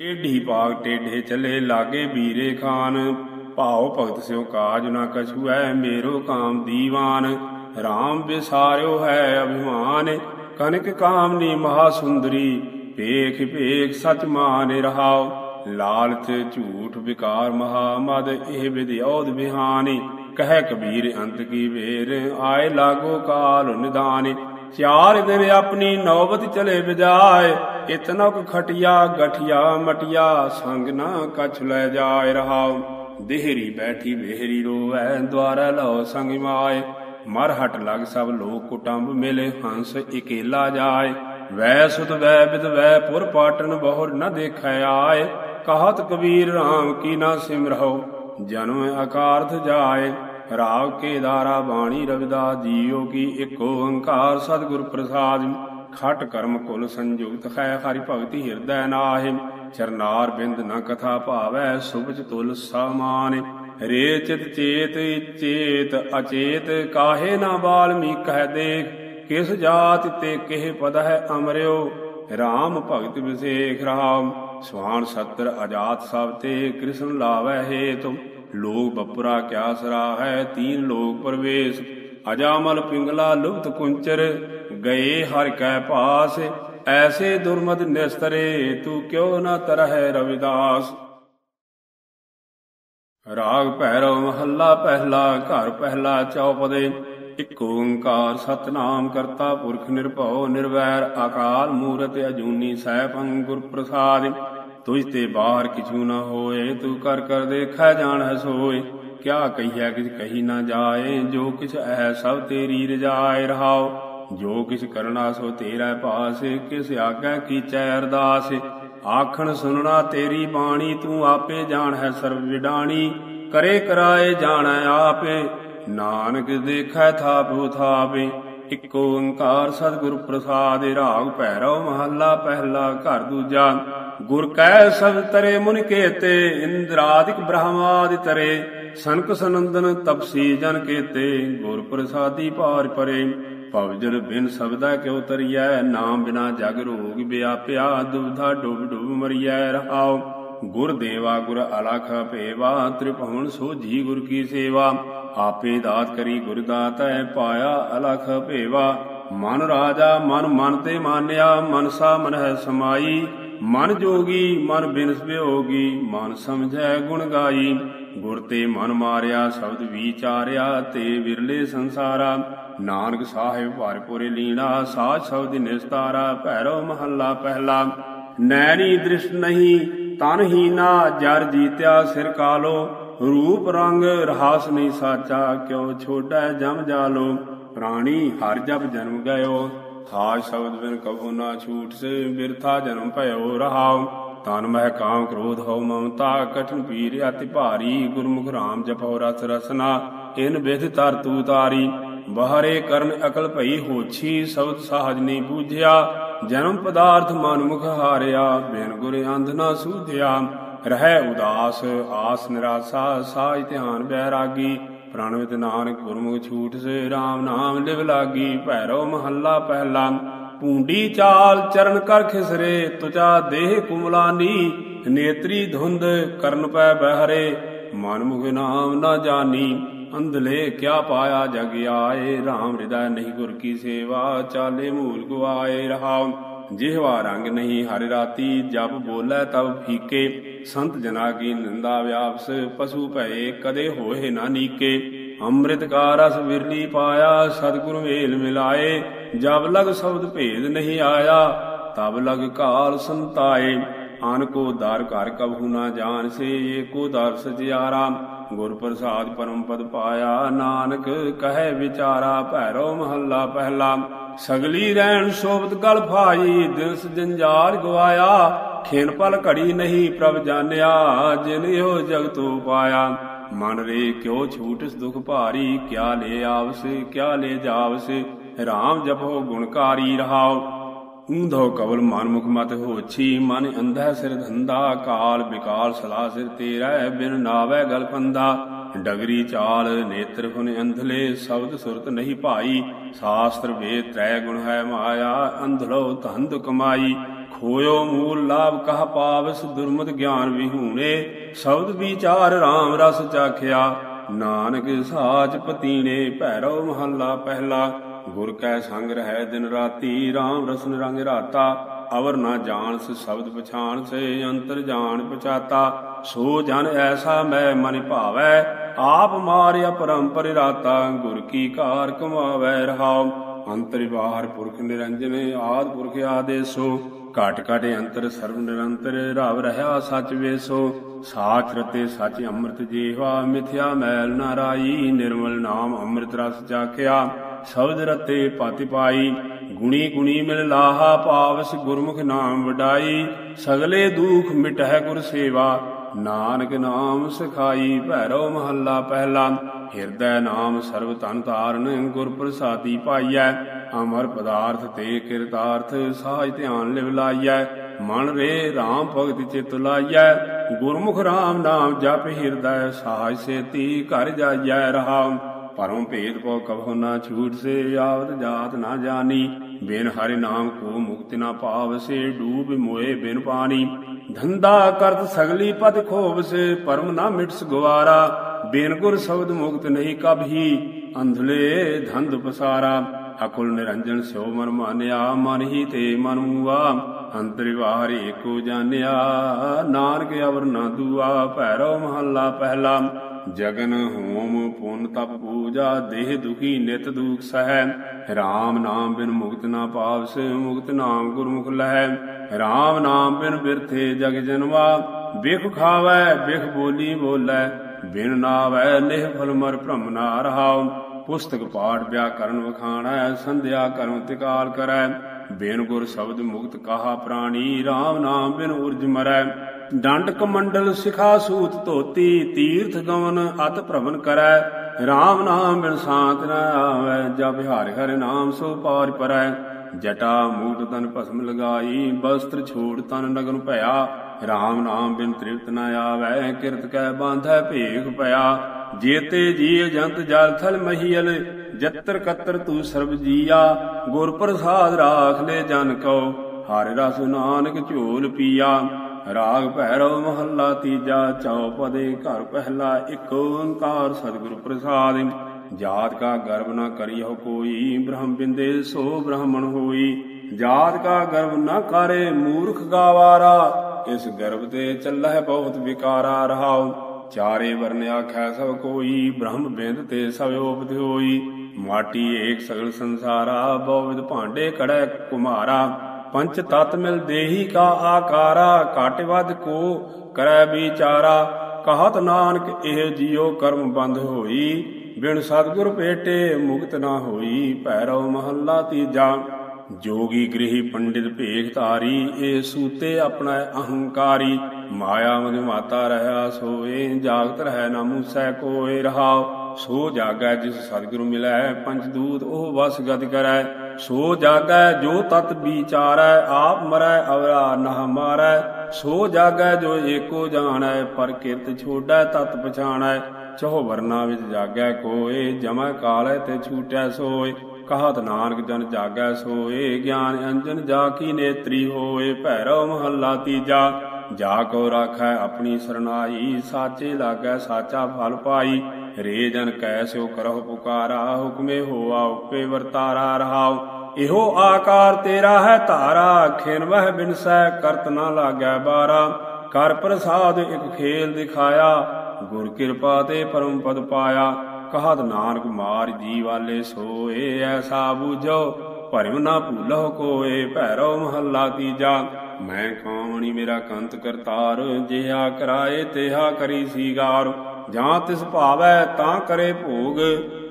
ਟੇਢੀ ਪਾਗ ਟੇਢੇ ਚਲੇ ਲਾਗੇ ਬੀਰੇ ਖਾਨ। ਭਾਉ ਭਗਤ ਸਿਉ ਕਾਜ ਨਾ ਕਛੂ ਐ ਮੇਰੋ ਕਾਮ ਦੀਵਾਨ। RAM ਵਿਸਾਰਿਓ ਹੈ ਅਭਿਮਾਨ, ਕਨਕ ਕਾਮਨੀ ਮਹਾ ਸੁੰਦਰੀ। ਪੇਖ ਪੇਖ ਸਚ ਮਾਨੇ ਰਹਾਉ, ਲਾਲਚ ਝੂਠ ਵਿਕਾਰ ਮਹਾ ਮਦ, ਇਹ ਵਿਦਿਓਦ ਬਿਹਾਨੀ। ਕਹਿ ਕਬੀਰ ਅੰਤ ਕੀ ਵੇਰ, ਆਏ ਲਾਗੋ ਕਾਲ ਨਿਦਾਨ। ਚਾਰ ਦਿਨ ਆਪਣੀ ਨੌਬਤ ਚਲੇ ਬਜਾਏ ਇਤਨਕ ਖਟਿਆ, ਗਠਿਆ, ਮਟਿਆ, ਸੰਗ ਨਾ ਕਛ ਲੈ ਜਾਏ ਰਹਾਉ। ਦੇਹਰੀ ਬੈਠੀ ਵੇਹਰੀ ਰੋਵੈ ਦਵਾਰਾ ਲਓ ਸੰਗ ਮਾਏ ਮਰ ਹਟ ਲਗ ਸਭ ਲੋਕ ਕੁਟੰਬ ਮਿਲੇ, ਹੰਸ ਇਕੇਲਾ ਜਾਏ ਵੈ ਸੁਤ ਵੈ ਬਿਦ ਵੈ ਪੁਰ ਪਾਟਨ ਬਹੁਰ ਨ ਦੇਖੈ ਆਏ ਕਹਤ ਕਬੀਰ RAM ਕੀ ਨਾ ਸਿਮਰਹੁ, ਜਨਮ ਅਕਾਰਥ ਜਾਏ ਰਾਵ ਕੇ ਦਾਰਾ ਬਾਣੀ ਰਵਿਦਾਸ ਜੀਓ ਕੀ ਇੱਕ ਓੰਕਾਰ ਸਤਿਗੁਰ ਪ੍ਰਸਾਦ। ਖਟ ਕਰਮ ਕੁਲ ਸੰਯੁਕਤ ਹੈ ਹਰਿ ਭਗਤੀ ਹਿਰਦੈ ਨਾਹਿ, ਚਰਨਾਰ ਬਿੰਦ ਨ ਕਥਾ ਭਾਵੈ ਸੁਭਜ ਤੁਲ ਸਮਾਨ ਰੇ ਚਿਤ ਚੇਤ ਚੇਤ ਅਚੇਤ, ਕਾਹੇ ਨਾ ਬਾਲਮੀ ਕਹਿ ਦੇ ਕਿਸ ਜਾਤ ਤੇ ਕਿਹ ਪਦ ਹੈ ਅਮਰਿਓ RAM ਭਗਤ ਵਿਸੇਖ ਰਾਮ। ਸੁਹਾਨ ਸਤਰ ਅਜਾਤ ਸਭ ਤੇ ਕ੍ਰਿਸ਼ਨ ਲਾਵੈ ਹੇਤੁ, ਲੋਕ ਬਪੁਰਾ ਕਿਆ ਸਰਾ ਹੈ ਤੀਨ ਲੋਕ ਪਰਵੇਸ਼। ਅਜਾਮਲ ਪਿੰਗਲਾ ਲੁਪਤ ਕੁੰਚਰ, ਗਏ ਹਰ ਕੈ ਪਾਸ, ਐਸੇ ਦੁਰਮਦ ਨਿਸਤਰੇ, ਤੂੰ ਕਿਉ ਨਾ ਤਰਹਿ ਰਵਿਦਾਸ? ਰਾਗ ਭੈਰਵ ਮਹੱਲਾ ਪਹਿਲਾ, ਘਰ ਪਹਿਲਾ ਚੌਪਦੇ, ਇਕ ਓੰਕਾਰ ਸਤਨਾਮ ਕਰਤਾ ਪੁਰਖ ਨਿਰਭਉ ਨਿਰਵੈਰ, ਅਕਾਲ ਮੂਰਤ ਅਜੂਨੀ ਸੈਭੰ ਗੁਰ ਪ੍ਰਸਾਦਿ। ਤੁਝ ਤੇ ਬਾਹਰ ਕਿਛੂ ਨਾ ਹੋਏ, ਤੂੰ ਕਰ ਕਰ ਦੇਖੈ ਹੈ ਸੋਏ। ਕਿਆ ਕਹੀਐ ਕਿਛ ਕਹੀ ਨਾ ਜਾਏ, ਜੋ ਕਿਛ ਐ ਸਭ ਤੇਰੀ ਰਜਾਏ ਰਹਾਉ ਜੋ ਕਿਛ ਕਰਨਾ ਸੋ ਤੇਰਾ ਪਾਸ, ਕਿਸ ਆਗੈ ਕੀਚੈ ਅਰਦਾਸ। ਆਖਣ ਸੁਣਨਾ ਤੇਰੀ ਬਾਣੀ, ਤੂੰ ਆਪੇ ਜਾਣੈ ਸਰਬ ਵਿਡਾਣੀ। ਕਰੇ ਕਰਾਏ ਜਾਣੈ ਆਪੇ, ਨਾਨਕ ਦੇਖੈ ਥਾਪੁ ਥਾਪੇ। ਇਕ ਓੰਕਾਰ ਸਤਿਗੁਰ ਪ੍ਰਸਾਦ, ਰਾਗ ਭੈਰਵ ਮਹੱਲਾ ਪਹਿਲਾ ਘਰ ਦੂਜਾ। ਗੁਰ ਕੈ ਸਭ ਤਰੇ ਮੁਨ ਕੇਤੇ, ਇੰਦਰਾਦਿਕ ਬ੍ਰਹਮਾਦਿ ਤਰੇ। ਸਨਕ ਸਨੰਦਨ ਤਪਸੀ ਜਨ ਕੇਤੇ, ਗੁਰ ਪ੍ਰਸਾਦੀ ਪਾਰ। ਪਰੇ ਭਵਜਨ ਬਿਨ ਸਬਦਾ ਕਿਉ ਤਰੀਐ, ਨਾਮ ਬਿਨਾ ਜਗ ਰੋਗ ਵਿਆਪਿਆ, ਦੁਬਧਾ ਡੁਬ ਡੁਬ ਮਰੀਐ ਰਹਾਉ। ਗੁਰ ਦੇਵਾ, ਗੁਰ ਅਲਖ ਭੇਵਾ, ਤ੍ਰਿਭਵਨ ਸੋਝੀ ਗੁਰ ਕੀ ਸੇਵਾ। ਆਪੇ ਦਾਤ ਕਰੀ ਗੁਰ ਦਾਤੈ ਪਾਇਆ ਅਲਖ ਭੇਵਾ। ਮਨ ਰਾਜਾ ਮਨ ਮਨ ਤੇ ਮਾਨਿਆ, ਮਨਸਾ ਮਨ ਹੈ ਸਮਾਈ। ਮਨ ਜੋਗੀ, ਮਨ ਬਿਨਸ ਬਿਯੋਗੀ ਮਨ ਸਮਝੈ ਗੁਣ ਗਾਈ। ਗੁਰ ਤੇ ਮਨ ਮਾਰਿਆ, ਸ਼ਬਦ ਵਿਚਾਰਿਆ ਤੇ ਵਿਰਲੇ ਸੰਸਾਰਾ। ਨਾਨਕ ਸਾਹਿਬ ਭਰਪੁਰੇ ਲੀਣਾ ਸਾਧ ਸ਼ਬਦ ਨਿਸਤਾਰਾ, ਭੈਰੋ ਮਹੱਲਾ ਪਹਿਲਾ। ਨੈਣੀ ਦ੍ਰਿਸ਼ ਨਹੀਂ, ਤਨ ਹੀਨਾ, ਜਰ ਜੀਤਿਆ ਸਿਰ ਕਾਲੋ। ਰੂਪ ਰੰਗ ਰਹਾਸ ਨਹੀਂ ਸਾਚਾ, ਕਿਉ ਛੋਟੈ ਜਮ ਜਾਲੋ। ਪ੍ਰਾਣੀ ਹਰ ਜਬ ਜਨਮ ਗਇਓ। ਹਾਜ ਸ਼ਬਦ ਬਿਨ ਕਬੂ ਨਾ ਛੂਟ ਸੇ ਬਿਰਥਾ ਜਨਮ ਭਇਓ ਰਹਾਉ। ਤਨ ਮਹਿ ਕਾਮ ਕ੍ਰੋਧ ਹਉ, ਮਮਤਾ ਕਠਨ ਪੀਰ ਅਤਿ ਭਾਰੀ। ਗੁਰਮੁਖ ਰਾਮ ਜਪਉ ਰਸ ਰਸਨਾ, ਇਨ ਵਿਧ ਤਰ ਤੂ ਤਾਰੀ। ਬਹਰੇ ਕਰਨ ਅਕਲ ਭਈ ਹੋਛੀ, ਸਬਦ ਸਾਹਜ ਨਹੀਂ ਬੂਝਿਆ। ਜਨਮ ਪਦਾਰਥ ਮਨ ਮੁਖ ਹਾਰਿਆ, ਬਿਨ ਗੁਰ ਅੰਧ ਨਾ ਸੂਝਿਆ ਰਹਿ ਉਦਾਸ, ਆਸ ਨਿਰਾਸਾ, ਸਾਜ ਧਿਆਨ ਬੈਰਾਗੀ ਪ੍ਰਣਵਿਤ ਨਾਨਕ ਗੁਰਮੁਖ ਛੂਟ ਸੇ RAM ਨਾਮ ਲਿਵ ਲਾਗੀ, ਭੈਰੋ ਮਹੱਲਾ ਪਹਿਲਾ। ਪੂੰਡੀ ਚਾਲ ਚਰਨ ਕਰ ਖਿਸਰੇ ਤੁਚਾ ਦੇਹ ਕੁਮਲਾਨੀ ਨੇਤਰੀ ਧੁੰਦ ਕਰਨ ਪੈ ਬਹਿਰੇ, ਮਨ ਮੁਖ ਨਾਮ ਨਾ ਜਾਣੀ ਅੰਧਲੇ ਕਿਆ ਪਾਇਆ ਜਗ ਆਏ RAM ਹਿਰਦੈ ਨਹੀਂ ਗੁਰ ਕੀ ਸੇਵਾ, ਚਾਲੇ ਮੂਲ ਗਵਾਏ ਰਹਾਉ। ਜਿਹਵਾ ਰੰਗ ਨਹੀਂ ਹਰਿ ਰਾਤੀ ਜਬ ਬੋਲੇ ਤਬ ਫੀਕੇ, ਸੰਤ ਜਨਾ ਕੀ ਨਿੰਦਾ ਵਿਆਪਸ, ਪਸ਼ੂ ਭਏ ਕਦੇ ਹੋਏ ਨਾ ਨੀਕੇ। ਅੰਮ੍ਰਿਤ ਕਾ ਰਸ ਵਿਰਲੀ ਪਾਇਆ, ਸਤਿਗੁਰ ਮੇਲ ਮਿਲਾਏ। ਜਬ ਲਗ ਸ਼ਬਦ ਭੇਦ ਨਹੀਂ ਆਇਆ, ਤਬ ਲਗ ਕਾਲ ਸੰਤਾਏ। ਆਨ ਕੋ ਦਰ ਘਰ ਕਬਹੂ ਨਾ ਜਾਣ, ਸੇ ਕੋ ਦਰ ਸਚਿਆਰਾ ਗੁਰ ਪ੍ਰਸਾਦ ਪਰਮ ਪਦ ਪਾਇਆ। ਨਾਨਕ ਕਹੈ ਵਿਚਾਰਾ ਭੈਰੋ ਮਹੱਲਾ ਪਹਿਲਾ। ਸਗਲੀ ਰਹਿਣ ਸੋਬਤ ਗਲ ਫਾਈ ਦਿਨਸ ਜੰਜਾਰ ਗਵਾਇਆ। ਖੇਨ ਪਲ ਘੜੀ ਨਹੀਂ ਪ੍ਰਭ ਜਾਣਿਆ, ਜਿਨ ਇਹੋ ਜਗਤੋ ਪਾਇਆ। ਮਨ ਰੇ ਕਿਉ ਛੂਟਿਸ ਦੁਖ ਭਾਰੀ, ਕਿਆ ਲੈ ਆਵਸ, ਕਿਆ ਲੈ ਜਾਵਸ। RAM ਜਪੋ ਗੁਣਕਾਰੀ ਰਹਾਓ। ਊਂਧੋ ਕਵਲ ਮਨ ਮੁਖ ਮਤ ਹੋਛੀ, ਮਨ ਅੰਧਾ ਸਿਰ ਧੰਦਾ, ਕਾਲ ਵਿਕਾਲ ਸਲਾ ਸਿਰ ਤੇਰਾ, ਬਿਨ ਨਾਵੇ ਗਲ ਪੰਦਾ। ਡਗਰੀ ਚਾਲ ਨੇਤਰ ਫੁਨ ਅੰਧਲੇ, ਸ਼ਬਦ ਸੁਰਤ ਨਹੀਂ ਭਾਈ। ਸ਼ਾਸਤਰ ਵੇਦ ਤ੍ਰੈ ਗੁਣ ਹੈ ਮਾਇਆ ਅੰਧਲੋ ਧੰਦ ਕਮਾਈ। ਖੋਇਓ ਮੂਲ ਲਾਭ ਕਹ ਪਾਵਸ ਦੁਰਮਤ ਗਿਆਨ ਵਿਹੂਣੇ। ਸ਼ਬਦ ਵਿਚਾਰ RAM ਰਸ ਚਾਖਿਆ। ਨਾਨਕ ਸਾਚ ਪਤੀਨੇ ਭੈਰੋ ਮਹੱਲਾ ਪਹਿਲਾ। ਗੁਰ ਕੈ ਸੰਗ ਰਹਿ ਦਿਨ ਰਾਤੀ RAM ਰਸਨ ਰੰਗ ਰਾਤਾ। ਅਵਰ ਨਾ ਜਾਣਸ ਸ਼ਬਦ ਪਛਾਣ, ਸੇ ਅੰਤਰ ਜਾਣ ਪਛਾਤਾ। ਸੋ ਜਨ ਐਸਾ ਮੈਂ ਮਨ ਭਾਵੈ, ਆਪ ਮਾਰਿਆ ਪਰੰਪਰ ਰਾਤਾ। ਗੁਰ ਕੀ ਕਾਰ ਕਮਾਵੈ ਰਹਾਉ, ਅੰਤਰਿ ਬਾਹਰ ਪੁਰਖ ਨਿਰੰਜਨ, ਆਦ ਪੁਰਖ ਆਦੇਸੋ। ਘਟ ਘਟ ਅੰਤਰ ਸਰਵ ਨਿਰੰਤਰ, ਰਵ ਰਹਾ ਸਚ ਵੇਸੋ। ਸਾਚ ਰਤੇ ਸਚ ਅੰਮ੍ਰਿਤ ਜੀਵਾ, ਮਿਥਿਆ ਮੈਲ ਨਾ ਰਾਈ, ਨਿਰਮਲ ਨਾਮ ਅੰਮ੍ਰਿਤ ਰਸ ਚਾਖਿਆ ਸ਼ਬਦ ਰਤੇ ਪਤਿ ਪਾਈ, ਗੁਣੀ ਗੁਣੀ ਮਿਲ ਲਾਹਾ, ਪਾਵਸ ਗੁਰਮੁਖ ਨਾਮ ਵਡਾਈ। ਸਗਲੇ ਦੂਖ ਮਿਟਹਿ ਗੁਰ ਸੇਵਾ, ਨਾਨਕ ਨਾਮ ਸਿਖਾਈ। ਭੈਰੋ ਮਹੱਲਾ ਪਹਿਲਾ, ਹਿਰਦੈ ਨਾਮ ਸਰਬ ਤਨ ਤਾਰਨ ਗੁਰ ਪ੍ਰਸਾਦੀ ਪਾਈਐ। ਅਮਰ ਪਦਾਰਥ ਤੇ ਕਿਰਤਾਰਥ, ਸਾਜ ਧਿਆਨ ਲਿਵ ਲਾਈਐ। ਮਨ ਰੇ RAM ਭਗਤ ਚਿਤ ਲਾਈਐ, ਗੁਰਮੁਖ RAM ਨਾਮ ਜਪ ਹਿਰਦੈ, ਸਾਜ ਸੇਤੀ ਘਰ ਜਾਈਐ ਰਹਾਉ। ਪਰਮ ਭੇਦ ਕੋ ਕਭੋ ਨਾ ਛੂਟ ਸੇ ਆਵਤ ਜਾਤ ਨਾ ਜਾਣੀ ਬਿਨ ਹਰਿ ਨਾਮ ਕੋ ਮੁਕਤਿ ਨਾ ਪਾਵ ਸੇ, ਡੂਬ ਮੋਏ ਬਿਨ ਪਾਣੀ ਧੰਦਾ ਕਰਤ ਸਗਲੀ ਪਦ ਖੋਬ ਸੇ, ਪਰਮ ਨਾ ਮਿਟਸ ਗਵਾਰਾ। ਬਿਨ ਗੁਰ ਸ਼ਬਦ ਮੁਕਤ ਨਹੀਂ ਕਬਹੀ ਅੰਧਲੇ ਧੰਦ ਪਸਾਰਾ। ਅਕੁਲ ਨਿਰੰਜਨ ਸਿਓ ਮਨ ਮਾਨਿਆ, ਮਨ ਹੀ ਤੇ ਮਨ ਮੂਆ, ਅੰਤਰਿ ਬਾਹਰ ਏਕੋ ਜਾਣਿਆ। ਨਾਨਕ ਅਵਰ ਨਾ ਦੂਆ ਭੈਰੋ ਮਹੱਲਾ ਪਹਿਲਾ। ਜਗਨ ਹੋਮ ਪੁੰਨ ਤਪ ਪੂਜਾ, ਦੇਹ ਦੁਖੀ ਨਿਤ ਦੁਖ ਸਹੈ। RAM ਨਾਮ ਬਿਨ ਮੁਕਤ ਨਾ ਪਾਵਸ ਮੁਕਤ ਨਾਮ ਗੁਰਮੁਖ ਲਹਿ। RAM ਨਾਮ ਬਿਨ ਬਿਰਥੇ ਜਗ ਜਨਵਾ। ਬਿਖ ਖਾਵੈ, ਬਿਖ ਬੋਲੀ ਬੋਲੇ। ਬਿਨ ਨਾਵੈ, ਨਿਹ ਫਲ ਮਰ ਭ੍ਰਮ ਨਾ ਰਹਾਉ। ਪੁਸਤਕ ਪਾਠ ਵਿਆਕਰਨ ਵਖਾਣੈ ਸੰਧਿਆ ਕਰਮ ਤਿਕਾਲ ਕਰੈ। ਬਿਨ ਗੁਰ ਸ਼ਬਦ ਮੁਕਤ ਕਾਹਾ ਪ੍ਰਾਣੀ RAM ਨਾਮ ਬਿਨ ਉਰਜ ਮਰੈ। ਡੰਡ ਕਮੰਡਲ ਸਿਖਾ ਸੂਤ ਧੋਤੀ, ਤੀਰਥ ਗਮਨ ਅਤ ਭ੍ਰਮਨ ਕਰੈ। RAM ਨਾਮ ਬਿਨ ਸ਼ਾਂਤ ਨ ਆਵੈ ਜਪ ਹਰਿ ਹਰਿ ਨਾਮ ਸੋ ਪਾਰ ਪਰੈ। ਜਟਾ ਮੂਟ ਤਨ ਭਸਮ ਲਗਾਈ, ਬਸਤਰ ਛੋੜ ਤਨ ਨਗਨ ਭਇਆ। RAM ਨਾਮ ਬਿਨ ਤ੍ਰਿਪਤ ਨ ਆਵੈ, ਕਿਰਤ ਕੈ ਬਾਂਧੈ ਭੇਖ ਪਿਆ ਜੇਤੇ ਜੀ ਜੰਤ ਜਲ ਥਲ ਮਹੀਲ ਜਤਰ ਕਤਰ ਤੂ ਸਰਬ ਜੀਆ, ਗੁਰ ਪ੍ਰਸਾਦ ਰਾਖ ਲੈ ਜਨ ਕੋ ਹਰਿ ਰਸ ਨਾਨਕ ਝੋਲ ਪੀਆ। ਰਾਗ ਭੈਰਵ ਮਹੱਲਾ ਤੀਜਾ ਚੌਪਦੇ ਘਰ ਪਹਿਲਾ ਇੱਕ ਓੰਕਾਰ ਸਤਿਗੁਰ ਪ੍ਰਸਾਦ। ਜਾਤ ਕਾ ਗਰਭ ਨਾ ਕਰਿਓ ਕੋਈ, ਬ੍ਰਹਮ ਬਿੰਦੇ ਸੋ ਬ੍ਰਾਹਮਣ ਹੋਈ। ਜਾਤ ਕਾ ਗਰਭ ਨਾ ਕਰੇ ਮੂਰਖ ਗਾਵਾਰਾ, ਇਸ ਗਰਭ ਤੇ ਚੱਲਹਿ ਬਹੁਤ ਵਿਕਾਰਾ ਰਹਾਉ। ਚਾਰੇ ਵਰਨ ਆਖੈ, ਸਭ ਕੋਈ ਬ੍ਰਹਮ ਬਿੰਦ ਤੇ ਸਭ ਉਪਤ ਹੋਈ ਮਾਟੀ ਏਕ ਸਗਲ ਸੰਸਾਰਾ ਬਹੁਵਿਧ ਭਾਂਡੇ ਕੜੈ ਕੁਮਾਰਾ। ਪੰਚ ਤਤ ਮਿਲ ਦੇਹੀ ਕਾ ਆਕਾਰਾ, ਘਟ ਕੋ ਕਰੈ ਵਿਚਾਰਾ। ਕਹਤ ਨਾਨਕ ਇਹ ਜੀਉ ਕਰਮ ਬੰਦ ਹੋਈ। ਬਿਨ ਸਤਗੁਰ ਭੇਟੇ ਮੁਕਤ ਨਾ ਹੋਈ, ਭੈਰਵ ਮਹੱਲਾ ਤੀਜਾ। ਜੋਗੀ ਗ੍ਰਹੀ ਪੰਡਿਤ ਭੇਖ ਧਾਰੀ ਏ ਸੂਤੇ ਆਪਣਾ ਅਹੰਕਾਰੀ। ਮਾਇਆ ਮਗ ਮਾਤਾ ਰਹਾ, ਸੋਏ ਜਾਗਤ ਰਹਿ ਨਾ ਮੂਸੈ ਕੋਏ ਰਹਾਉ। ਸੋ ਜਾਗੈ ਜਿਸ ਸਤਿਗੁਰੂ ਮਿਲੈ ਪੰਚ ਦੂਤ ਉਹ ਵਸ ਗਤ ਕਰੈ। ਸੋ ਜਾਗੈ ਜੋ ਤਤ ਵਿਚਾਰੈ, ਆਪ ਮਰੈ, ਅਵਰਾ ਨਾ ਮਾਰੈ। ਸੋ ਜਾਗੈ ਜੋ ਏਕੋ ਜਾਣੈ, ਪਰ ਕਿਰਤ ਛੋੜੈ, ਤਤ ਪਛਾਣੈ। ਚਹੁ ਵਰਨਾ ਵਿੱਚ ਜਾਗੈ ਕੋਏ, ਜਮੈ ਕਾਲੈ ਤੇ ਛੂਟੈ ਸੋਏ। ਕਹਤ ਨਾਨਕ ਜਨ ਜਾਗੈ ਸੋਏ, ਗਿਆਨ ਅੰਜਨ ਜਾ ਕੀ ਨੇਤਰੀ ਹੋਏ, ਭੈਰਵ ਮਹੱਲਾ ਤੀਜਾ। ਜਾ ਕੋ ਰਾਖੈ ਆਪਣੀ ਸਰਨਾਈ, ਸਾਚੇ ਲਾਗੈ ਸਾਚਾ ਫਲ ਪਾਈ। ਰੇ ਜਨ ਕੈਸਿਓ ਕਰਹੁ ਪੁਕਾਰਾ, ਹੁਕਮੇ ਹੋਆ ਉਪੇ ਵਰਤਾਰਾ ਰਹਾਉ। ਇਹੋ ਆਕਾਰ ਤੇਰਾ ਹੈ ਧਾਰਾ, ਖਿਨ ਵਹਿ ਬਿਨਸੈ ਕਰਤ ਨਾ ਲਾਗੈ ਬਾਰਾ। ਕਰ ਪ੍ਰਸਾਦ ਇਕ ਖੇਲ ਦਿਖਾਇਆ, ਗੁਰ ਕਿਰਪਾ ਤੇ ਪਰਮ ਪਦ ਪਾਇਆ। ਕਹਤ ਨਾਨਕ ਮਾਰ ਜੀ ਵਾਲੇ ਸੋਏ, ਐਸਾ ਬੂਝੋ ਭਰਮ ਨਾ ਭੂਲੋ ਕੋਏ, ਭੈਰੋ ਮਹੱਲਾ ਤੀਜਾ। ਮੈਂ ਕਾਮਣੀ ਮੇਰਾ ਕੰਤ ਕਰਤਾਰ, ਜਿਹਾ ਕਰਾਏ ਤਿਹਾ ਕਰੀ ਸੀਗਾਰ। ਜਾਂ ਤਿਸ ਭਾਵੈ ਤਾਂ ਕਰੇ ਭੋਗ,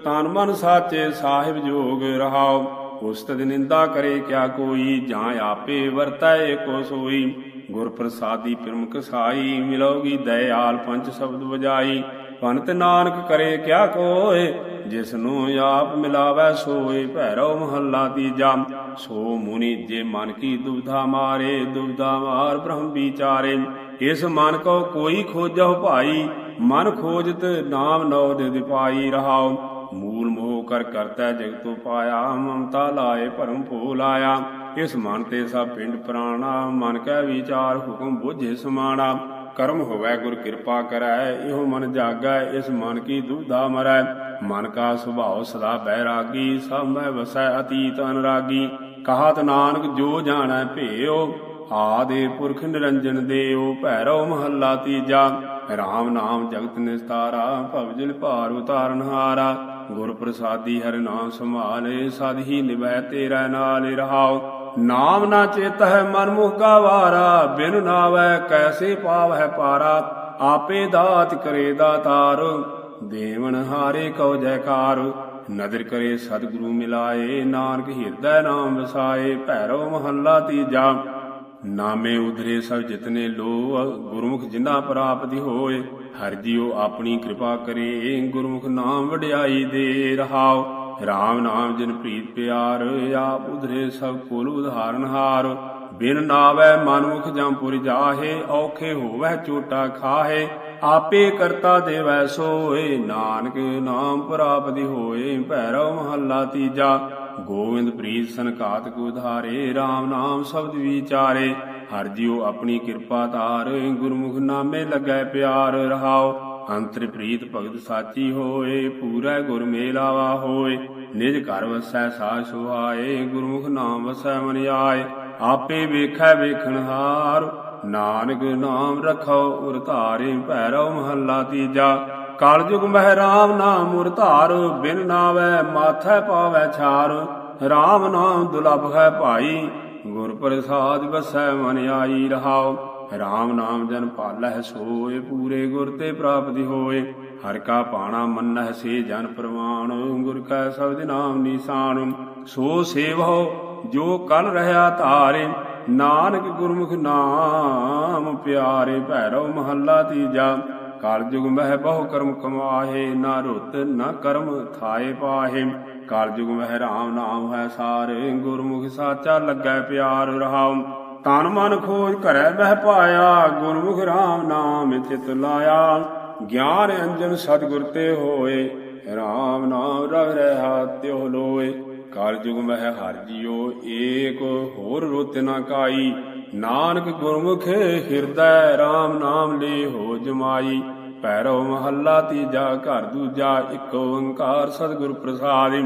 ਤਨ ਮਨ ਸਾਚੇ ਸਾਹਿਬ ਜੋਗ ਰਹਾਉ। ਉਸਤਦ ਨਿੰਦਾ ਕਰੇ ਕਿਆ ਕੋਈ, ਜਾਂ ਆਪੇ ਵਰਤੈ ਕੋ ਸੋਈ। ਗੁਰ ਪ੍ਰਸਾਦੀ ਪ੍ਰਮੁਖ ਸਾਈ ਮਿਲੋਗੀ ਦਇਆਲ ਪੰਜ ਸ਼ਬਦ ਵਜਾਈ। ਪੰਤ ਨਾਨਕ ਕਰੇ ਕਿਆ ਕੋਏ ਜਿਸ ਨੂੰ ਆਪ ਮਿਲਾਵੈ ਸੋਏ ਭੈਰੋ ਮਹੱਲਾ ਤੀਜਾ ਸੋ ਮੁਨੀ ਜੇ ਮਨ ਕੀ ਦੁਬਧਾ ਮਾਰੇ, ਦੁਬਧਾ ਮਾਰ ਬ੍ਰਹਮ ਵਿਚਾਰੇ। ਇਸ ਮਨ ਕੋ ਕੋਈ ਖੋਜਹੁ ਭਾਈ, ਮਨ ਖੋਜਤ ਨਾਮ ਨਉ ਦੇ ਦਿਪਾਈ ਰਹਾਉ। ਮੂਲ ਮੋਹ ਕਰ ਕਰਤਾ ਜਗਤੋ ਪਾਇਆ, ਮਮਤਾ ਲਾਏ ਭਰਮ ਭੂਲ ਆਇਆ ਇਸ ਮਨ ਤੇ ਸਭ ਪਿੰਡ ਪ੍ਰਾਣਾ, ਮਨ ਕੈ ਵਿਚਾਰ ਹੁਕਮ ਬੁਝੇ ਸਮਾਣਾ। ਕਰਮ ਹੋਵੇ, ਗੁਰ ਕਿਰਪਾ ਕਰੈ, ਇਹੋ ਮਨ ਜਾਗੈ, ਇਸ ਮਨ ਕੀ ਦੁਬਧਾ ਮਰੈ। ਮਨ ਕਾ ਸੁਭਾਉ ਸਦਾ ਬੈਰਾਗੀ, ਸਭ ਮੈਂ ਵਸੈ ਅਤੀਤ ਅਨਰਾਗੀ। ਕਹਾਤ ਨਾਨਕ, ਜੋ ਜਾਣੈ ਭੇਓ ਆਦੇ ਪੁਰਖ ਨਿਰੰਜਨ ਦੇਉ ਭੈਰੋ ਮਹੱਲਾ ਤੀਜਾ, ਰਾਮ ਨਾਮ ਜਗਤ ਨਿਸਤਾਰਾ ਭਵਜਲ ਭਾਰ ਉਤਾਰਨ ਹਾਰਾ। ਗੁਰ ਪ੍ਰਸਾਦੀ ਹਰਿ ਨਾਮ ਸੰਭਾਲੇ, ਸਦ ਹੀ ਨਿਵੈ ਤੇਰਾ ਨਾਲ ਰਹਾਉ ਨਾਮ ਨਾ ਚੇਤ ਹੈ ਮਨ ਮੁਖ ਗਵਾਰਾ ਬਿਨ ਨਾਵੈ ਕੈਸੇ ਪਾਵੈ ਪਾਰਾ, ਆਪੇ ਦਾਤ ਕਰੇ ਦਾਤਾਰ, ਦੇਵਨ ਹਾਰੇ ਕਉ ਜੈਕਾਰ, ਨਦਰ ਕਰੇ ਸਤਿਗੁਰੂ ਮਿਲਾਏ, ਨਾਨਕ ਹਿਰਦੈ ਨਾਮ ਵਸਾਏ ਭੈਰੋ ਮਹੱਲਾ ਤੀਜਾ, ਨਾਮੇ ਉਧਰੇ ਸਭ ਜਿਤਨੇ ਲੋ ਗੁਰਮੁਖ ਜਿੰਨਾ ਪ੍ਰਾਪਤੀ ਹੋਏ, ਹਰ ਜੀਉ ਆਪਣੀ ਕਿਰਪਾ ਕਰੇ, ਗੁਰਮੁਖ ਨਾਮ ਵਡਿਆਈ ਦੇ ਰਹਾਉ। RAM ਨਾਮ ਜਿਨ ਪ੍ਰੀਤ ਪਿਆਰ, ਆਪ ਉਧਰੇ ਸਭ ਕੁਲ ਉਧਾਰਨ ਹਾਰ। ਬਿਨ ਨਾਵੈ ਮਨੁਖ ਜੰਪੁਰ ਜਾਹੇ, ਔਖੇ ਹੋਵੈ ਚੋਟਾ ਖਾਹੇ। ਆਪੇ ਕਰਤਾ ਦੇਵੈ ਸੋਏ, ਨਾਨਕ ਨਾਮ ਪ੍ਰਾਪਤੀ ਹੋਏ, ਭੈਰਵ ਮਹੱਲਾ ਤੀਜਾ। ਗੋਵਿੰਦ ਪ੍ਰੀਤ ਸੰਕਾਤਕ ਉਧਾਰੇ RAM ਨਾਮ ਸ਼ਬਦ ਵਿਚਾਰੇ। ਹਰ ਜਿਉ ਆਪਣੀ ਕਿਰਪਾ ਧਾਰ, ਗੁਰਮੁਖ ਨਾਮੇ ਲੱਗੈ ਪਿਆਰ ਰਹਾਓ ਅੰਤਰ ਪ੍ਰੀਤ ਭਗਤ ਸਾਚੀ ਹੋਏ, ਪੂਰਾ ਗੁਰ ਮੇਲਾਵਾ ਹੋਏ, ਨਿਜ ਘਰ ਵਸੈ ਸਾਜ ਸੁਹਾਏ, ਗੁਰਮੁਖ ਨਾਮ ਵਸੈ ਮਨ ਆਏ, ਆਪੇ ਵੇਖੈ ਵੇਖਣਹਾਰ ਨਾਨਕ ਨਾਮ ਰਖੋ ਉਰ ਧਾਰੇ ਭੈਰਵ ਮਹੱਲਾ ਤੀਜਾ। ਕਲਯੁਗ ਮਹਿ ਰਾਮ ਨਾਮ ਉਰ ਧਾਰ, ਬਿਨ ਨਾਵੈ ਮਾਥੈ ਪਾਵੈ ਛਾਰ RAM ਨਾਮ ਦੁਲਭ ਹੈ ਭਾਈ, ਗੁਰ ਪ੍ਰਸਾਦ ਵਸੈ ਮਨ ਆਈ ਰਹਾਉ। RAM ਨਾਮ ਜਨ ਪਾਲਹਿ ਸੋਏ, ਪੂਰੇ ਗੁਰ ਤੇ ਪ੍ਰਾਪਤੀ ਹੋਏ। ਹਰ ਕਾ ਪਾਣਾ ਮੰਨਹਿ ਸੇ ਜਨ ਪ੍ਰਮਾਣ ਗੁਰ ਕਾ ਸ਼ਬਦ ਨਾਮ ਨਿਸ਼ਾਨ। ਸੋ ਸੇਵੋ ਜੋ ਕਲ ਰਹਾ ਧਾਰੇ, ਨਾਨਕ ਗੁਰਮੁਖ ਨਾਮ ਪਿਆਰੇ, ਭੈਰਵ ਮਹੱਲਾ ਤੀਜਾ। ਕਲਯੁਗ ਮਹਿ ਬਹੁ ਕਰਮ ਕਮਾਹੇ, ਨਾ ਰੁੱਤ ਨਾ ਕਰਮ ਥਾਏ ਪਾਹੇ। ਕਲਯੁਗ ਮਹਿ ਰਾਮ ਨਾਮ ਹੈ ਸਾਰੇ, ਗੁਰਮੁਖ ਸਾਚਾ ਲੱਗੈ ਪਿਆਰ ਰਹਾਉ। ਤਨ ਮਨ ਖੋਜ ਘਰੈ ਮਹਿ ਪਾਇਆ ਗੁਰਮੁਖ RAM ਨਾਮ ਚਿਤ ਲਾਇਆ। ਗਿਆਨ ਅੰਜਨ ਸਤਿਗੁਰ ਤੇ ਹੋਏ RAM ਨਾਮ ਰਵ ਰਹਾ ਤਿਉ ਲੋਏ। ਕਲਯੁਗ ਮਹਿ ਹਰ ਜੀਓ ਏਕ ਹੋਰ ਰੁੱਤ ਨਾ ਕਾਈ। ਨਾਨਕ ਗੁਰਮੁਖ ਹਿਰਦੈ RAM ਨਾਮ ਲੇ ਹੋ ਜਮਾਈ। ਪੈਰੋ ਮਹੱਲਾ ਤੀਜਾ, ਘਰ ਦੂਜਾ, ਇੱਕ ਓੰਕਾਰ ਸਤਿਗੁਰ ਪ੍ਰਸਾਦਿ।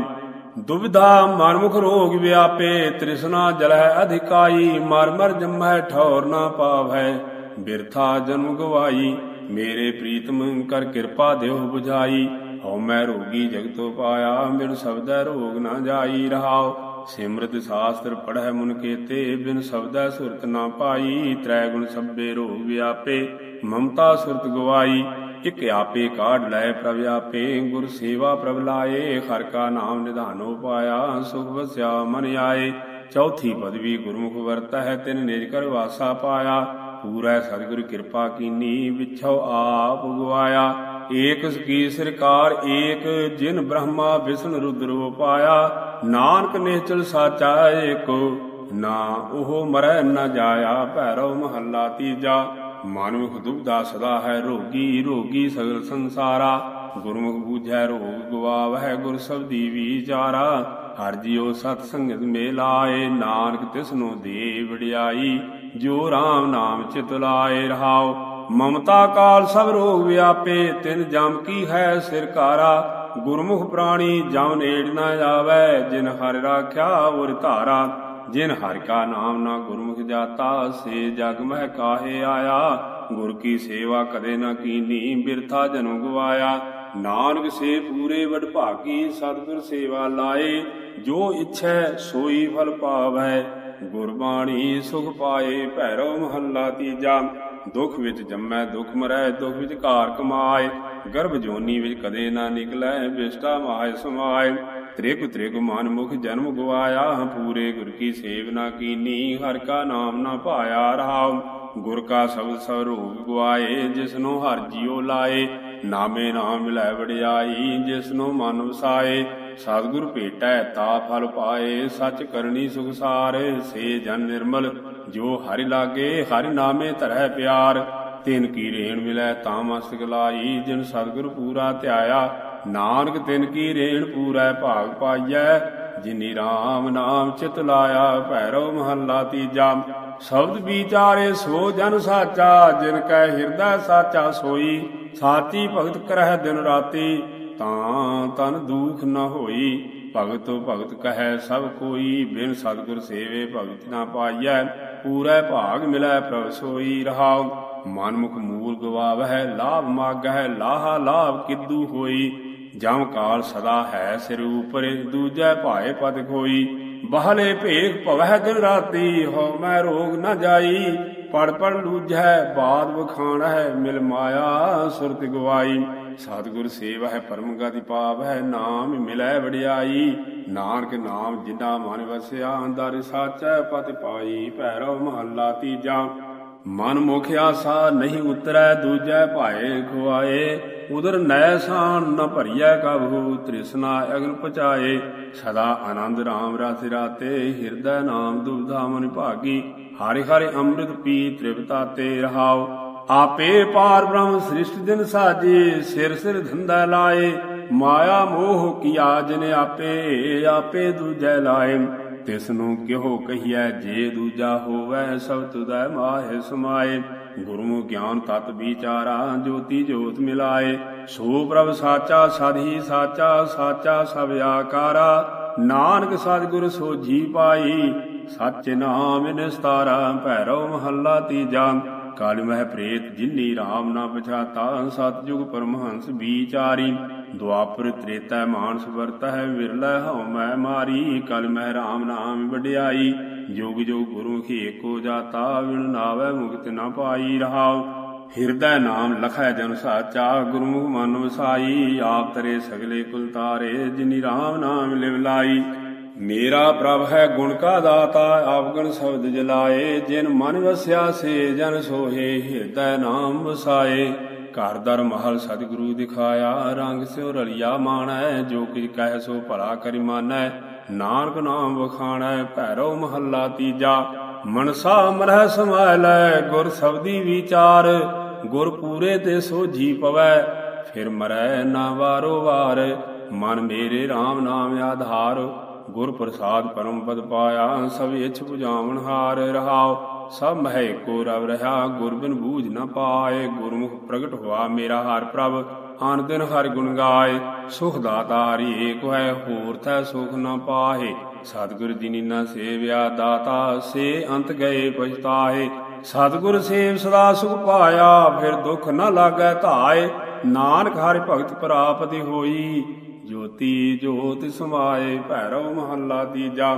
ਦੁਬਿਧਾ ਮਨਮੁਖ ਰੋਗ ਵਿਆਪੇ, ਤ੍ਰਿਸ਼ਨਾ ਜਲੈ ਅਧਿਕਾਈ, ਮਰ ਮਰ ਜੰਮੈ ਠੌਰ ਨਾ ਪਾਵੈ ਬਿਰਥਾ ਜਨਮ ਗਵਾਈ, ਮੇਰੇ ਪ੍ਰੀਤਮ ਕਰ ਕਿਰਪਾ ਦਿਓ 부ਝਾਈ ਹਉ ਮੈਂ ਰੋਗੀ ਜਗਤੋ ਪਾਇਆ, ਬਿਨ ਸ਼ਬਦੈ ਰੋਗ ਨਾ ਜਾਈ ਰਹਾਓ ਸਿਮਰਤ ਸ਼ਾਸਤਰ ਪੜ੍ਹੈ ਮੁਨ ਕੇਤੇ, ਬਿਨ ਸ਼ਬਦੈ ਸੁਰਤ ਨਾ ਪਾਈ। ਤ੍ਰੈ ਗੁਣ ਸਭੇ ਰੋਗ ਵਿਆਪੇ, ਮਮਤਾ ਸੁਰਤ ਗਵਾਈ। ਇਕ ਆਪੇ ਕਾਢ ਲੈ ਪ੍ਰਭ ਆਪੇ, ਗੁਰ ਸੇਵਾ ਪ੍ਰਭ ਲਾਏ, ਹਰ ਕਾ ਨਾਮ ਨਿਧਾਨੋ ਪਾਇਆ, ਸੁਖ ਵਸਿਆ ਮਨ ਆਏ। ਚੌਥੀ ਪਦਵੀ ਗੁਰਮੁਖ ਵਰਤ ਹੈ ਤਿਨ ਨਿਜ ਕਰ ਵਾਸਾ ਪਾਇਆ। ਪੂਰਾ ਸਤਿਗੁਰ ਕਿਰਪਾ ਕੀਨੀ ਵਿਛੋ ਆਪ ਗਵਾਇਆ। ਏਕ ਸਕੀ ਸਰਕਾਰ, ਏਕ ਜਿਨ ਬ੍ਰਹਮਾ ਵਿਸ਼ਨ ਰੁਦਰ ਉਪਾਇਆ ਨਾਨਕ ਨਿਹਚਲ ਸਾਚਾ, ਏਕੋ ਨਾ ਉਹ ਮਰੈ ਨਾ ਜਾਇਆ, ਭੈਰਵ ਮਹੱਲਾ ਤੀਜਾ। ਮਨੁਖ ਦੁਬਦਾ ਸਦਾ ਹੈ ਰੋਗੀ ਰੋਗੀ ਸਗਲ ਸੰਸਾਰਾ। ਗੁਰਮੁਖ ਬੂਝੈ ਰੋਗ ਗਵਾਵਹਿ ਗੁਰ ਸਬਦੀ ਵਿਚਾਰਾ। ਹਰ ਜਿਉ ਸਤ ਸੰਗਤ ਮੇਲਾਏ, ਨਾਨਕ ਤਿਸਨੋ ਦੇ ਵਡਿਆਈ। ਜੋ RAM ਨਾਮ ਚਿਤ ਲਾਏ ਰਹਾਉ, ਮਮਤਾ ਕਾਲ ਸਭ ਰੋਗ ਵਿਆਪੇ। ਤਿਨ ਜਮ ਕੀ ਹੈ ਸਿਰਕਾਰਾ ਗੁਰਮੁਖ ਪ੍ਰਾਣੀ ਜਮ ਨੇੜ ਨਾ ਜਾਵੇ। ਜਿਨ ਹਰਿ ਰਾਖਿਆ, ਉਰ ਧਾਰਾ। ਜਿਨ ਹਰਿ ਕਾ ਨਾਮ ਨਾ ਗੁਰਮੁਖ ਜਾਤਾ, ਸੇ ਜਗ ਮਹਿ ਕਾਹੇ ਆਇਆ। ਗੁਰ ਕੀ ਸੇਵਾ ਕਦੇ ਨਾ ਕੀਨੀ, ਬਿਰਥਾ ਜਨਮ ਗਵਾਇਆ। ਨਾਨਕ ਸੇ ਪੂਰੇ ਵਡ ਭਾਗੀ, ਸਤਿਗੁਰ ਸੇਵਾ ਲਾਏ। ਜੋ ਇੱਛੈ ਸੋਈ ਫਲ ਪਾਵੈ, ਗੁਰਬਾਣੀ ਸੁਖ ਪਾਏ, ਭੈਰੋ ਮਹੱਲਾ ਤੀਜਾ। ਦੁਖ ਵਿੱਚ ਜੰਮੈ, ਦੁਖ ਮਰੈ, ਦੁਖ ਵਿੱਚ ਘਾਰ ਕਮਾਏ। ਗਰਭ ਜੋਨੀ ਵਿੱਚ ਕਦੇ ਨਾ ਨਿਕਲੈ ਵਿਸ਼ਟਾ ਮਾਇ ਸਮਾਏ। ਤ੍ਰਿਗ ਤ੍ਰਿਗ ਮਨ ਮੁਖ ਜਨਮ ਗਵਾਇਆ, ਪੂਰੇ ਗੁਰ ਕੀ ਸੇਵਨਾ ਕੀਨੀ, ਹਰ ਕਾ ਨਾਮ ਨਾ ਪਾਇਆ ਰਹਾਉ। ਗੁਰ ਕਾ ਸ਼ਬਦ ਸਭ ਰੋਗ ਗਵਾਏ, ਜਿਸਨੂੰ ਹਰ ਜੀਉ ਲਾਏ। ਨਾਮੇ ਨਾਮ ਮਿਲੈ ਵਡਿਆਈ, ਜਿਸਨੂੰ ਮਨ ਵਸਾਏ। ਸਤਿਗੁਰ ਭੇਟੈ ਤਾ ਫਲ ਪਾਏ, ਸਚ ਕਰਨੀ ਸੁਖ ਸਾਰੇ, ਸੇ ਜਨ ਨਿਰਮਲ। ਜੋ ਹਰਿ ਲਾਗੇ, ਹਰਿ ਨਾਮੇ ਧਰੈ ਪਿਆਰ। ਤਿਨ ਕੀ ਰੇਣ ਮਿਲੈ ਤਾਂ ਮਸਤਕ ਲਾਈ, ਜਿਨ ਸਤਿਗੁਰ ਪੂਰਾ ਧਿਆਇਆ ਨਾਨਕ ਤਿਨ ਕੀ ਰੇਣ ਪੂਰੈ ਭਾਗ ਪਾਈਐ, ਜਿਨੀ RAM ਨਾਮ ਚਿਤ ਲਾਇਆ ਭੈਰੋ ਮਹੱਲਾ ਤੀਜਾ। ਸ਼ਬਦ ਵਿਚਾਰੇ ਸੋ ਜਨ ਸਾਚਾ, ਜਿਨ ਕੈ ਹਿਰਦਾ ਸਾਚਾ ਸੋਈ, ਸਾਚੀ ਭਗਤ ਕਰਹਿ ਦਿਨ ਰਾਤੀ, ਤਾਂ ਤਨ ਦੁਖ ਨ ਹੋਈ। ਭਗਤ ਭਗਤ ਕਹੈ ਸਭ ਕੋਈ, ਬਿਨ ਸਤਿਗੁਰ ਸੇਵੇ ਭਗਤ ਨਾ ਪਾਈਐ, ਪੂਰੇ ਭਾਗ ਮਿਲੈ ਪ੍ਰਭ ਸੋਈ ਰਹਾਉ। ਮਨਮੁਖ ਮੂਲ ਗਵਾਵਹਿ, ਲਾਭ ਮਾਗਹਿ, ਲਾਹਾ ਲਾਭ ਕਿਦੂ ਹੋਈ। ਜਮ ਕਾਲ ਸਦਾ ਹੈ ਸਿਰ ਉਪਰ ਦੂਜੈ ਭਾਏ ਪਦ ਕੋਈ ਬਹਲੇ ਭੇਖ ਭਵਹਿ ਦਿਨ ਰਾਤੀ ਹੋ ਮੈਂ ਰੋਗ ਨ ਜਾਈ। ਪੜ ਪੜ ਲੂਝੈ ਬਾਦ ਵਖਾਣ ਹੈ ਮਿਲ ਮਾਇਆ ਸੁਰਤ ਗਵਾਈ। ਸਤਿਗੁਰ ਸੇਵਾ ਹੈ ਪਰਮ ਗਤੀ ਪਾਪ ਹੈ ਨਾਮ ਮਿਲੈ ਵਡਿਆਈ। ਨਾਨਕ ਨਾਮ ਜਿਨਾ ਮਨ ਵਸਿਆ, ਅੰਦਰ ਸਾਚੈ ਪਤ ਪਾਈ। ਭੈਰੋ ਮਹੱਲਾ ਤੀਜਾ। ਮਨ ਮੁਖਿਆ ਆਸਾ ਨਹੀਂ ਉਤਰੈ, ਦੂਜੈ ਭਾਏ ਖੁਆਏ। ਉਦਰ ਨੈ ਸਾਨ ਨ ਭਰੀਐ ਕਬਹੂ, ਤ੍ਰਿਸ਼ਨਾ ਅਗਨ ਪਚਾਏ ਸਦਾ ਆਨੰਦ RAM ਰਸ ਰਾਤੇ, ਹਿਰਦੈ ਨਾਮ ਦੁਬਧਾ ਮਨ ਭਾਗੀ। ਹਰਿ ਹਰਿ ਅੰਮ੍ਰਿਤ ਪੀ ਤ੍ਰਿਪਤਾ ਤੇ ਰਹਾਉ ਆਪੇ ਪਾਰ ਬ੍ਰਹਮ ਸ੍ਰਿਸ਼ਟ ਦਿਨ ਸਾਜੇ, ਸਿਰ ਸਿਰ ਧੰਦਾ ਲਾਏ। ਮਾਇਆ ਮੋਹ ਕੀਆ, ਜਿਨ ਆਪੇ ਆਪੇ ਦੂਜੈ ਲਾਏ। ਤਿਸ ਨੂੰ ਕਿਹੋ ਕਹੀਐ? ਜੇ ਦੂਜਾ ਹੋਵੈ ਸਭ ਤੁਧੈ ਮਾਹਿ ਸਮਾਏ। ਗੁਰਮੁ ਗਿਆਨ ਤਤ ਵਿਚਾਰਾ, ਜੋਤੀ ਜੋਤ ਮਿਲਾਏ। ਸੋ ਪ੍ਰਭ ਸਾਚਾ ਸਦਹੀ ਸਾਚਾ ਸਾਚਾ ਸਭ ਆਕਾਰਾ। ਨਾਨਕ ਸਤਿਗੁਰ ਸੋਜੀ ਪਾਈ, ਸੱਚ ਨਾਮ ਨਿਸਤਾਰਾ ਭੈਰੋ ਮਹੱਲਾ ਤੀਜਾ। ਕਾਲ ਮਹਿ ਪ੍ਰੇਤ ਜਿਨੀ RAM ਨਾ ਪਛਾਤਾ ਸਤਜੁਗ ਪਰਮਹੰਸ ਵਿਚਾਰੀ। ਦੁਆਪਰ ਤ੍ਰੇਤਾ ਮਾਨਸ ਵਰਤ ਹੈ, ਵਿਰਲਾ ਹਉ ਮੈਂ ਮਾਰੀ, ਕਲ ਮਹਿ ਰਾਮ ਨਾਮ ਵਡਿਆਈ। ਜੋਗ ਜੋਗ ਗੁਰੂ ਏਕੋ ਜਾਤਾ, ਵਿਣ ਨਾਵੇ ਮੁਕਤ ਨਾ ਪਾਈ ਰਹਾਉ। ਹਿਰਦੈ ਨਾਮ ਲਖੈ ਜਨ ਸਾਚਾ, ਗੁਰਮੁਖ ਮਨ ਵਸਾਈ। ਆਪ ਤਰੇ ਸਗਲੇ ਕੁਲ ਤਾਰੇ, ਜਿਨੀ ਰਾਮ ਨਾਮ ਲਿਵ ਲਾਈ। ਮੇਰਾ ਪ੍ਰਭ ਹੈ ਗੁਣ ਕਾ ਦਾਤਾ, ਆਪਗਣ ਸ਼ਬਦ ਜਲਾਏ। ਜਿਨ ਮਨ ਵਸਿਆ, ਸੇ ਜਨ ਸੋਹੇ, ਹਿਰਦੈ ਨਾਮ ਵਸਾਏ। ਘਰ ਦਰ ਮਹਲ ਸਤਿਗੁਰੂ ਦਿਖਾਇਆ, ਰੰਗ ਸਿਉ ਰਲਿਆ ਮਾਣੈ, ਜੋ ਕਿ ਕਹਿ ਸੋ ਭਲਾ ਕਰਿ ਮਾਨੈ। ਨਾਨਕ ਨਾਮ ਵਖਾਣੈ, ਭੈਰੋ ਮਹੱਲਾ ਤੀਜਾ। ਮਨਸਾ ਮਰਹਿ ਸਮਾਇਲੈ, ਗੁਰ ਸਬਦੀ ਵਿਚਾਰ। ਗੁਰ ਪੂਰੇ ਤੇ ਸੋਝੀ ਪਵੈ, ਫਿਰ ਮਰੈ ਨਾ ਵਾਰੋ ਵਾਰ। ਮਨ ਮੇਰੇ RAM ਨਾਮ ਆਧਾਰ, ਗੁਰ ਪ੍ਰਸਾਦ ਪਰਮ ਪਦ ਪਾਇਆ, ਸਭ ਇਛ 부ਝਾਵਨ ਹਾਰ ਰਹਾਉ। ਸਭ ਮਹਿ ਕੋ ਰਵ ਰਹਾ, ਗੁਰ ਬਿਨ ਬੂਝ ਨ ਪਾਏ। ਗੁਰਮੁਖ ਪ੍ਰਗਟ ਹੋਆ ਮੇਰਾ ਹਰ ਪ੍ਰਭ, ਆਨ ਦਿਨ ਹਰਿ ਗੁਣ ਗਾਏ। ਸੁਖ ਦਾਤਾਰੀ ਏਕ ਹੈ ਹੋਰ ਥੈ ਸੁਖ ਨ ਪਾਹੇ। ਸਤਿਗੁਰ ਜਿਨੀ ਨ ਸੇਵਿਆ ਦਾਤਾ, ਸੇ ਅੰਤ ਗਏ ਪਛਤਾਏ। ਸਤਿਗੁਰ ਸੇਵ ਸਦਾ ਸੁਖ ਪਾਇਆ, ਫਿਰ ਦੁਖ ਨ ਲਾਗੈ ਧਾਏ। ਨਾਨਕ ਹਰਿ ਭਗਤ ਪ੍ਰਾਪਤੀ ਹੋਈ, ਜੋਤੀ ਜੋਤ ਸਮਾਏ, ਭੈਰਵ ਮਹੱਲਾ ਤੀਜਾ।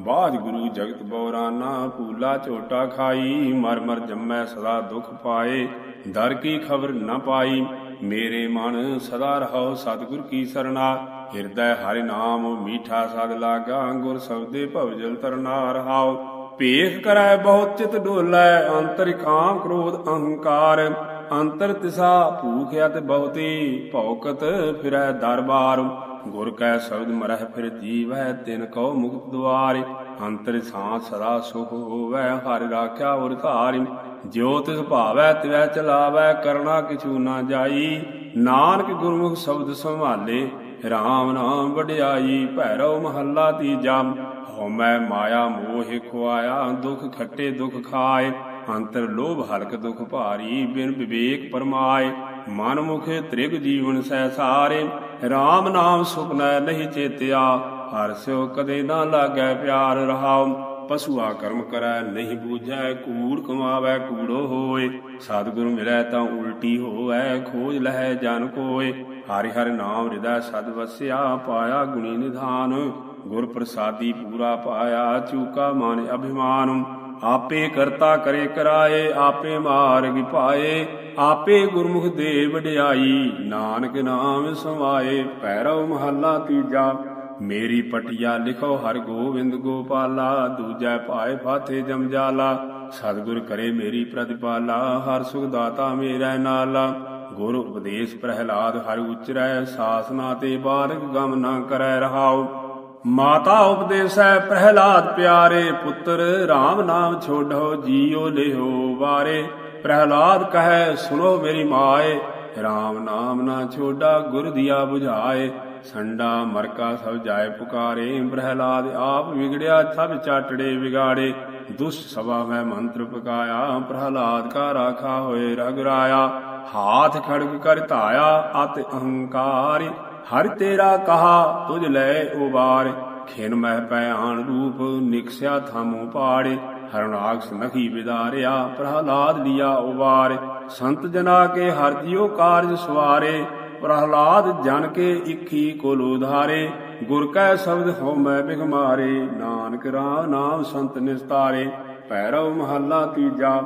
ਬਾਜ ਗੁਰੂ ਜਗਤ ਬੌਰਾਨਾ ਪੂਲਾ ਝੋਟਾ ਖਾਈ, ਮਰ ਮਰ ਜੰਮੈ ਸਦਾ ਦੁਖ ਪਾਏ। ਦਰ ਕੀ ਖਬਰ ਨ ਪਾਈ, ਮੇਰੇ ਮਨ ਸਦਾ ਰਹੋ ਸਤਿਗੁਰ ਕੀ ਸਰਣਾ। ਹਿਰਦੈ ਹਰਿ ਨਾਮ, ਮੀਠਾ ਸਦ ਲਾਗਾ, ਗੁਰ ਸਬਦੇ ਭਵਜਲ ਤਰਨਾ ਰਹਾਉ। ਭੇਖ ਕਰੈ ਬਹੁਤ ਚਿਤ ਡੋਲੈ, ਅੰਤਰ ਕਾਮ ਕ੍ਰੋਧ ਅਹੰਕਾਰ। ਅੰਤਰ ਤਿਸਾ ਭੂਖ ਅਤ ਬਹੁਤੀ, ਭੌਕਤ ਫਿਰੈ ਦਰਬਾਰ। ਗੁਰ ਕੈ ਸ਼ਬਦ ਮਰਹਿ ਫਿਰ ਜੀਵੈ ਤਿਨ ਕਉ ਮੁਕਤ ਦੁਆਰੇ, ਅੰਤਰ ਸਾਂ ਸਦਾ ਸੁਖ ਹੋਵੈ, ਹਰਿ ਰਾਖਿਆ ਉਰ ਧਾਰਿ, ਜਿਉ ਤਿਸ ਭਾਵੈ ਤਿਵੈ ਚਲਾਵੈ ਕਰਨਾ ਕਿਛੂ ਨਾ ਜਾਈ। ਨਾਨਕ ਗੁਰਮੁਖ ਸ਼ਬਦ ਸੰਭਾਲੇ RAM ਨਾਮ ਵਡਿਆਈ, ਭੈਰਵ ਮਹੱਲਾ ਤੀਜਾ ਹਉ ਮੈਂ ਮਾਇਆ ਮੋਹ ਖੁਆਇਆ, ਦੁਖ ਖੱਟੇ ਦੁਖ ਖਾਏ, ਅੰਤਰ ਲੋਭ ਹਲਕ ਦੁਖ ਭਾਰੀ, ਬਿਨ ਵਿਵੇਕ ਪਰਮਾਏ, ਮਨ ਮੁਖ ਤ੍ਰਿਗ ਜੀਵਨ ਸਹਿ ਸਾਰੇ। RAM ਨਾਮ ਸੁਪਨੈ ਨਹੀਂ ਚੇਤਿਆ, ਹਰ ਸਿਓ ਕਦੇ ਨਾ ਲਾਗੈ ਪਿਆਰ ਰਹਾਉ। ਪਸ਼ੂਆ ਕਰਮ ਕਰੈ ਨਹੀਂ ਬੂਝੈ, ਕੂੜ ਕਮਾਵੈ ਕੂੜੋ ਹੋਏ। ਸਤਿਗੁਰੂ ਮਿਲੈ ਤਾਂ ਉਲਟੀ ਹੋਵੈ, ਖੋਜ ਲਹੈ ਜਨ ਕੋਏ। ਹਰਿ ਹਰਿ ਨਾਮ ਹਿਰਦੈ ਸਦ ਵਸਿਆ, ਪਾਇਆ ਗੁਣੀ ਨਿਧਾਨ। ਗੁਰ ਪ੍ਰਸਾਦੀ ਪੂਰਾ ਪਾਇਆ, ਚੂਕਾ ਮਾਨ ਅਭਿਮਾਨ। ਆਪੇ ਕਰਤਾ ਕਰੇ ਕਰਾਏ, ਆਪੇ ਮਾਰਗ ਪਾਏ, ਆਪੇ ਗੁਰਮੁਖ ਦੇ ਵਡਿਆਈ, ਨਾਨਕ ਨਾਮ ਸਮਾਏ ਪੈਰਵ ਮਹੱਲਾ ਤੀਜਾ, ਮੇਰੀ ਪਟਿਆ ਲਿਖੋ ਹਰ ਗੋਬਿੰਦ ਗੋਪਾਲਾ, ਦੂਜਾ ਪਾਏ ਫਾਥੇ ਜਮਜਾਲਾ ਸਤਿਗੁਰ ਕਰੇ ਮੇਰੀ ਪ੍ਰਤਿਪਾਲਾ, ਹਰ ਸੁਖ ਦਾਤਾ ਮੇਰਾ ਨਾਲਾ, ਗੁਰ ਉਪਦੇਸ਼ ਪ੍ਰਹਿਲਾਦ ਹਰ ਉਚਰੈ, ਸਾਸਨਾ ਤੇ ਬਾਲਕ ਗਮ ਨਾ ਕਰੈ ਰਹਾਉ ਮਾਤਾ ਉਪਦੇਸੈ ਪ੍ਰਹਿਲਾਦ ਪਿਆਰੇ ਪੁੱਤਰ RAM ਨਾਮ ਛੋਡੋ, ਜੀਉ ਲਿਓ ਵਾਰੇ। ਪ੍ਰਹਿਲਾਦ ਕਹੈ ਸੁਨੋ ਮੇਰੀ ਮਾਏ RAM ਨਾਮ ਨਾ ਛੋਡਾ, ਗੁਰ ਦਿਆ 부ਝਾਏ ਸੰਡਾ ਮਰਕਾ ਸਭ ਜਾਏ ਪੁਕਾਰੇ, ਪ੍ਰਹਿਲਾਦ ਆਪ ਵਿਗੜਿਆ, ਸਭ ਚਾਟੜੇ ਵਿਗਾੜੇ। ਦੁਸ਼ ਸਭਾ ਮੈਂ ਮੰਤਰ ਪਕਾਇਆ, ਪ੍ਰਹਿਲਾਦ ਕਾ ਰਾਖਾ ਹੋਏ ਰਗਰਾਇਆ। ਹਾਥ ਖੜਗ ਕਰ ਧਾਇਆ, ਅਤ ਅਹੰਕਾਰ। ਹਰ ਤੇਰਾ ਕਹਾ ਤੁਝ ਲੈ ਉਬਾਰ। ਖਿਨ ਮਹਿ ਪੈ ਰੂਪ, ਨਿਕਸਿਆ ਥਾਮੋ ਪਾੜੇ। ਹਰਨਾਕਸ ਨਖੀ ਵਿਦਾਰਿਆ, ਪ੍ਰਹਲਾਦ ਲਿਆ ਉਵਾਰ ਸੰਤ ਜਨਾ ਕੇ ਹਰ ਜਿਉ ਕਾਰਜ ਸਵਾਰੇ। ਪ੍ਰਹਲਾਦ ਜਨ ਕੇ ਇਖੀ ਕੋਲ ਉਧਾਰੇ। ਗੁਰ ਕੈ ਸ਼ਬਦ ਹਉ ਮੈਂ ਬਿਗਮਾਰੇ। ਨਾਨਕ ਰਾ ਨਾਮ ਸੰਤ ਨਿਸਤਾਰੇ। ਪੈਰਵ ਮਹੱਲਾ ਤੀਜਾ,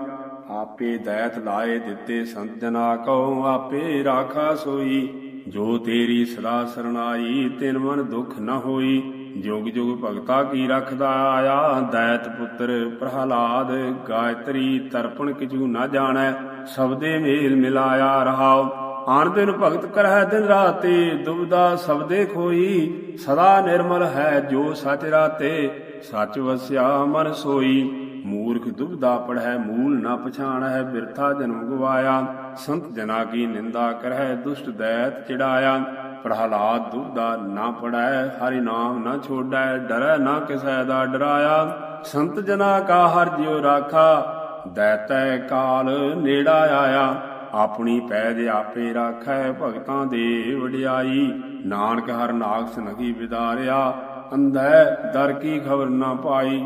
ਆਪੇ ਦੈਤ ਲਾਏ ਦਿੱਤੇ ਸੰਤ ਜਨਾ ਕਉ, ਆਪੇ ਰਾਖਾ ਸੋਈ। ਜੋ ਤੇਰੀ ਸਦਾ ਸਰਨਾਈ ਤਿਨ ਮਨ ਦੁਖ ਨ ਹੋਈ, ਜੁਗ ਜੁਗ ਭਗਤਾ ਕੀ ਰਖਦਾ ਆਇਆ? ਦੈਤ ਪੁੱਤਰ ਪ੍ਰਹਲਾਦ, ਗਾਇਤਰੀ ਤਰਪਣ ਕਿਛੂ ਨਾ ਜਾਣੈ, ਸਬਦੇ ਮੇਲ ਮਿਲਾਇਆ ਰਹਾਉ। ਆਨ ਦਿਨ ਭਗਤ ਕਰਹਿ ਦਿਨ ਰਾਤੇ, ਦੁਬਦਾ ਸਬਦੇ ਖੋਈ, ਸਦਾ ਨਿਰਮਲ ਹੈ ਜੋ ਸਚ ਰਾਤੇ, ਸਚ ਵਸਿਆ ਮਨ ਸੋਈ। ਮੂਰਖ ਦੁਬਦਾ ਪੜੈ ਮੂਲ ਨਾ ਪਛਾਣੈ ਬਿਰਥਾ ਜਨਮ ਗਵਾਇਆ। ਸੰਤ ਜਨਾ ਕੀ ਨਿੰਦਾ ਕਰਹਿ, ਦੁਸ਼ਟ ਦੈਤ ਚਿੜਾਇਆ। ਪ੍ਰਹਲਾਦ ਦੁਬਦਾ ਨਾ ਪੜੈ ਹਰਿ ਨਾਮ ਨਾ ਛੋੜੈ, ਡਰੈ ਨਾ ਕਿਸੈ ਦਾ ਡਰਾਇਆ। ਸੰਤ ਜਨਾ ਕਾ ਹਰ ਜਿਉ ਰਾਖਾ, ਦੈਤੈ ਕਾਲ ਨੇੜਾ ਆਇਆ। ਆਪਣੀ ਪੈਜ ਆਪੇ ਰਾਖੈ, ਭਗਤਾਂ ਦੇ ਵਡਿਆਈ। ਨਾਨਕ ਹਰ ਨਾਗਸ ਨਗੀ ਵਿਦਾਰਿਆ ਅੰਧੈ ਦਰ ਕੀ ਖਬਰ ਨਾ ਪਾਈ।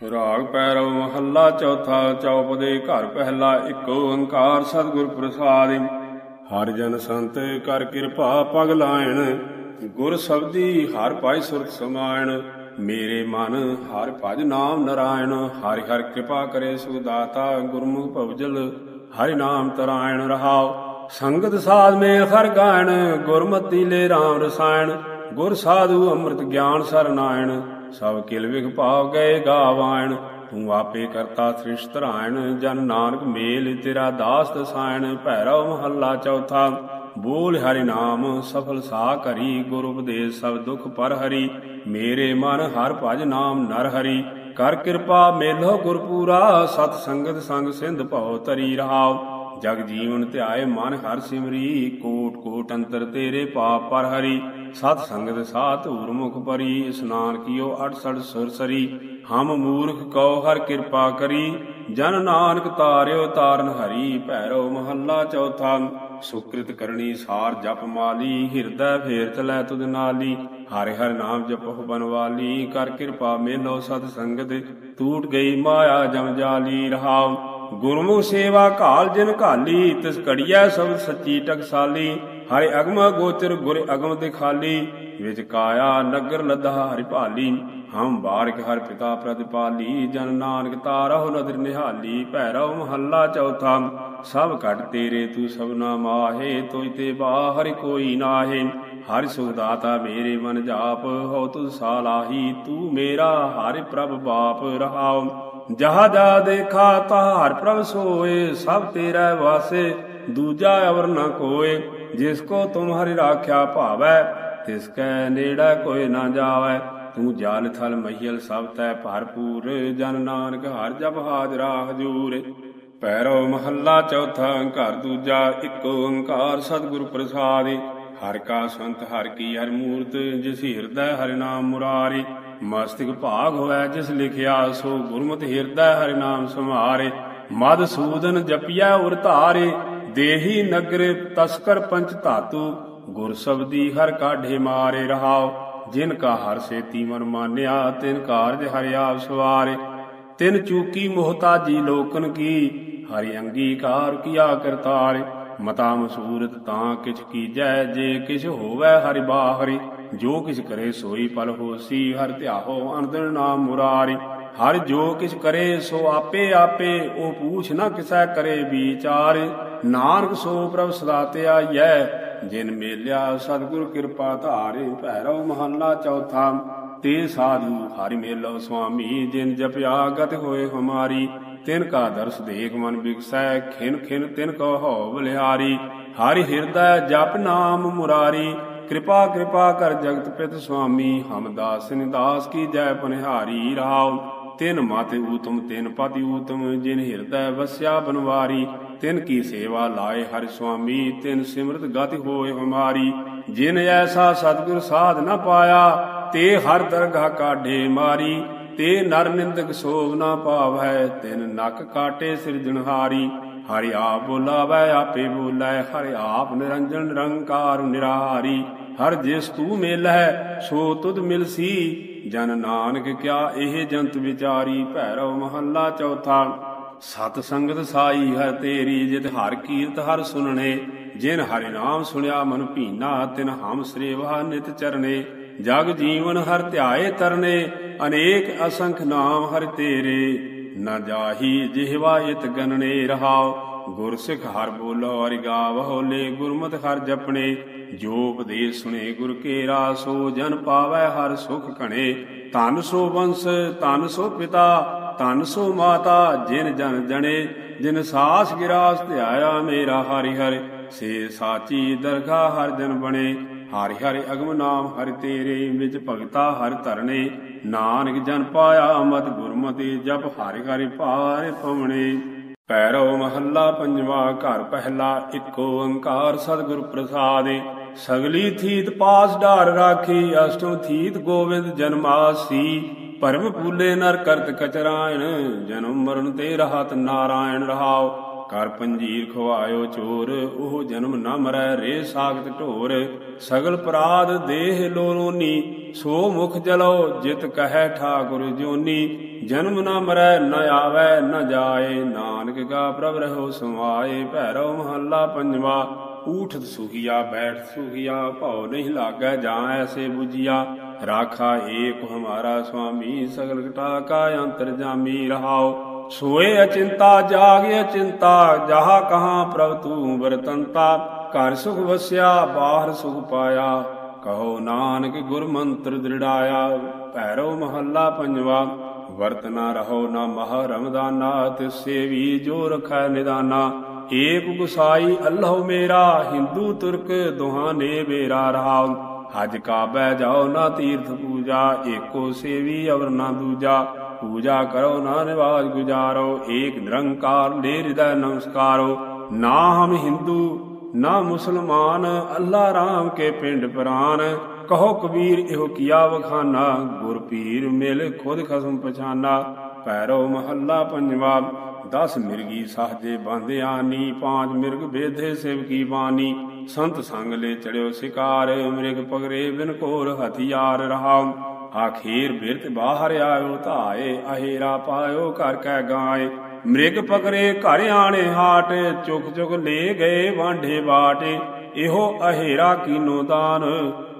ਰਾਗ ਪੈਰਵ ਮਹੱਲਾ ਚੌਥਾ ਚੌਪ ਦੇ ਘਰ ਪਹਿਲਾ, ਇੱਕ ਓੰਕਾਰ ਸਤਿਗੁਰ ਪ੍ਰਸਾਦਿ। ਹਰ ਜਨ ਸੰਤ ਕਰ ਕਿਰਪਾ ਪਗ ਲਾਇਣ, ਗੁਰ ਸਬਦੀ ਹਰ ਪਾਈ ਸੁਰਤ ਸਮਾਇਣ। ਮੇਰੇ ਮਨ ਹਰ ਭਜ ਨਾਮ ਨਰਾਇਣ, ਹਰਿ ਹਰ ਕਿਰਪਾ ਕਰੇ ਸੁਦਾਤਾ ਗੁਰਮੁਖ ਭਵਜਲ, ਹਰਿ ਨਾਮ ਤਰਾਇਣ ਰਹਾਓ ਸੰਗਤ ਸਾਧ ਮੇਲ ਹਰ ਗਾਇਣ, ਗੁਰਮਤਿ ਲੈ RAM ਰਸਾਇਣ। ਗੁਰ ਸਾਧੂ ਅੰਮ੍ਰਿਤ ਗਿਆਨ ਸਰਨਾਇਣ ਸਭ ਕਿਲ ਵਿਖ ਭਾਵ ਗਏ ਗਾਵਾਇਣ, ਤੂੰ ਆਪੇ ਕਰਤਾ ਸ੍ਰਿਸ਼ਟ ਧਰਾਇਣ ਜਨ ਨਾਨਕ ਮੇਲ ਤੇਰਾ ਦਾਸ ਦਸਾਇਣ, ਭੈਰਵ ਮਹੱਲਾ ਚੌਥਾ, ਬੋਲ ਹਰਿ ਨਾਮ, ਸਫਲ ਸਾ ਕਰੀ, ਗੁਰ ਉਪਦੇਸ਼ ਸਭ ਦੁਖ ਪਰ ਹਰੀ, ਮੇਰੇ ਮਨ ਹਰ ਭਜ ਨਾਮ ਨਰ ਹਰੀ, ਕਰ ਕਿਰਪਾ ਮੇਲੋ ਗੁਰਪੂਰਾ, ਸਤ ਸੰਗਤ ਸੰਗ ਸਿੰਧ ਭਉ ਤਰੀ ਰਹਾਉ, ਜਗ ਜੀਵਨ ਧਿਆਏ ਮਨ ਹਰ ਸਿਮਰੀ, ਕੋਟ ਕੋਟ ਅੰਤਰ ਤੇਰੇ ਪਾਪ ਪਰ ਹਰੀ ਸਤ ਸੰਗਤ ਸਾਧ ਧੂਰ ਮੁਖ ਪਰੀ, ਇਸਨਾਨ ਕੀਓ ਅਠ ਸੜ ਸੁਰ ਸਰੀ ਹਮ ਮੂਰਖ ਕਉ ਹਰ ਕਿਰਪਾ ਕਰੀ, ਜਨ ਨਾਨਕ ਤਾਰਿਓ ਤਾਰਨ ਹਰੀ, ਭੈਰੋ ਮਹੱਲਾ ਚੌਥਾ, ਸੁਕ੍ਰਿਤ ਕਰਨੀ ਸਾਰ ਜਪ ਮਾਲੀ, ਹਿਰਦੈ ਫੇਰ ਚਲੈ ਤੁਧ ਨਾਲੀ, ਹਰਿ ਹਰਿ ਨਾਮ ਜਪਹੁ ਬਨਵਾਲੀ ਕਰ ਕਿਰਪਾ ਮੇਲੋ ਸਤ ਸੰਗਤ ਟੂਟ ਗਈ ਮਾਇਆ ਜਮ ਜਾਲੀ ਰਹਾਉ। ਗੁਰਮੁਖ ਸੇਵਾ ਘਾਲ ਜਿਨ ਘਾਲੀ, ਤਿਸ ਘੜੀਐ ਸਬਦ ਸੱਚੀ ਟਕਸਾਲੀ। ਹਰਿ ਅਗਮ ਗੋਚਰ ਗੁਰ ਅਗਮ ਦਿਖਾਲੀ, ਵਿਚ ਕਾਇਆ ਨਗਰ ਲਦਾ ਹਰਿ ਭਾਲੀ। ਹਮ ਬਾਰਕ ਹਰ ਪਿਤਾ ਪ੍ਰਤਿਪਾਲੀ, ਜਨ ਨਾਨਕ ਤਾਰਹੁ ਨਦਰ ਨਿਹਾਲੀ। ਭੈਰਵ ਮਹੱਲਾ ਚੌਥਾ, ਸਭ ਘਟ ਤੇਰੇ ਤੂੰ ਸਭਨਾ ਮਾਹੇ, ਤੋਇ ਤੇ ਬਾਹਰ ਕੋਈ ਨਾਹੇ। ਹਰਿ ਸੁਖ ਦਾਤਾ ਮੇਰੇ ਮਨ ਜਾਪ ਹੋ ਤੁ ਸਾਲਾਹੀ, ਤੂੰ ਮੇਰਾ ਹਰਿ ਪ੍ਰਭ ਬਾਪ ਰਹਾਉ। ਜਹਾ ਜਾ ਦੇਖਾ ਤਾਰ ਪ੍ਰਭ ਸੋਏ, ਸਭ ਤੇਰਾ ਵਾਸੇ ਦੂਜਾ ਅਵਰ ਨ ਕੋਏ। ਜਿਸ ਕੋ ਤੁਮ ਰਾਖਿਆ ਭਾਵੈ, ਤਿਸ ਕੈ ਨੇੜਾ ਕੋਈ ਨਾ ਜਾਵੈ। ਤੂੰ ਜਾਲ ਥਲ ਮਹੀਲ ਸਭ ਤੈ ਭਰਪੂਰ, ਜਨ ਨਾਨਕ ਹਰ ਜਪ ਹਾਜ਼ਰਾ ਹਜੂਰ ਪੈਰੋ ਮਹੱਲਾ ਚੌਥਾ ਘਰ ਦੂਜਾ, ਇੱਕ ਓੰਕਾਰ ਸਤਿਗੁਰ ਪ੍ਰਸਾਦਿ। ਹਰ ਕਾ ਸੰਤ ਹਰ ਕੀ ਹਰ ਮੂਰਤ, ਜਿਸ ਹਿਰਦੈ ਹਰਿ ਨਾਮ ਮੁਰਾਰੀ। ਮਸਤਿਕ ਭਾਗ ਹੋਇ ਜਿਸ ਲਿਖਿਆ ਸੋ ਗੁਰਮਤਿ ਹਿਰਦੈ ਹਰਿ ਨਾਮ ਸਮਾਰੇ ਮਦ ਸੂਦਨ ਜਪਿਆ ਉਰ ਧਾਰੇ, ਦੇਹੀ ਨਗਰ ਤਸਕਰ ਪੰਚ ਧਾਤੂ। ਗੁਰ ਸਬਦੀ ਹਰ ਕਾਢੇ ਮਾਰੇ ਰਹਾਉ ਜਿਨ ਕਾ ਹਰ ਸੇਤੀ ਮਨ ਮਾਨਿਆ, ਤਿਨ ਕਾਰਜ ਹਰਿ ਆਪ ਸਵਾਰੇ। ਤਿਨ ਚੂਕੀ ਮੋਹਤਾਜੀ ਲੋਕਨ ਕੀ, ਹਰਿ ਅੰਗੀਕਾਰ ਕੀਆ ਕਰਤਾਰੇ। ਮਤਾ ਮਸੂਰਤ ਤਾਂ ਕਿਛ ਕੀਜੈ, ਜੇ ਕਿਛ ਹੋਵੈ ਹਰਿ ਬਾਹਰੀ। ਜੋ ਕਿਛ ਕਰੇ ਸੋਈ ਪਲ ਹੋਸੀ, ਹਰ ਧਿਆਹੋ ਅਨੰਦਨ ਨਾਮ ਮੁਰਾਰੀ। ਹਰ ਜੋ ਕਿਛ ਕਰੇ ਸੋ ਆਪੇ ਆਪੇ, ਉਹ ਪੂਛ ਨਾ ਕਿਸੈ ਕਰੇ ਵਿਚਾਰ। ਨਾਨਕ ਸੋ ਪ੍ਰਭ ਸਦਾ ਧਿਆਈਐ ਜਿਨ ਮੇਲਿਆ ਸਤਿਗੁਰ ਕਿਰਪਾ ਧਾਰੇ, ਭੈਰਵ ਮਹੱਲਾ ਚੌਥਾ। ਤੇ ਸਾਧੂ ਹਰਿ ਮੇਲੋ ਸੁਆਮੀ, ਜਿਨ ਜਪਿਆ ਗਤ ਹੋਏ ਹਮਾਰੀ। ਤਿਨ ਕਾ ਦਰਸ ਦੇਖ ਮਨ ਬਿਕਸੈ ਖਿਨ ਖਿਨ ਤਿਨ ਕੋ ਹੋ ਬਲਿਹਾਰੀ ਹਰਿ ਹਿਰਦੈ ਜਪ ਨਾਮ ਮੁਰਾਰੀ। ਕਿਰਪਾ ਕਿਰਪਾ ਕਰ ਜਗਤ ਪਿਤ ਸੁਆਮੀ ਹਮ ਨਿਦਾਸ ਕੀ ਜੈ ਪਨਿਹਾਰੀ ਰਾਵ ਤਿਨ ਮਤਿ ਊਤਮ, ਤਿਨ ਪਤੀ ਊਤਮ, ਜਿਨ ਹਿਰਦੈ ਵਸਿਆ ਬਨਵਾਰੀ। ਤਿਨ ਕੀ ਸੇਵਾ ਲਾਏ ਹਰਿ ਸੁਆਮੀ, ਤਿਨ ਸਿਮਰਤ ਗਤਿ ਹੋਏ ਹਮਾਰੀ। ਜਿਨ ਐਸਾ ਸਤਿਗੁਰ ਸਾਧ ਨਾ ਪਾਇਆ, ਤੇ ਹਰ ਦਰਗਾਹ ਕਾਢੇ ਮਾਰੀ। ਤੇ ਨਰ ਨਿੰਦਕ ਸੋਭ ਨਾ ਪਾਵੈ ਤਿਨ ਨਕ ਕਾਟੇ ਸਿਰਜਣਹਾਰੀ। ਹਰਿ ਆਪ ਬੋਲਾਵੈ, ਆਪੇ ਬੋਲੇ, ਹਰਿ ਆਪ ਨਿਰੰਜਨ, ਨਿਰੰਕਾਰ ਨਿਰਾਹਾਰੀ ਹਰ ਜਿਸ ਤੂ ਮਿਲੈ ਸੋ ਤੁਧ ਮਿਲਸੀ। ਜਨ ਨਾਨਕ ਕਿਆ ਇਹ ਜੰਤ ਵਿਚਾਰੀ, ਭੈਰਵ ਮਹੱਲਾ ਚੌਥਾ। ਸਤ ਸੰਗਤ ਸਾਈ ਹਰ ਤੇਰੀ, ਜਿਤ ਹਰ ਕੀਰਤ ਹਰ ਸੁਨਣੇ ਜਿਨ ਹਰਿ ਨਾਮ ਸੁਣਿਆ ਮਨ ਭੀਨਾ, ਤਿਨ ਹਮ ਸ੍ਰੇਵਾ ਨਿਤ ਚਰਨੇ। ਜਗ ਜੀਵਨ ਹਰ ਧਿਆਏ ਤਰਨੇ, ਅਨੇਕ ਅਸੰਖ ਨਾਮ ਹਰ ਤੇਰੇ। ਨ ਜਾਹੀ ਜਿਹਵਾ ਇਤ ਗਨਨੇ ਰਹਾਉ ਗੁਰ ਸਿਖ ਹਰ ਬੋਲੋ ਹਰਿ ਗਾਵਹੁ ਲੇ ਗੁਰਮਤਿ ਹਰ ਜਪਣੇ। ਜੋ ਉਪਦੇਸ਼ ਸੁਣੇ ਗੁਰ ਕੇਰਾ, ਸੋ ਜਨ ਪਾਵੈ ਹਰ ਸੁਖ ਘਣੇ। ਧਨ ਸੋ ਵੰਸ, ਧਨ ਸੋ ਪਿਤਾ, ਧਨ ਸੋ ਮਾਤਾ, ਜਿਨ ਜਨ ਜਣੇ। ਜਿਨ ਸਾਸ ਗਿਰਾਸ ਧਿਆਇਆ ਮੇਰਾ ਹਰਿ ਹਰਿ, ਸੇ ਸਾਚੀ ਦਰਗਾ ਹਰ ਜਨ ਬਣੇ। ਹਰਿ ਹਰਿ ਅਗਮ ਨਾਮ ਹਰਿ ਤੇਰੇ ਵਿੱਚ ਭਗਤਾ ਹਰਿ ਧਰਨੇ, ਨਾਨਕ ਜਨ ਪਾਇਆ ਮਤ ਗੁਰਮਤਿ ਜਪ ਹਰਿ ਹਰਿ ਭਾਰੇ ਪਵਣੇ ਪੈਰੋ ਮਹੱਲਾ ਪੰਜਵਾ ਘਰ ਪਹਿਲਾ, ਇੱਕੋ ਓੰਕਾਰ ਸਤਿਗੁਰ ਪ੍ਰਸਾਦਿ। ਸਗਲੀ ਥੀਤ ਪਾਸ ਢਾਰ ਰਾਖੀ ਅਸ਼ਟੋ ਥੀਤ ਗੋਬਿੰਦ ਜਨਮਾਸੀ ਪਰਮ ਪੂਲੇ ਨਰ ਕਰਤ ਕਚਰਾਇਣ, ਜਨਮ ਮਰਨ ਤੇ ਰਹਤ ਨਾਰਾਇਣ ਰਹਾਉ ਕਰ ਪੰਜੀਰ ਖਵਾਇਓ ਚੋਰ, ਉਹ ਜਨਮ ਨਾ ਮਰੈ ਰੇ ਸਾਖਤ ਢੋਰ। ਸਗਲ ਪਰਾਧ ਦੇਹ ਲੋਲੋਨੀ, ਸੋ ਮੁਖ ਜਲੋ ਜਿਤ ਕਹੈ ਠਾਕੁਰ ਜੋਨੀ। ਜਨਮ ਨਾ ਮਰੈ, ਨ ਆਵੈ, ਨ ਜਾਏ, ਨਾਨਕ ਕਾ ਪ੍ਰਭ ਰਹੋ ਸਮਾਏ ਭੈਰੋ ਮਹੱਲਾ ਪੰਜਵਾ, ਊਠਤ ਸੁਖੀਆ, ਬੈਠ ਸੁਖੀਆ, ਭਉ ਨਹੀਂ ਲਾਗੈ ਜਾਂ ਐਸੇ 부ਜੀਆ ਰਾਖਾ ਏਕ ਹਮਾਰਾ ਸੁਆਮੀ, ਸਗਲ ਘਟਾ ਕਾ ਅੰਤਰ ਜਾਮੀ ਰਹਾਓ। ਸੋਏ ਅਚਿੰਤਾ, ਜਾਗ ਅਚਿੰਤਾ, ਜਹਾ ਕਹਾ ਪ੍ਰਭ ਤੂੰ ਵਰਤੰਤਾ, ਘਰ ਸੁਖ ਵਸਿਆ, ਬਾਹਰ ਸੁਖ ਪਾਇਆ। ਕਹੋ ਨਾਨਕ ਗੁਰ ਮੰਤਰ ਦ੍ਰਿੜਾਇਆ, ਭੈਰੋ ਮਹੱਲਾ ਪੰਜਵਾ ਵਰਤਨਾ ਰਹੋ ਨਾ ਮਹ ਰਮਦਾਨਾ ਤਿਸ ਸੇਵੀ ਜੋ ਰਖੈ ਨਿਦਾਨਾ। ਏਕ ਗੁਸਾਈ ਅੱਲਾਹ ਮੇਰਾ, ਹਿੰਦੂ ਤੁਰਕ ਦੁਹਾਂ ਨੇ ਬੇਰਾ ਰਹਾ ਹਜ ਕਾਬੈ ਜਾਓ ਨਾ ਤੀਰਥ ਪੂਜਾ, ਏਕੋ ਸੇਵੀ ਅਵਰ ਨਾ ਦੂਜਾ। ਪੂਜਾ ਕਰੋ ਨਾ ਨਿਵਾਜ ਗੁਜਾਰੋ, ਏਕ ਨਿਰੰਕਾਰ ਲੈ ਹਿਰਦੈ ਨਮਸਕਾਰੋ। ਨਾ ਹਮ ਹਿੰਦੂ, ਨਾ ਮੁਸਲਮਾਨ, ਅੱਲਾ ਰਾਮ ਕੇ ਪਿੰਡ ਪ੍ਰਾਨ। ਕਹੋ ਕਬੀਰ, ਇਹੋ ਕੀਆ ਵਖਾਨਾ, ਗੁਰ ਪੀਰ ਮਿਲ ਖੁਦ ਖਸਮ ਪਛਾਨਾ। ਪੈਰੋ ਮਹੱਲਾ ਪੰਜਵਾ, ਦਸ ਮਿਰਗੀ ਸਾਹਜੇ ਬਾਂਧਿਆਨੀ ਪਾਂਚ ਮਿਰਗ ਬੇਧੇ ਸਿਵ ਕੀ ਬਾਣੀ ਸੰਤ ਸੰਗ ਲੈ ਚੜਿਓ ਸਿਕਾਰ, ਮਿਰਗ ਪਗਰੇ ਬਿਨ ਕੋਰ ਹਥਿਆਰ ਰਹਾ ਆਖੀਰ ਬਿਰਤ ਬਾਹਰ ਆਇਓ ਧਾਏ, ਅਹੀਰਾ ਪਾਇਓ ਘਰ ਕੈ ਗਾਏ। ਮ੍ਰਿਗ ਪਕਰੇ ਘਰ ਆਣੇ ਹਾਟ, ਚੁਕ ਚੁਕ ਲੈ ਗਏ ਵਾਂਢੇ ਬਾਟ। ਇਹੋ ਅਹੀਰਾ ਕੀਨੋ ਦਾਨ,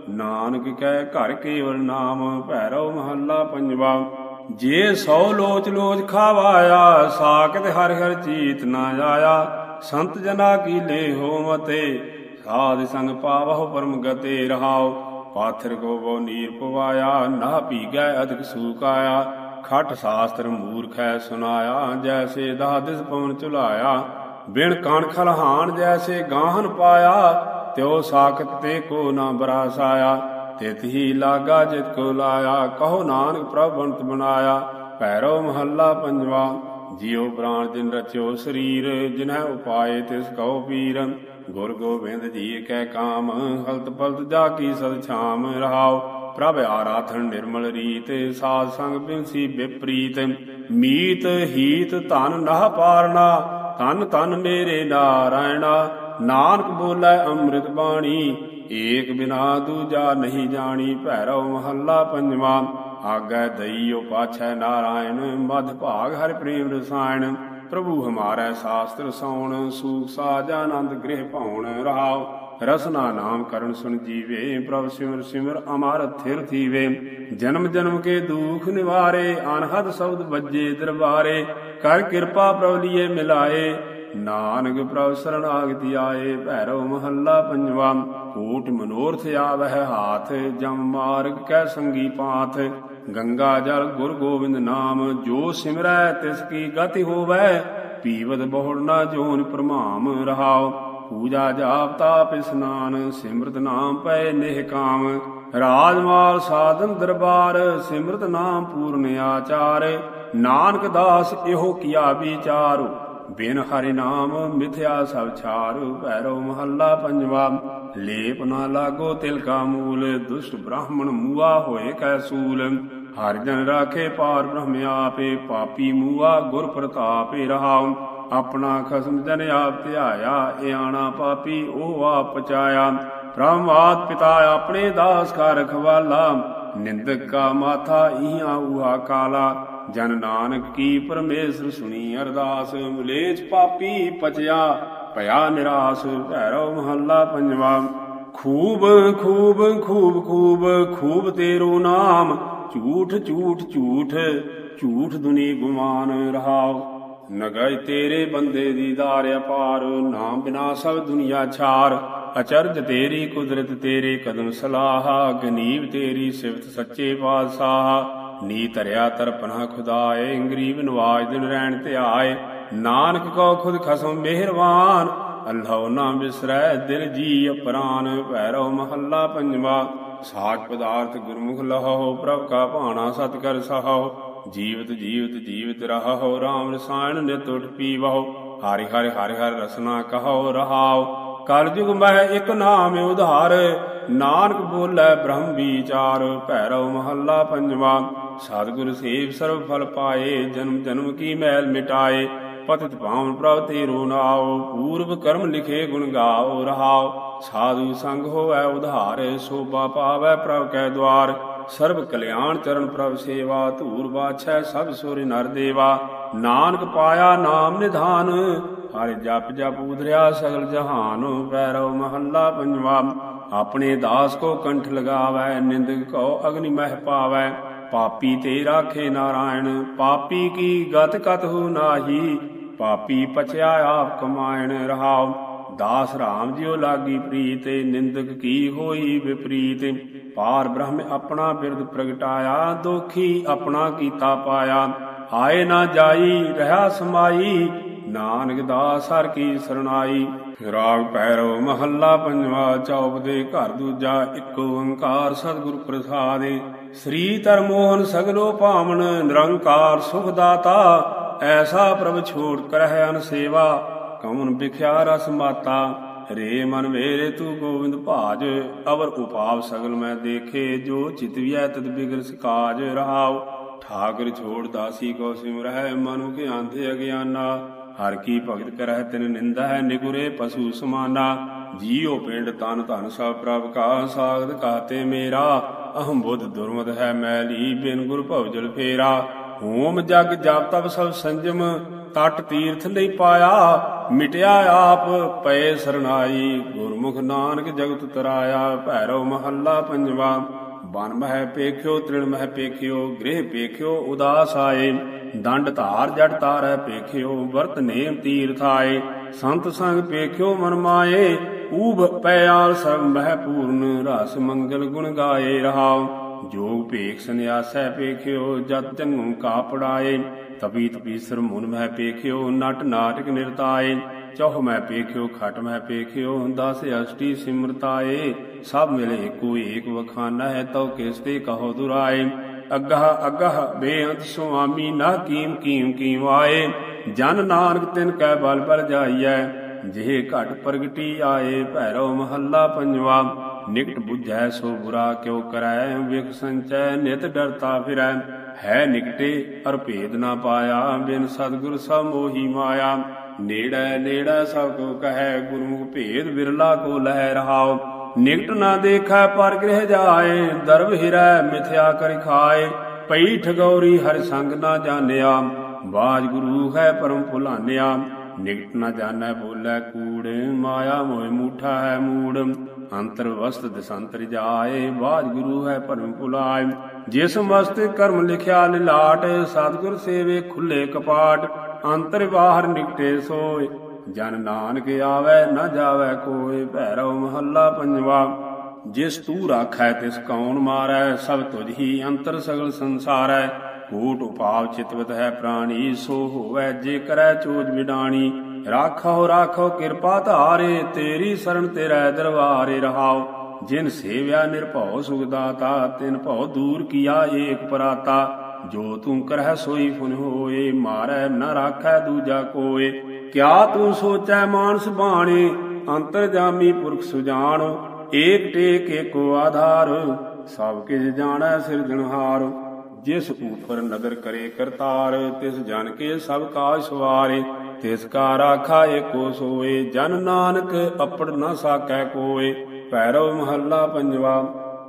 ਨਾਨਕ ਕਹਿ ਘਰ ਕੇਵਲ ਨਾਮ, ਭੈਰਵ ਮਹੱਲਾ ਪੰਜਵਾ। ਜੇ ਸੌ ਲੋਚ ਲੋਚ ਖਾਵਾਇਆ ਸਾਖਤ ਹਰ ਹਰ ਚੀਤ ਨਾ ਆਇਆ। ਸੰਤ ਜਨਾ ਕੀ ਲੈ ਹੋ ਮਤੇ, ਸਾਧ ਸੰਗ ਪਾਵਹੁ ਪਰਮ ਗਤੇ ਰਹਾਉ ਪਾਥਰ ਕੋ ਬੋ ਨੀਰ ਪਵਾਇਆ, ਨਾ ਪੀਗੈ ਅਧਿਕ ਸੂਕ ਆਇਆ। ਖਟ ਸ਼ਾਸਤਰ ਮੂਰਖੈ ਸੁਨਾਇਆ, ਜੈਸੇ ਦਾਦਿਸ ਪਵਨ ਚੁਲਾਇਆ। ਬਿਨ ਕਣ ਖਲਹਾਨ ਜੈਸੇ ਗਾਹਨ ਪਾਇਆ, ਤਿਉ ਸਾਖਤ ਤੇ ਕੋ ਨਾ ਬਰਾਸਾਇਆ। ਤਿਤ ਹੀ ਲਾਗਾ ਜਿਤ ਕੋ ਲਾਇਆ, ਕਹੋ ਨਾਨਕ ਪ੍ਰਭ ਬੰਤ ਬਣਾਇਆ ਭੈਰੋ ਮਹੱਲਾ ਪੰਜਵਾ। ਜਿਉ ਪ੍ਰਾਣ ਜਿਨ ਰਚਿਓ ਸਰੀਰ, ਜਿਨਹਿ ਉਪਾਏ ਤਿਸ ਕਉ ਪੀਰ। ਗੁਰ ਗੋਬਿੰਦ ਜੀ ਕੈ ਕਾਮ, ਹਲਤ ਪਲਤ ਜਾ ਕੀ ਸਦ ਛਾਮ ਰਹਾਉ। ਪ੍ਰਭ ਆਰਾਧਨ ਨਿਰਮਲ ਰੀਤ, ਸਾਧ ਸੰਗ ਬਿਨਸੀ ਬਿਪਰੀਤ ਮੀਤ ਹੀਤ ਧਨ ਨਹ ਪਾਰਨਾ ਤਨ ਤਨ ਮੇਰੇ ਨਾਰਾਇਣਾ ਨਾਨਕ ਬੋਲੇ ਅੰਮ੍ਰਿਤ ਬਾਣੀ, ਏਕ ਬਿਨਾ ਦੂਜਾ ਨਹੀਂ ਜਾਣੀ, ਭੈਰਵ ਮਹੱਲਾ ਪੰਜਵਾ। ਆਗੈ ਦਈਓ ਪਾਛੈ ਨਾਰਾਇਣ, ਮਧ ਭਾਗ ਹਰਿ ਪ੍ਰੇਮ ਰਸਾਇਣ। ਪ੍ਰਭੂ ਹਮਾਰੈ ਸ਼ਾਸਤਰ ਸੌਣ ਸੂਖ ਸਾਜ ਆਨੰਦ ਗ੍ਰਹਿ ਭਾਉਣ। ਰਹਾਉ ਰਸਨਾ ਨਾਮ ਕਰਨ ਸੁਨ ਜੀਵੇ, ਪ੍ਰਭ ਸਿਮਰ ਸਿਮਰ ਅਮਰ ਥਿਰ ਥੀਵੇ। ਜਨਮ ਜਨਮ ਕੇ ਦੁਖ ਨਿਵਾਰੇ, ਅਨਹਦ ਸ਼ਬਦ ਵੱਜੇ ਦਰਬਾਰੇ। ਕਰ ਕਿਰਪਾ ਪ੍ਰਭ ਲੀਏ ਮਿਲਾਏ, ਨਾਨਕ ਪ੍ਰਭ ਸਰਣਾਗਤੀ ਆਏ। ਭੈਰਵ ਮਹੱਲਾ ਪੰਜਵਾ ਕੋਟ ਮਨੋਰਥ ਆਵਹਿ ਹਾਥ, ਜਮ ਮਾਰਗ ਕੈ ਸੰਗੀ ਪਾਥ। ਗੰਗਾ ਜਲ ਗੁਰ ਗੋਬਿੰਦ ਨਾਮ, ਜੋ ਸਿਮਰੈ ਤਿਸ ਕੀ ਗਤੀ ਹੋਵੈ, ਪੀਵਤ ਬਹੁੜ ਨਾ ਜੋਨ ਪ੍ਰਮਾਮ ਰਹਾਉ। ਪੂਜਾ ਜਾਪ ਤਾਪ ਇਸਨਾਨ, ਸਿਮਰਤ ਨਾਮ ਪੈ ਨਿਹ ਕਾਮ। ਰਾਜਮਾਲ ਸਾਧਨ ਦਰਬਾਰ, ਸਿਮਰਤ ਨਾਮ ਪੂਰਨ ਆਚਾਰ। ਨਾਨਕ ਦਾਸ ਇਹੋ ਕੀਆ ਵਿਚਾਰੋ। ਬਿਨ ਹਰਿ ਨਾਮ ਮਿਥਿਆ ਸਭ ਛਾਰ ਭੈਰੋ ਮਹੱਲਾ ਪੰਜਵਾ। ਲੇਪ ਨਾ ਲਾਗੋ ਤਿਲ ਕਾ ਮੂਲ, ਦੁਸ਼ਟ ਬ੍ਰਾਹਮਣ ਮੂਆ ਹੋਏ ਕੈ ਸੂਲ। ਹਰਿ ਜਨ ਰਾਖੇ ਪਾਰ ਬ੍ਰਹਮ ਆਪੇ, ਪਾਪੀ ਮੂਆ ਗੁਰ ਪ੍ਰਤਾਪੇ ਰਹਾਉ। ਆਪਣਾ ਖਸਮ ਜਨ ਆਪ ਧਿਆਇਆ, ਇਹ ਪਾਪੀ ਉਹ ਆਪ ਪਚਾਇਆ। ਬ੍ਰਹਮਾਤ ਪਿਤਾ ਆਪਣੇ ਦਾਸ ਕਾ ਰਖਵਾਲਾ ਨਿੰਦਕ ਕਾ ਮਾਥਾ ਇਹਾਂ ਉਹਾ ਕਾਲਾ। ਜਨ ਨਾਨਕ ਕੀ ਪਰਮੇਸ਼ਰ ਸੁਣੀ ਅਰਦਾਸ, ਮਲੇਚ ਪਾਪੀ ਪਚਿਆ, ਭਇਆ ਨਿਰਾਸ ਭੈਰੋ ਮਹੱਲਾ ਪੰਜਵਾ। ਖੂਬ ਖੂਬ ਖੂਬ ਖੂਬ ਖੂਬ ਤੇਰੋ ਨਾਮ, ਝੂਠ ਝੂਠ ਝੂਠ ਝੂਠ ਦੁਨੀ ਗੁਮਾਨ ਰਹਾਓ ਨਗਾਈ ਤੇਰੇ ਬੰਦੇ ਦੀ ਦਾਰ ਅਪਾਰ, ਨਾਮ ਬਿਨਾ ਸਭ ਦੁਨੀਆ ਛਾਰ। ਅਚਰਜ ਤੇਰੀ ਕੁਦਰਤ ਤੇਰੇ ਕਦਮ ਸਲਾਹਾ ਗਨੀਬ ਤੇਰੀ ਸਿਫਤ ਸੱਚੇ ਪਾਤਸ਼ਾਹ। ਨੀ ਧਰਿਆ ਤਰਪਨਾ ਖੁਦਾਏ ਗਰੀਬ ਨਵਾਜ ਦਿਨ ਰਹਿਣ ਧਿਆਏ ਨਾਨਕ ਕੋ ਖੁਦ ਖਸਮ ਮਿਹਰਬਾਨ, ਅੱਲਾਹ ਨਾ ਬਿਸਰੈ, ਦਿਲ ਜੀ ਅਪਰਾਨ, ਭੈਰੋ ਮਹੱਲਾ ਪੰਜਵਾ। ਸਾਚ ਪਦਾਰਥ ਗੁਰਮੁਖ ਲਹੋ, ਪ੍ਰਭ ਕਾ ਭਾਣਾ ਸਤ ਕਰ ਸਹਾਓ। ਜੀਵਤ ਜੀਵਤ ਜੀਵਤ ਰਹੋ RAM ਰਸਾਇਣ ਨਿਤ ਉਠ ਪੀਵੋ ਹਰਿ ਹਰਿ ਹਰਿ ਹਰਿ ਰਸਨਾ ਕਹੋ ਰਹਾਓ। ਕਲਯੁਗ ਮਹਿ ਇਕ ਨਾਮ ਉਧਾਰ, ਨਾਨਕ ਬੋਲੇ ਬ੍ਰਹਮ ਵਿਚਾਰ, ਭੈਰਵ ਮਹੱਲਾ ਪੰਜਵਾ। ਸਤਿਗੁਰ ਸੇਵ ਸਰਬ ਫਲ ਪਾਏ, ਜਨਮ ਜਨਮ ਕੀ ਮੈਲ ਮਿਟਾਏ। ਪਤਿਤ ਪਾਵਨ ਪ੍ਰਭ ਤੇਰੋ ਨਾਉ, ਪੂਰਬ ਕਰਮ ਲਿਖੇ ਗੁਣ ਗਾਓ ਰਹਾਓ ਸਾਧੂ ਸੰਗ ਹੋਵੇ ਉਧਾਰ, ਸੋਭਾ ਪਾਵੇ ਪ੍ਰਭ ਕੈ ਦਵਾਰ ਸਰਬ ਕਲਿਆਣ ਚਰਨ ਪ੍ਰਭ ਸੇਵਾ, ਧੂਰ ਬਾਛੈ ਸਭ ਸੁਰ ਨਰ ਦੇਵਾ। ਨਾਨਕ ਪਾਇਆ ਨਾਮ ਨਿਧਾਨ ਹਰਿ ਜਪ ਜਪ ਉਧਰਿਆ ਸਗਲ ਜਹਾਨ ਪੈਰੋ ਮਹੱਲਾ ਪੰਜਵਾ, ਆਪਣੇ ਦਾਸ ਕੋ ਕੰਠ ਲਗਾਵੈ ਨਿੰਦਕ ਕੋ ਅਗਨੀ ਮਹਿ ਪਾਵੈ। ਪਾਪੀ ਤੇ ਰਾਖੇ ਨਾਰਾਇਣ, ਪਾਪੀ ਕੀ ਗਤ ਕਤ ਹੋ ਨਾਹੀ? ਪਾਪੀ ਪਚਿਆ ਆਪ ਕਮਾਇਣ ਰਹਾਉ। ਦਾਸ ਰਾਮ ਜਿਉ ਲਾਗੀ ਪ੍ਰੀਤ, ਨਿੰਦਕ ਕੀ ਹੋਈ ਵਿਪਰੀਤ? ਪਾਰ ਬ੍ਰਹਮ ਆਪਣਾ ਬਿਰਦ ਪ੍ਰਗਟਾਇਆ, ਦੋਖੀ ਆਪਣਾ ਕੀਤਾ ਪਾਇਆ। ਆਏ ਨਾ ਜਾਈ, ਰਹਾ ਸਮਾਈ ਨਾਨਕ ਦਾਸ ਹਰ ਕੀ ਸਰਣਾਈ। ਰਾਗ ਪੈਰੋ ਮਹੱਲਾ ਪੰਜਵਾ, ਚੌਪ ਦੇ ਘਰ ਦੂਜਾ, ਇੱਕ ਓੰਕਾਰ ਸਤਿਗੁਰ ਪ੍ਰਸਾਦਿ। ਸ੍ਰੀ ਤਰਮੋਹਨ ਸਗਲੋ ਭਾਵਨ, ਨਿਰੰਕਾਰ ਸੁਖ ਦਾਤਾ, ਐਸਾ ਪ੍ਰਭ ਛੋੜ ਕਰਹਿ ਅਨ ਸੇਵਾ। ਕਮਨ ਵਿਖਿਆ ਰਸ ਮਾਤਾ, ਰੇ ਮਨ ਮੇਰੇ ਤੂੰ ਗੋਬਿੰਦ ਭਾਜ। ਅਵਰ ਉਪਾਵ ਸਗਲ ਮੈਂ ਦੇਖੇ, ਜੋ ਚਿਤਵਿਐ ਤਦ ਬਿਗਰ ਸਕਾਜ। ਰਹਾਉ, ਠਾਕਰ ਛੋੜ ਦਾਸੀ ਕੋ ਸਿਮਰਹਿ, ਮਨੁ ਕੇ ਆਂਧੇ ਅਗਿਆਨਾ। ਹਰ ਕੀ ਭਗਤ ਕਰਹਿ ਤਿਨ ਨਿੰਦਾ ਹੈ ਨਿਗੁਰੇ ਪਸ਼ੂ ਸਮਾਨਾ। ਜੀਉ ਪਿੰਡ ਤਨ ਧਨ ਸਭ ਪ੍ਰਭ ਕਾ ਸਾਗਤ ਕਾਤੇ ਮੇਰਾ। ਅਹੰ ਬੁੱਧ ਦੁਰਮਤ ਹੈ ਮੈਲੀ ਬਿਨ ਗੁਰ ਭਵਜਲ ਫੇਰਾ। ਹੋਮ ਜਗ ਜਪ ਤਪ ਸਭ ਸੰਜਮ, ਤਟ ਤੀਰਥ ਨਹੀਂ ਪਾਇਆ। ਮਿਟਿਆ ਆਪ ਪਏ ਸਰਨਾਈ, ਗੁਰਮੁਖ ਨਾਨਕ ਜਗਤ ਤਰਾਇਆ। ਭੈਰਵ ਮਹੱਲਾ ਪੰਜਵਾ। ਬਨ ਮਹਿ ਪੇਖਿਓ, ਤ੍ਰਿਣ ਮਹਿ ਪੇਖਿਓ, ਗ੍ਰਹਿ ਪੇਖਿਓ, ਉਦਾਸ ਆਏ। ਦੰਡ ਧਾਰ, ਜੜ ਤਾਰੈ ਪੇਖਿਓ, ਵਰਤ ਨੇਮ ਤੀਰਥ ਆਏ ਸੰਤ ਸੰਗ ਪੇਖਿਓ, ਮਨ ਮਾਏ। ਊਬ ਪਿਆਲ ਸਰਬ ਮਹਿ ਪੂਰਨ, ਰਸ ਮੰਗਲ ਗੁਣ ਗਾਏ ਰਹਾਉ। ਜੋਗ ਭੇਖ ਸੰਿਆਸੈ ਪੇਖਿਓ, ਜਤ ਜੰਗੂ ਕਾ ਪੜਾਏ। ਤਪੀ ਤਪੀ ਸਰ ਮੁਨ ਮਹਿ ਪੇਖਿਓ, ਨਟ ਨਾਟਕ ਨਿਰਤਾਏ। ਚੌਹ ਮੈਂ ਪੇਖਿਓ, ਖਟ ਮੈਂ ਪੇਖਿਓ, ਦਸ ਅਸ਼ਟੀ ਸਿਮਰਤਾਏ। ਸਭ ਮਿਲੇ ਕੋ ਏਕ ਵਖਾਨਾ ਹੈ, ਤਉ ਕਿਸ ਤੇ ਕਹੋ ਦੁਰਾਏ। ਅਗਹ ਅਗਹ ਬੇਅੰਤ ਸੁਆਮੀ, ਨਾ ਕੀਮ ਕੀਮ ਕੀਮ ਆਏ। ਜਨ ਨਾਨਕ ਤਿਨ ਕੈ ਬਲ ਬਲ ਜਾਈਐ, ਜਿਹ ਘਟ ਪ੍ਰਗਟੀ ਆਏ। ਭੈਰੋ ਮਹੱਲਾ ਪੰਜਵਾ, ਨਿਕਟ 부ਝੈ ਸੋ ਬੁਰਾ ਕਿਉ ਕਰੈ। ਵਿਖ ਸੰਚੈ, ਨਿਤ ਡਰਤਾ ਫਿਰੈ। ਹੈ ਨਿਕਟੇ ਅਰ ਭੇਦ ਨਾ ਪਾਇਆ, ਬਿਨ ਸਤਗੁਰ ਸਭ ਮੋਹੀ ਮਾਇਆ। ਨੇੜੇ ਨੇੜੇ ਸਭ ਕੋ ਕਹੈ, ਗੁਰੂ ਭੇਦ ਵਿਰਲਾ ਕੋ ਲਹਿ ਰਹਾਉ। ਨਿਕਟ ਨਾ ਦੇਖੈ, ਪਰ ਗ੍ਰਹਿ ਜਾਏ, ਦਰਬ ਹਿਰੈ ਮਿਥਿਆ ਕਰਿ ਖਾਏ। ਪਈ ਠਗੌਰੀ ਹਰ ਸੰਗ ਨਾ ਜਾਣਿਆ ਬਾਜ ਗੁਰੂ ਹੈ ਪਰਮ ਭੁਲਾਨਿਆ। ਨਿਕਟ ਨਾ ਜਾਣੈ ਬੋਲੇ ਕੂੜ, ਮਾਇਆ ਮੋਇ ਮੂਠਾ ਹੈ ਮੂੜ। ਅੰਤਰ ਵਸਤ ਦਸੰਤਰ ਜਾਏ ਬਾਜ ਗੁਰੂ ਹੈ ਪਰਮ ਭੁਲਾਏ। ਜਿਸ ਮਸਤ ਕਰਮ ਲਿਖਿਆ ਲਿਲਾਟ, ਸਤਿਗੁਰ ਸੇਵੇ ਖੁੱਲੇ ਕਪਾਟ। ਅੰਤਰ ਬਾਹਰ ਨਿਕਟੇ ਸੋਏ। ਜਨ ਨਾਨਕ ਆਵੇ, ਨਾ ਜਾਵੇ ਕੋਏ ਭੈਰਵ ਮਹੱਲਾ ਪੰਜਵਾ। ਜਿਸ ਤੂੰ ਰਾਖੈ, ਤਿਸ ਕੌਣ ਮਾਰੈ? ਸਭ ਤੁਝ ਹੀ ਅੰਤਰ ਸਗਲ ਸੰਸਾਰੈ। ਕੋਟ ਉਪਾਵ ਚਿਤਵਤ ਹੈ ਪ੍ਰਾਣੀ, ਸੋ ਹੋਵੇ ਜੇ ਕਰੈ ਚੋਜ ਵਿਡਾਣੀ। ਰਾਖੋ ਰਾਖੋ ਕਿਰਪਾ ਧਾਰੇ, ਤੇਰੀ ਸਰਨ ਤੇਰੇ ਦਰਬਾਰੇ ਰਹਾਓ ਜਿਨ ਸੇਵਿਆ ਨਿਰਭਉ ਸੁਖ ਦਾਤਾ ਤਿਨ ਭਉ ਦੂਰ ਕੀਆ ਏਕ ਪਰਾਤਾ। ਜੋ ਤੂੰ ਕਰਹਿ ਸੋਈ ਫੁਨ ਹੋਏ, ਮਾਰੈ ਨ ਰਾਖੈ ਦੂਜਾ ਕੋਏ। ਕਿਆ ਤੂੰ ਸੋਚੈ ਮਾਨਸ ਬਾਣੇ, ਅੰਤਰ ਜਾਮੀ ਪੁਰਖ ਸੁਜਾਨ ਏਕ ਟੇਕ ਏਕੋ ਆਧਾਰ, ਸਭ ਕਿਛ ਜਾਣੈ ਸਿਰਜਣਹਾਰ ਜਿਸ ਉਪਰ ਨਦਰ ਕਰੇ ਕਰਤਾਰ, ਤਿਸ ਜਨ ਕੇ ਸਭ ਕਾਜ ਸਵਾਰੇ। ਤਿਸ ਕਾ ਰਾਖਾ ਏਕੋ ਸੋਏ, ਜਨ ਨਾਨਕ ਅਪੜ ਨ ਸਾਕੈ ਕੋਏ। ਭੈਰਵ ਮਹੱਲਾ ਪੰਜਵਾ।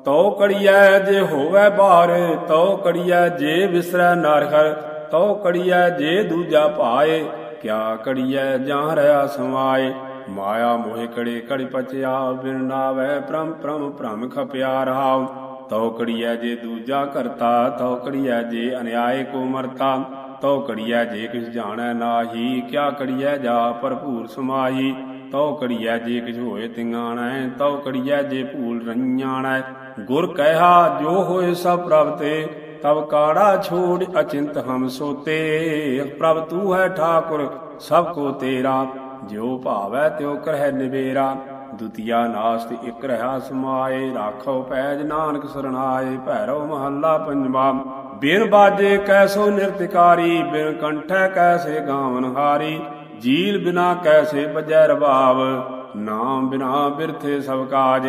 ਤਉ ਕੜੀਐ ਜੇ ਹੋਵੇ ਬਾਹਰ ਤਉ ਕੜੀਐ ਜੇ ਵਿਸਰੈ ਨਾਰਹਰ ਤਉ ਕੜੀਐ ਜੇ ਦੂਜਾ ਭਾਏ, ਕਿਆ ਕੜੀਐ ਜਾਂ ਰਿਆ ਸਮਾਏ ਮਾਇਆ ਮੋਹਿ ਕੜੇ ਕੜ ਪਚਿਆ, ਬਿਨ ਨਾਵੇ ਪ੍ਰਮ ਪ੍ਰਮ ਭ੍ਰਮ ਖਪਿਆ ਰਹਾਉ। ਤਉ ਕੜੀਐ ਜੇ ਦੂਜਾ ਕਰਤਾ, ਤਉ ਕੜੀਐ ਜੇ ਅਨਿਆਏ ਕੋ ਮਰਤਾ। ਤਉ ਕੜੀਐ ਜੇ ਕਿਛ ਜਾਣੈ ਨਾਹੀ, ਕਿਆ ਕੜੀਐ ਜਾ ਭਰਪੂਰ ਸਮਾਹੀ। ਤਉ ਕੜੀਐ ਜੇ ਕਿਛ ਹੋਏ ਤਿੰਗਾਣੈ, ਤਉ ਕੜੀਐ ਜੇ ਭੂਲ ਰੰਜਾਣੈ ਗੁਰ ਕਹਿਆ, ਜੋ ਹੋਏ ਸਭ ਪ੍ਰਭ ਤੇ ਤਬ ਕਾੜਾ ਛੋੜ ਅਚਿੰਤ ਹਮ ਸੋਤੇ। ਪ੍ਰਭ ਤੂ ਹੈ ਠਾਕੁਰ, ਸਭ ਕੋ ਤੇਰਾ, ਜਿਉ ਭਾਵੈ ਤਿਉ ਕਰਹਿ ਨਿਵੇਰਾ। ਦੁਤੀਆ ਨਾਸਤ ਇਕ ਰਹਾ ਸਮਾਏ ਰਾਖੋ ਪੈਜ ਨਾਨਕ ਸਰਣਾਏ ਭੈਰੋ ਮਹੱਲਾ ਪੰਜਵਾ। ਬਿਨ ਬਾਜੇ ਕੈਸੋ ਨਿਰਤਕਾਰੀ, ਬਿਨ ਕੰਠੈ ਕੈਸੇ ਗਾਵਨ ਹਾਰੀ। ਜੀਲ ਬਿਨਾ ਕੈਸੇ ਬਜੈ ਰਬਾਵ ਨਾਮ ਬਿਨਾ ਬਿਰਥੇ ਸਭ ਕਾਜ।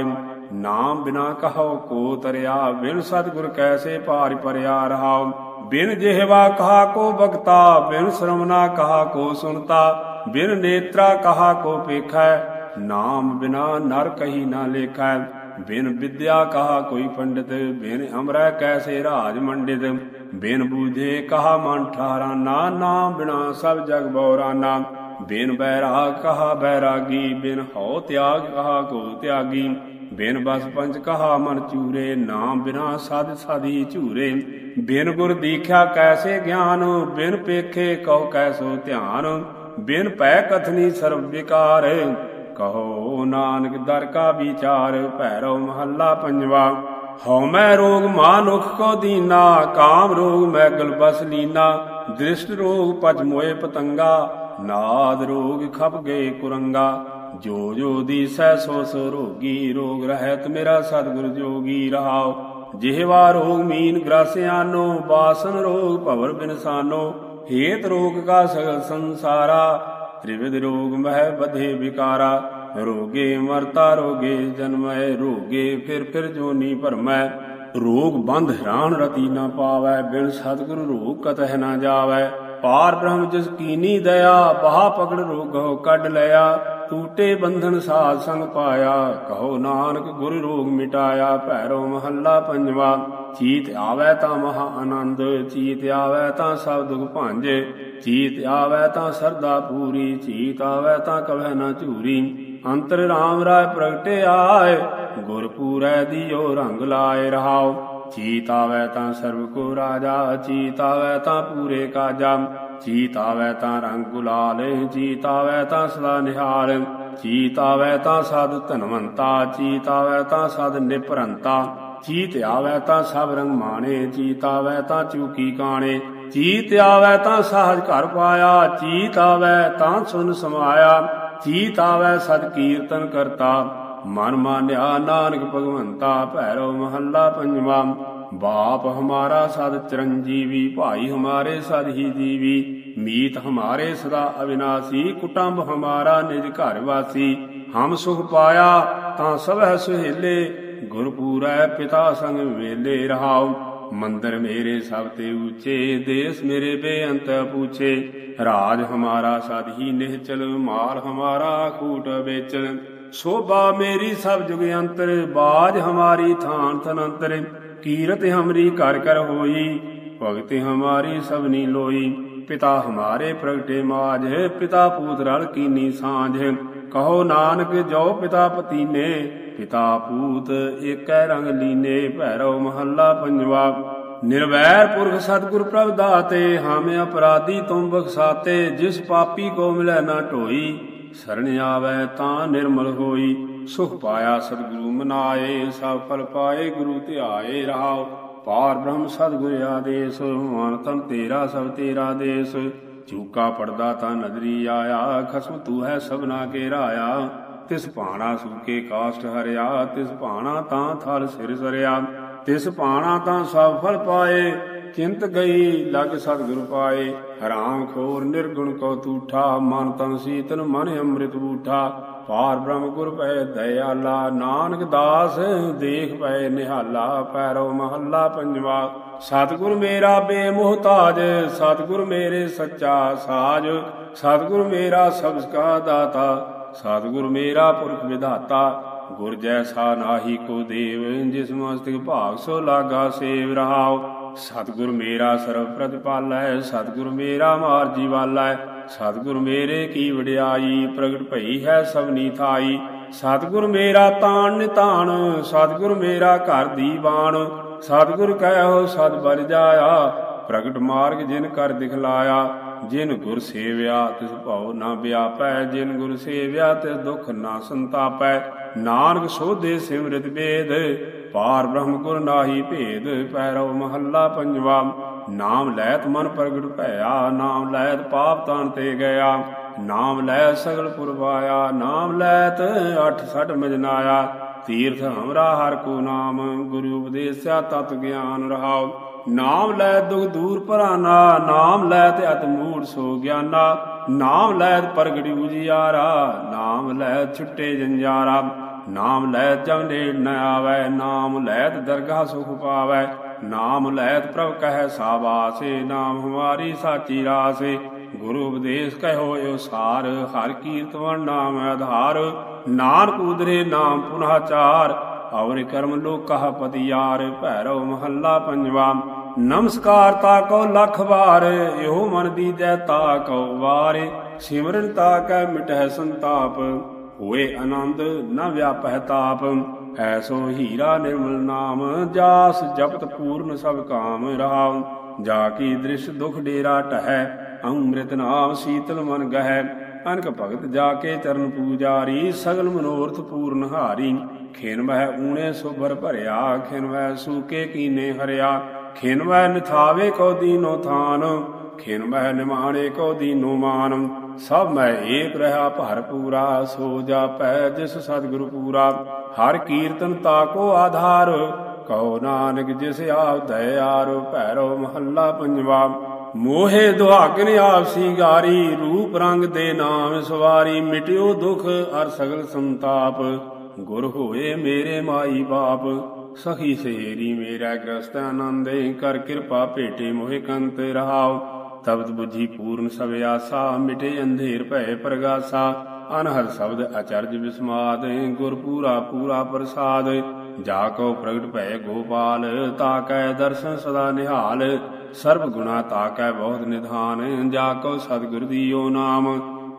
ਨਾਮ ਬਿਨਾ ਕਹੋ ਕੋ ਤਰਿਆ, ਬਿਨ ਸਤਿਗੁਰ ਕੈਸੇ ਭਾਰਿ ਪਰਿਆ ਰਹਾਉ? ਬਿਨ ਜਿਹਵਾ ਕਹਾ ਕੋ ਬਗਤਾ, ਬਿਨ ਸ਼ਰਮਨਾ ਕਹਾ ਕੋ ਸੁਨਤਾ ਬਿਨ ਨੇਤਰਾ ਕਹਾ ਕੋ ਪੇਖੈ, ਨਾਮ ਬਿਨਾ ਨਰ ਕਹੀ ਨਾ ਲੇਖੈ, ਬਿਨ ਵਿਦਿਆ ਕਹਾ ਕੋਈ ਪੰਡਿਤ, ਬਿਨ ਅਮਰੈ ਕੈਸੇ ਰਾਜ ਮੰਡਿਤ, ਬਿਨ ਬੂਝੇ ਕਹਾ ਮਨ ਠਾਰਾਨਾ, ਨਾਮ ਬਿਨਾ ਸਭ ਜਗ ਬੌਰਾਨਾ, ਬਿਨ ਬੈਰਾਗ ਕਹਾ ਬੈਰਾਗੀ, ਬਿਨ ਹਉ ਤਿਆਗ ਕਹਾ ਕੋ ਤਿਆਗੀ। ਬਿਨ ਬਸ ਪੰਚ ਕਹਾ ਮਨ ਚੂਰੇ ਨਾਮ ਬਿਨਾ ਸਾਧ ਸਾਧੀ ਝੂਰੇ। ਬਿਨ ਗੁਰ ਦੀਖਿਆ ਕੈਸੇ ਗਿਆਨ, ਬਿਨ ਪੇਖੇ ਕਉ ਕੈਸੋ ਧਿਆਨ। ਬਿਨ ਪੈ ਕਥਨੀ ਸਰਬ ਵਿਕਾਰ, ਕਹੋ ਨਾਨਕ ਦਰ ਕਾ ਵਿਚਾਰ, ਭੈਰੋ ਮਹੱਲਾ ਪੰਜਵਾ। ਹਉ ਮੈਂ ਰੋਗ ਮਾਨੁਖ ਕੋ ਦੀਨਾ, ਕਾਮ ਰੋਗ ਮੈਂ ਗਲ ਬਸ ਲੀਨਾ। ਦ੍ਰਿਸ਼ਟ ਰੋਗ ਪਜ ਮੋਏ ਪਤੰਗਾ, ਨਾਦ ਰੋਗ ਖਪ ਗਏ ਕੁਰੰਗਾ। ਜੋ ਜੋ ਦੀਸੈ ਸੋ ਸੋ ਰੋਗੀ ਰੋਗ ਰਹਿਤ ਮੇਰਾ ਸਤਿਗੁਰ ਜੋਗੀ ਰਹਾਉ ਜਿਹਵਾ ਰੋਗ ਮੀਨ ਗ੍ਰਾਸਿਆਨੋ ਬਾਸਨ ਰੋਗ ਭਵਰ ਬਿਨਸਾਨੋ ਹੇਤ ਰੋਗ ਕਾ ਸਗਲ ਸੰਸਾਰਾ, ਤ੍ਰਿਵਿਧ ਰੋਗ ਮਹਿ ਬਧੇ ਵਿਕਾਰਾ। ਰੋਗੇ ਮਰਤਾ, ਰੋਗੇ ਜਨਮੈ ਰੋਗੇ ਫਿਰ ਫਿਰ ਜੋਨੀ ਭਰਮੈ। ਰੋਗ ਬੰਧ ਹੈਰਾਨ ਰਤੀ ਨਾ ਪਾਵੈ, ਬਿਨ ਸਤਿਗੁਰ ਰੋਗ ਕਤਹਿ ਨਾ ਜਾਵੈ। ਪਾਰ ਬ੍ਰਹਮ ਜਿਸ ਕੀਨੀ ਦਇਆ, ਬਾਹ ਪਕੜ ਰੋਗੋ ਕੱਢ ਲਿਆ, ਟੂਟੇ ਬੰਧਨ ਸਾਧ ਸੰਗ ਪਾਇਆ, ਕਹੋ ਨਾਨਕ ਗੁਰ ਰੋਗ ਮਿਟਾਇਆ, ਭੈਰੋ ਮਹੱਲਾ ਪੰਜਵਾ, ਚੀਤ ਆਵੈ ਤਾਂ ਮਹਾ ਆਨੰਦ, ਚੀਤ ਆਵੈ ਤਾਂ ਸਭ ਦੁਖ ਭਾਂਜੇ, ਚੀਤ ਆਵੈ ਤਾਂ ਸਰਦਾ ਪੂਰੀ, ਚੀਤ ਆਵੈ ਤਾਂ ਕਵੈ ਨਾ ਝੂਰੀ, ਅੰਤਰ ਰਾਮ ਰਾਏ ਪ੍ਰਗਟੇ ਆਏ, ਗੁਰ ਪੂਰੈ ਦਿਓ ਰੰਗ ਲਾਏ ਰਹਾਓ। ਚੀਤ ਆਵੈ ਤਾਂ ਸਰਬ ਕੋ ਰਾਜਾ ਚੀਤ ਆਵੈ ਤਾਂ ਪੂਰੇ ਕਾਜਾ ਚੀਤ ਆਵੈ ਤਾਂ ਰੰਗ ਗੁਲਾਲ ਚੀਤ ਆਵੈ ਤਾਂ ਸਦਾ ਨਿਹਾਲ ਚੀਤ ਆਵੈ ਤਾਂ ਸਦ ਧਨਵੰਤਾ ਚੀਤ ਆਵੈ ਤਾਂ ਸਦ ਨਿਪਰੰਤਾ ਚੀਤ ਆਵੈ ਤਾਂ ਸਭ ਰੰਗ ਮਾਣੇ ਚੀਤ ਆਵੈ ਤਾਂ ਚੂਕੀ ਕਾਣੇ ਚੀਤ ਆਵੈ ਤਾਂ ਸਾਜ ਘਰ ਪਾਇਆ ਚੀਤ ਆਵੈ ਤਾਂ ਸੁਨ ਸਮਾਇਆ ਚੀਤ ਆਵੈ ਸਦ ਕੀਰਤਨ ਕਰਤਾ ਮਨ ਮਾਨਿਆ ਨਾਨਕ ਭਗਵੰਤਾ ਭੈਰੋ ਮਹੱਲਾ ਪੰਜਵਾ। ਬਾਪ ਹਮਾਰਾ ਸਦ ਚਰੰਜੀਵੀ, ਭਾਈ ਹਮਾਰੇ ਸਦ ਹੀ ਜੀਵੀ। ਮੀਤ ਹਮਾਰੇ ਸਦਾ ਅਵਿਨਾਸੀ, ਕੁਟੰਬ ਹਮਾਰਾ ਨਿਜ ਘਰ ਵਾਸੀ। ਹਮ ਸੁਖ ਪਾਇਆ ਤਾਂ ਸਭੈ ਸੁਹੇਲੇ ਗੁਰ ਪਿਤਾ ਸੰਗ ਵੇਲੇ ਰਹਾਉ। ਮੰਦਰ ਮੇਰੇ ਸਭ ਤੇ ਉੱਚੇ, ਦੇਸ ਮੇਰੇ ਬੇਅੰਤ ਪੂਛੇ ਰਾਜ ਹਮਾਰਾ ਸਦ ਹੀ ਨਿਹਚਲ, ਮਾਲ ਹਮਾਰਾ ਖੂਟ ਵੇਚਲ। ਸੋਭਾ ਮੇਰੀ ਸਭ ਜੁਗ ਅੰਤਰ, ਬਾਜ ਹਮਾਰੀ ਥਾਨ ਥਨ ਕੀਰਤ ਹਮਰੀ ਕਰ ਕਰ ਹੋਈ, ਭਗਤ ਹਮਾਰੀ ਸਭਨੀ ਲੋਈ। ਪਿਤਾ ਹਮਾਰੇ ਪ੍ਰਗਟੇ ਮਾਜ ਪਿਤਾ ਪੂਤ ਰਲ ਕੀਨੀ ਸਾਂਝ। ਕਹੋ ਨਾਨਕ, ਜੋ ਪਿਤਾ ਪਤੀਨੇ, ਪਿਤਾ ਪੂਤ ਏਕੈ ਰੰਗ ਲੀਨੇ, ਭੈਰਵ ਮਹੱਲਾ ਪੰਜਵਾ। ਨਿਰਵੈਰ ਪੁਰਖ ਸਤਿਗੁਰ ਪ੍ਰਭ ਦਾਤੇ, ਹਾਮੇ ਅਪਰਾਧੀ ਤੁਮ ਬਖਸਾਤੇ, ਜਿਸ ਪਾਪੀ ਕੋ ਮਿਲੈ ਨਾ ਢੋਈ। ਸਰਣ ਆਵੈ ਤਾਂ ਨਿਰਮਲ ਹੋਈ। ਸੁਖ ਪਾਇਆ ਸਤਿਗੁਰੂ ਮਨਾਏ, ਸਭ ਫਲ ਪਾਏ, ਗੁਰੂ ਧਿਆਏ ਰਹਾਉ। ਪਾਰ ਬ੍ਰਹਮ ਸਤਿਗੁਰ ਆਦੇਸ, ਮਨ ਤਨ ਤੇਰਾ, ਸਭ ਤੇਰਾ ਦੇਸ। ਚੂਕਾ ਪੜਦਾ ਤਾਂ ਨਦਰੀ ਆਇਆ, ਖਸਮ ਤੂੰ ਹੈ ਸਭਨਾ ਕੇ ਰਾਇਆ ਤਿਸ ਭਾਣਾ ਸੂਕੇ ਕਾਸ਼ਟ ਹਰਿਆ, ਤਿਸ ਭਾਣਾ ਤਾਂ ਥਲ ਸਿਰ ਸਰਿਆ। ਤਿਸ ਭਾਣਾ ਤਾਂ ਸਭ ਫਲ ਪਾਏ ਚਿੰਤ ਗਈ, ਲਗ ਸਤਿਗੁਰ ਪਾਏ। ਹਰਾਮ ਖੋਰ ਨਿਰਗੁਣ ਕੋ ਤੂਠਾ ਮਨ ਤਨ ਸੀਤਨ, ਮਨ ਅੰਮ੍ਰਿਤ ਬੂਠਾ। ਪਾਰ ਬ੍ਰਹਮ ਗੁਰ ਪੈ ਦਇਆਲਾ ਨਾਨਕ ਦਾਸ, ਦੇਖ ਪੈ ਨਿਹਾਲਾ, ਪੈਰੋ ਮਹੱਲਾ ਪੰਜਵਾ। ਸਤਿਗੁਰ ਮੇਰਾ ਬੇਮੁਹਤਾਜ ਸਤਿਗੁਰ ਮੇਰੇ ਸੱਚਾ ਸਾਜ। ਸਤਿਗੁਰ ਮੇਰਾ ਸਬਸ ਕਾ ਦਾਤਾ, ਸਤਿਗੁਰ ਮੇਰਾ ਪੁਰਖ ਵਿਧਾਤਾ। ਗੁਰ ਜੈਸਾ ਨਾਹੀ ਕੋ ਦੇਵ, ਜਿਸ ਮਸਤਿਕ ਭਾਗ ਸੋ ਲਾਗਾ ਸੇਵ ਰਹਾਉ। ਸਤਿਗੁਰ ਮੇਰਾ ਸਰਬ ਪ੍ਰਤਿਪਾਲੈ ਸਤਿਗੁਰ ਮੇਰਾ ਮਾਰਜੀ ਵਾਲੈ, ਸਤਿਗੁਰ ਮੇਰੇ ਕੀ ਵਡਿਆਈ, ਪ੍ਰਗਟ ਭਈ ਹੈ ਸਭਨੀ ਥਾਈ ਸਤਿਗੁਰ ਮੇਰਾ ਤਾਣ ਨਿਤਾਣ, ਸਤਿਗੁਰ ਮੇਰਾ ਘਰ ਦੀਵਾਨ, ਸਤਿਗੁਰ ਕਹਿਓ ਸਦ ਬਲ ਜਾਇਆ, ਪ੍ਰਗਟ ਮਾਰਗ ਜਿਨ ਕਰ ਦਿਖਲਾਇਆ। ਜਿਨ ਗੁਰ ਸੇਵਿਆ, ਤਿਸ ਭਉ ਨਾ ਵਿਆਪੈ, ਜਿਨ ਗੁਰ ਸੇਵਿਆ, ਤਿਸ ਦੁਖ ਨਾ ਸੰਤਾਪੈ। ਨਾਨਕ ਸੋਧੇ ਸਿਮਰਿਤ ਵੇਦ ਪਾਰ ਬ੍ਰਹਮ ਗੁਰ ਨਾਹੀ ਭੇਦ ਪੈਰਵ ਮਹੱਲਾ ਪੰਜਵਾ। ਨਾਮ ਲੈਤ ਮਨ ਪ੍ਰਗਟ ਭਇਆ, ਨਾਮ ਲੈਤ ਪਾਪ ਤਾਨ ਤੇ ਗਿਆ। ਨਾਮ ਲੈ ਸਗਲ ਪੁਰਵਾਇਆ ਨਾਮ ਲੈਤ ਅਠ ਸਠ ਮਜਨਾਇਆ। ਤੀਰਥ ਹਮਰਾ ਹਰ ਕੋ ਨਾਮ, ਗੁਰੂ ਉਪਦੇਸਿਆ ਤਤ ਗਿਆਨ ਰਹਾਉ। ਨਾਮ ਲੈ ਦੁਖ ਦੂਰ ਭਰਾਨਾ, ਨਾਮ ਲੈ ਤੇ ਅਤ ਮੂੜ ਸੋ ਗਿਆਨਾ। ਨਾਮ ਲੈ ਪ੍ਰਗਟੀ ਉਜਿਆਰਾ, ਨਾਮ ਲੈ ਛੁੱਟੇ ਜੰਜਾਰਾ। ਨਾਮ ਲੈਤ ਜਮ ਨੇੜ ਨ ਆਵੈ, ਨਾਮ ਲੈਤ ਦਰਗਾਹ ਸੁਖ ਪਾਵੈ। ਨਾਮ ਲੈਤ ਪ੍ਰਭ ਕਹੈ ਸਾਬਾਸੇ, ਨਾਮ ਹਮਾਰੀ ਸਾਚੀ ਰਾਸੇ। ਗੁਰੂ ਉਪਦੇਸ਼ ਕਹਿਓ ਏ ਸਾਰ, ਹਰ ਕੀਰਤਨ ਨਾਮ ਆਧਾਰ। ਨਾਨਕ ਉਦਰੇ ਨਾਮ ਪੁਨਹ ਚਾਰ, ਔਰ ਕਰਮ ਲੋਕਹ ਪਤਿਆਰ। ਭੈਰਵ ਮਹੱਲਾ ਪੰਜਵਾ, ਨਮਸਕਾਰ ਤਾ ਕੋ ਲਖ ਵਾਰ, ਇਹੋ ਮਨ ਦੀਜੈ ਤਾ ਕੋ ਵਾਰ। ਸਿਮਰਨ ਤਾ ਕੈ ਮਿਟਹਿ ਸੰਤਾਪ। ਹੋਏ ਆਨੰਦ, ਨਾ ਵਿਆਪਹਿ ਤਾਪ। ਐਸੋ ਹੀਰਾ ਨਿਰਮਲ ਨਾਮ, ਜਾਸ ਜਪਤ ਪੂਰਨ ਸਭ ਕਾਮ ਰਹਾਉ ਜਾ ਕੀ ਦ੍ਰਿਸ਼ ਦੁਖ ਡੇਰਾ ਟਹੈ, ਅੰਮ੍ਰਿਤ ਨਾਮ ਸੀਤਲ ਮਨ ਗਹਿ। ਅਨਕ ਭਗਤ ਜਾ ਕੇ ਚਰਨ ਪੂਜਾਰੀ, ਸਗਲ ਮਨੋਰਥ ਪੂਰਨ ਹਾਰੀ। ਖਿਨ ਮਹਿ ਊਣੇ ਸੁਭਰ ਭਰਿਆ, ਖਿਨ ਮਹਿ ਸੂਕੇ ਕੀਨੇ ਹਰਿਆ। ਖਿਨ ਮਹਿ ਨਿਥਾਵੇ ਕੋ ਦੀਨੋ ਥਾਨ, ਖਿਨ ਮਹਿ ਨਿਮਾਣੇ ਕੋ ਦੀਨੋ ਮਾਨ। ਸਭ ਮੈਂ ਏਕ ਰਹਾ ਭਰ ਪੂਰਾ, ਸੋ ਜਾਪੈ ਜਿਸ ਸਤਿਗੁਰੂ ਪੂਰਾ। ਹਰ ਕੀਰਤਨ ਤਾਕੋ ਆਧਾਰ, ਕਉ ਨਾਨਕ ਜਿਸ ਆਪ ਦਇਆਰ, ਭੈਰੋ ਮਹੱਲਾ ਪੰਜਵਾ। ਮੋਹੇ ਦੁਹਾਗਨ ਆਪਸੀ ਗਾਰੀ ਰੂਪ ਰੰਗ ਦੇ ਨਾਮ ਸਵਾਰੀ, ਮਿਟਿਓ ਦੁਖ ਅਰ ਸਗਲ ਸੰਤਾਪ। ਗੁਰ ਹੋਏ ਮੇਰੇ ਮਾਈ ਬਾਪ, ਸਖੀ ਸਹੇਰੀ ਮੇਰਾ ਗ੍ਰਸਤ ਆਨੰਦੇ, ਕਰ ਕਿਰਪਾ ਭੇਟੇ ਮੋਹਿ ਕੰਤ ਰਹਾਓ ਤਬਤ ਬੁੱਝੀ ਪੂਰਨ ਸਭ ਆਸਾ, ਮਿਟੇ ਅੰਧੇਰ ਭੈ ਪ੍ਰਗਾਸਾ, ਅਨਹਦ ਸ਼ਬਦ ਅਚਰਜ ਵਿਸਮਾਦ ਗੁਰ ਪੂਰਾ ਪੂਰਾ ਪ੍ਰਸਾਦ, ਜਾ ਕੋ ਪ੍ਰਗਟ ਭੈ ਗੋਪਾਲ, ਤਾ ਦਰਸ਼ਨ ਸਦਾ ਨਿਹਾਲ, ਸਰਬ ਗੁਣਾ ਤਾ ਬਹੁਤ ਨਿਧਾਨ, ਜਾ ਕੋ ਸਤਿਗੁਰ ਦੀਓ ਨਾਮ,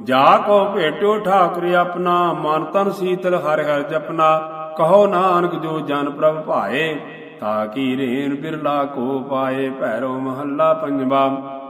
ਜਾ ਕੋ ਭੇਟੋ ਠਾਕੁਰ ਆਪਣਾ, ਮਨ ਤਨ ਸੀਤਲ ਹਰ ਹਰ ਜਪਨਾ ਕਹੋ ਨਾਨਕ ਜੋ ਜਨ ਪ੍ਰਭ ਭਾਏ, ਤਾ ਕੀ ਰੇਨ ਬਿਰਲਾ ਕੋ ਪਾਏ, ਭੈਰੋ ਮਹੱਲਾ ਪੰਜਵਾ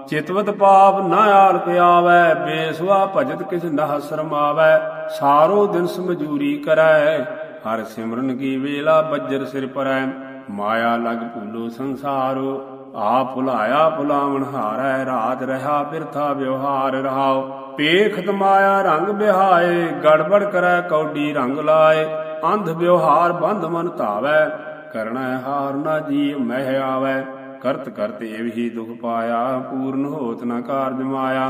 ਚਿਤਵਤ ਪਾਪ ਨਾ ਆਲਪ ਆਵੈ ਬੇਸਵਾ ਭਜਤ ਕਿਸ ਨਹ ਸ਼ਰਮਾਵੈ, ਸਾਰੋ ਦਿਨ ਸਮਜੂਰੀ ਕਰੈ। ਹਰ ਸਿਮਰਨ ਕੀ ਵੇਲਾ ਬੱਜਰ ਸਿਰ ਪਰੈ, ਮਾਇਆ ਲਗ ਭੂਲੋ ਸੰਸਾਰੋ ਆ ਭੁਲਾਇਆ ਭੁਲਾਵਣ ਹਾਰੈ ਰਾਜ ਰਹਾ ਬਿਰਥਾ ਵਿਵਹਾਰ ਰਹਾਉ ਪੇਖਤ ਮਾਇਆ ਰੰਗ ਬਿਹਾਏ, ਗੜਬੜ ਕਰੈ ਕੌਡੀ ਰੰਗ ਲਾਏ, ਅੰਧ ਵਿਵਹਾਰ ਬੰਧ ਮਨ ਧਾਵੈ ਕਰਣਾ ਹਾਰ ਨਾ ਜੀਵ ਮਹਿ ਆਵੈ। ਕਰਤ ਕਰਤੇ ਵੀ ਦੁਖ ਪਾਇਆ, ਪੂਰਨ ਹੋਤ ਨਾ ਕਾਰਜ ਮਾਇਆ।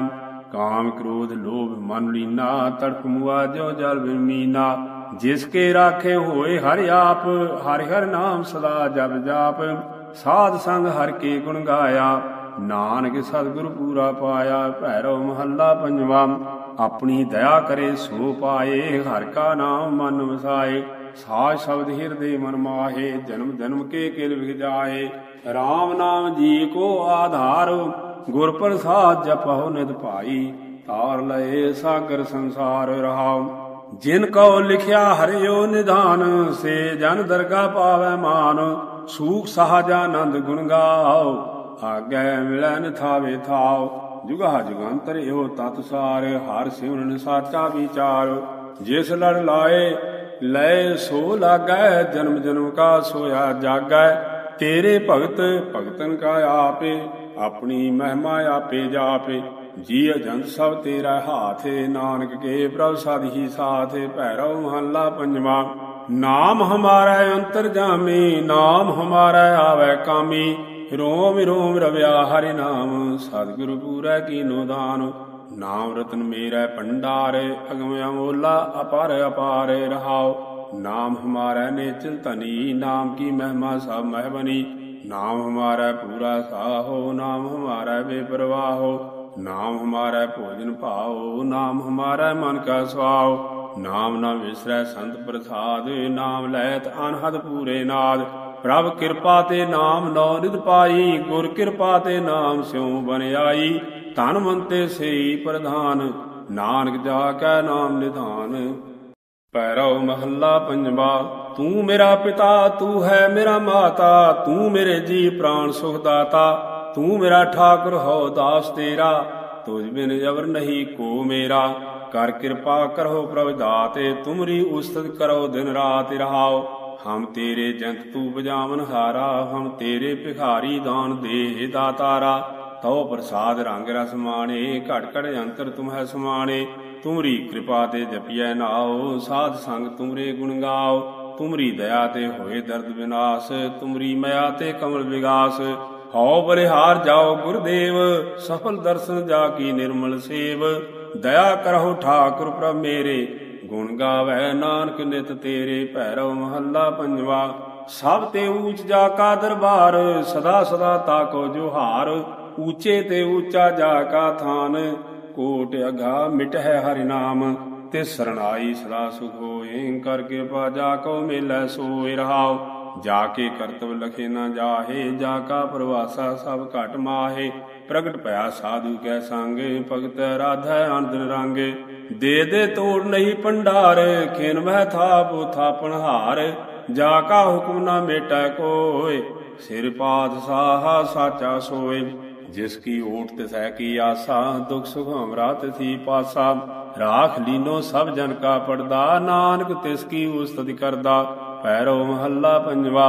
ਕਾਮ ਕ੍ਰੋਧ ਲੋਭ ਮਨ ਲੀਨਾ, ਤੜਪ ਮੁਆ ਜੋ ਜਲ ਬਿਮੀਨਾ ਜਿਸ ਕੇ ਰਾਖੇ ਹੋਏ ਹਰ ਆਪ, ਹਰਿ ਹਰ ਨਾਮ ਸਦਾ ਜਪ ਜਾਪ। ਸਾਧ ਸੰਗ ਹਰ ਕੇ ਗੁਣ ਗਾਇਆ, ਨਾਨਕ ਸਤਿਗੁਰ ਪੂਰਾ ਪਾਇਆ, ਭੈਰਵ ਮਹੱਲਾ ਪੰਜਵਾ। ਆਪਣੀ ਦਇਆ ਕਰੇ ਸੋ ਪਾਏ, ਹਰ ਕਾ ਨਾਮ ਮਨ ਵਸਾਏ। ਸਾਜ ਸ਼ਬਦ ਹਿਰਦੇ ਮਨ ਮਾਹੇ, ਜਨਮ ਜਨਮ ਕੇ ਕਿਲ ਵਿਖ ਜਾਏ। RAM ਨਾਮ ਜੀ ਕੋ ਆਧਾਰ ਗੁਰ ਪ੍ਰਸਾਦ ਜਪਹੁ ਨਿਤ ਭਾਈ, ਤਾਰ ਲਏ ਸਾਗਰ ਸੰਸਾਰ ਰਹਾਉ। ਜਿਨ ਕਉ ਲਿਖਿਆ ਹਰਿਓ ਨਿਧਾਨ, ਸੇ ਜਨ ਦਰਗਾ ਪਾਵੈ ਮਾਨ, ਸੂਖ ਸਹਜਾਨੰਦ ਗੁਣ ਗਾਓ। ਆਗੈ ਮਿਲਨ ਥਾਵੇ ਥਾਉ ਜੁਗਾ ਜੁਗੰਤਰ ਇਹੋ ਤਤ ਸਾਰ, ਹਰ ਸਿਮਰਨ ਸਾਚਾ ਵਿਚਾਰ। ਜਿਸ ਲੜ ਲਾਏ ਲੈ ਸੋ ਲਾਗੈ, ਜਨਮ ਜਨਮ ਕਾ ਸੋਇਆ ਜਾਗੈ। ਤੇਰੇ ਭਗਤ ਭਗਤਨ ਕਾ ਆਪੇ, ਆਪਣੀ ਮਹਿਮਾ ਆਪੇ ਜਾਪੇ। ਜੀ ਅਜੰਤ ਸਭ ਤੇਰਾ ਹਾਥੇ, ਨਾਨਕ ਕੇ ਪ੍ਰਭ ਸਦ ਹੀ ਸਾਥੇ। ਭੈਰਵ ਮਹੱਲਾ ਪੰਜਵਾ, ਨਾਮ ਹਮਾਰਾ ਅੰਤਰ ਜਾਮੀ, ਨਾਮ ਹਮਾਰਾ ਆਵੇ ਕਾਮੀ। ਰੋਮ ਰੋਮ ਰਵਿਆ ਹਰਿ ਨਾਮ, ਸਤਿਗੁਰੂ ਪੂਰੈ ਕੀਨੋ ਦਾਨ। ਨਾਮ ਰਤਨ ਮੇਰਾ ਭੰਡਾਰ, ਅਗਮ ਅਮੋਲਾ ਅਪਾਰ ਅਪਾਰ ਰਹਾਉ। ਨਾਮ ਹਮਾਰਾ ਨੇਚਲ ਧਨੀ, ਨਾਮ ਕੀ ਮਹਿਮਾ ਸਭ ਮਹਿਬਨੀ ਨਾਮ ਹਮਾਰਾ ਪੂਰਾ ਸਾਹੋ, ਨਾਮ ਹਮਾਰਾ ਬੇਪਰਵਾਹੋ। ਨਾਮ ਹਮਾਰਾ ਭੋਜਨ ਭਾਓ, ਨਾਮ ਹਮਾਰਾ ਮਨ ਕਾ ਸਵਾਉ ਨਾਮ ਨਾ ਵਿਸਰੈ ਸੰਤ ਪ੍ਰਸਾਦ, ਨਾਮ ਲੈਤ ਅਨਹਦ ਪੂਰੇ ਨਾਦ। ਪ੍ਰਭ ਕਿਰਪਾ ਤੇ ਨਾਮ ਨੌ ਨਿਧ ਪਾਈ, ਗੁਰ ਕਿਰਪਾ ਤੇ ਨਾਮ ਸਿਉ ਬਨ ਆਈ। ਧਨ ਮੰਤੇ ਸਈ ਪ੍ਰਧਾਨ, ਨਾਨਕ ਜਾ ਕੈ ਨਾਮ ਨਿਧਾਨ। ਪੈਰਵ ਮਹੱਲਾ ਪੰਜਵਾ, ਤੂੰ ਮੇਰਾ ਪਿਤਾ, ਤੂੰ ਹੈ ਮੇਰਾ ਮਾਤਾ, ਤੂੰ ਮੇਰੇ ਜੀ ਪ੍ਰਾਣ ਸੁਖ ਦਾਤਾ, ਤੂੰ ਮੇਰਾ ਠਾਕੁਰ ਹੋ ਦਾਸ ਤੇਰਾ, ਤੁਝ ਬਿਨ ਜਬਰ ਨਹੀਂ ਕੋ ਮੇਰਾ, ਕਰ ਕਿਰਪਾ ਕਰੋ ਪ੍ਰਭ ਦਾਤੇ, ਤੁਮਰੀ ਉਸਤਤ ਕਰੋ ਦਿਨ ਰਾਤ ਰਹਾਓ, ਹਮ ਤੇਰੇ ਜੰਤ ਤੂ ਬਜਾਵਨ ਹਾਰਾ, ਹਮ ਤੇਰੇ ਭਿਖਾਰੀ ਦਾਨ ਦੇ ਦਾਤਾਰਾ, ਤਉ ਪ੍ਰਸਾਦ ਰੰਗ ਰਸ ਮਾਣੇ ਘਟ ਘਟ ਅੰਤਰ ਤੁਮਹਿ ਸਮਾਣੇ ਤੁਮਰੀ ਕਿਰਪਾ ਤੇ ਜਪਿਐ ਨਾਉ, ਸਾਧ ਸੰਗ ਤੁਮਰੇ ਗੁਣ ਗਾਓ ਤੁਮਰੀ ਦਇਆ ਤੇ ਹੋਏ ਦਰਦ ਵਿਨਾਸ਼, ਤੁਮਰੀ ਮਇਆ ਤੇ ਕਮਲ ਵਿਗਾਸ। ਹਉ ਬਲਿਹਾਰ ਜਾਓ ਗੁਰਦੇਵ, ਸਫਲ ਦਰਸ਼ਨ ਜਾ ਕੀ ਨਿਰਮਲ ਸੇਵ। ਦਇਆ ਕਰਹੁ ਠਾਕੁਰ ਪ੍ਰਭ ਮੇਰੇ, ਗੁਣ ਗਾਵੇ ਨਾਨਕ ਨਿਤ ਤੇਰੇ, ਭੈਰਵ ਮਹੱਲਾ ਪੰਜਵਾ। ਸਭ ਤੇ ਊਚ ਜਾ ਕਾ ਦਰਬਾਰ, ਸਦਾ ਸਦਾ ਤਾਕੋ ਜੋਹਾਰ। ਊਚੇ ਤੇ ਊਚਾ ਜਾ ਕਾ ਥਾਨ। ਕੋਟ ਅਗਾ ਮਿਟ ਹੈ ਹਰਿ ਨਾਮ, ਤੇ ਸਰਣਾਈ ਸਦਾ ਸੁਖ ਹੋਏ। ਕਰ ਕਿਰਪਾ ਜਾ ਕੋ ਮਿਲੈ ਸੋਇ ਰਹਾਉ। ਜਾ ਕੇ ਕਰਤਵ ਲਖੇ ਨਾ ਜਾਹੇ, ਜਾ ਕਾ ਪ੍ਰਵਾਸਾ ਸਭ ਘਟ ਮਾਹੇ। ਪ੍ਰਗਟ ਭਇਆ ਸਾਧੂ ਕੈ ਸੰਗ, ਭਗਤ ਰਾਧਾ ਆਨੰਦ ਰੰਗ ਦੇ ਦੇ ਤੋੜ ਨਹੀਂ ਭੰਡਾਰ, ਖੇਨ ਮਹਿ ਥਾਪ ਥਾਪਣ ਹਾਰ। ਜਾ ਕਾ ਹੁਕਮ ਨਾ ਮੇਟੈ ਕੋਏ, ਸਿਰ ਪਾਦ ਸਾਹਾ ਸਾਚਾ ਸੋਏ। ਜਿਸ ਕੀ ਓਟ ਸਹਿ ਕੀ ਆਸਾ, ਦੁਖ ਸੁਖ ਹਮਰਾ ਤਿਥੀ ਪਾਸਾ। ਰਾਖ ਲੀਨੋ ਸਭ ਜਨ ਕਾ ਪੜਦਾ, ਨਾਨਕ ਤਿਸ ਕੀ ਉਸਤਤ ਕਰਦਾ। ਪੈਰੋ ਮਹੱਲਾ ਪੰਜਵਾ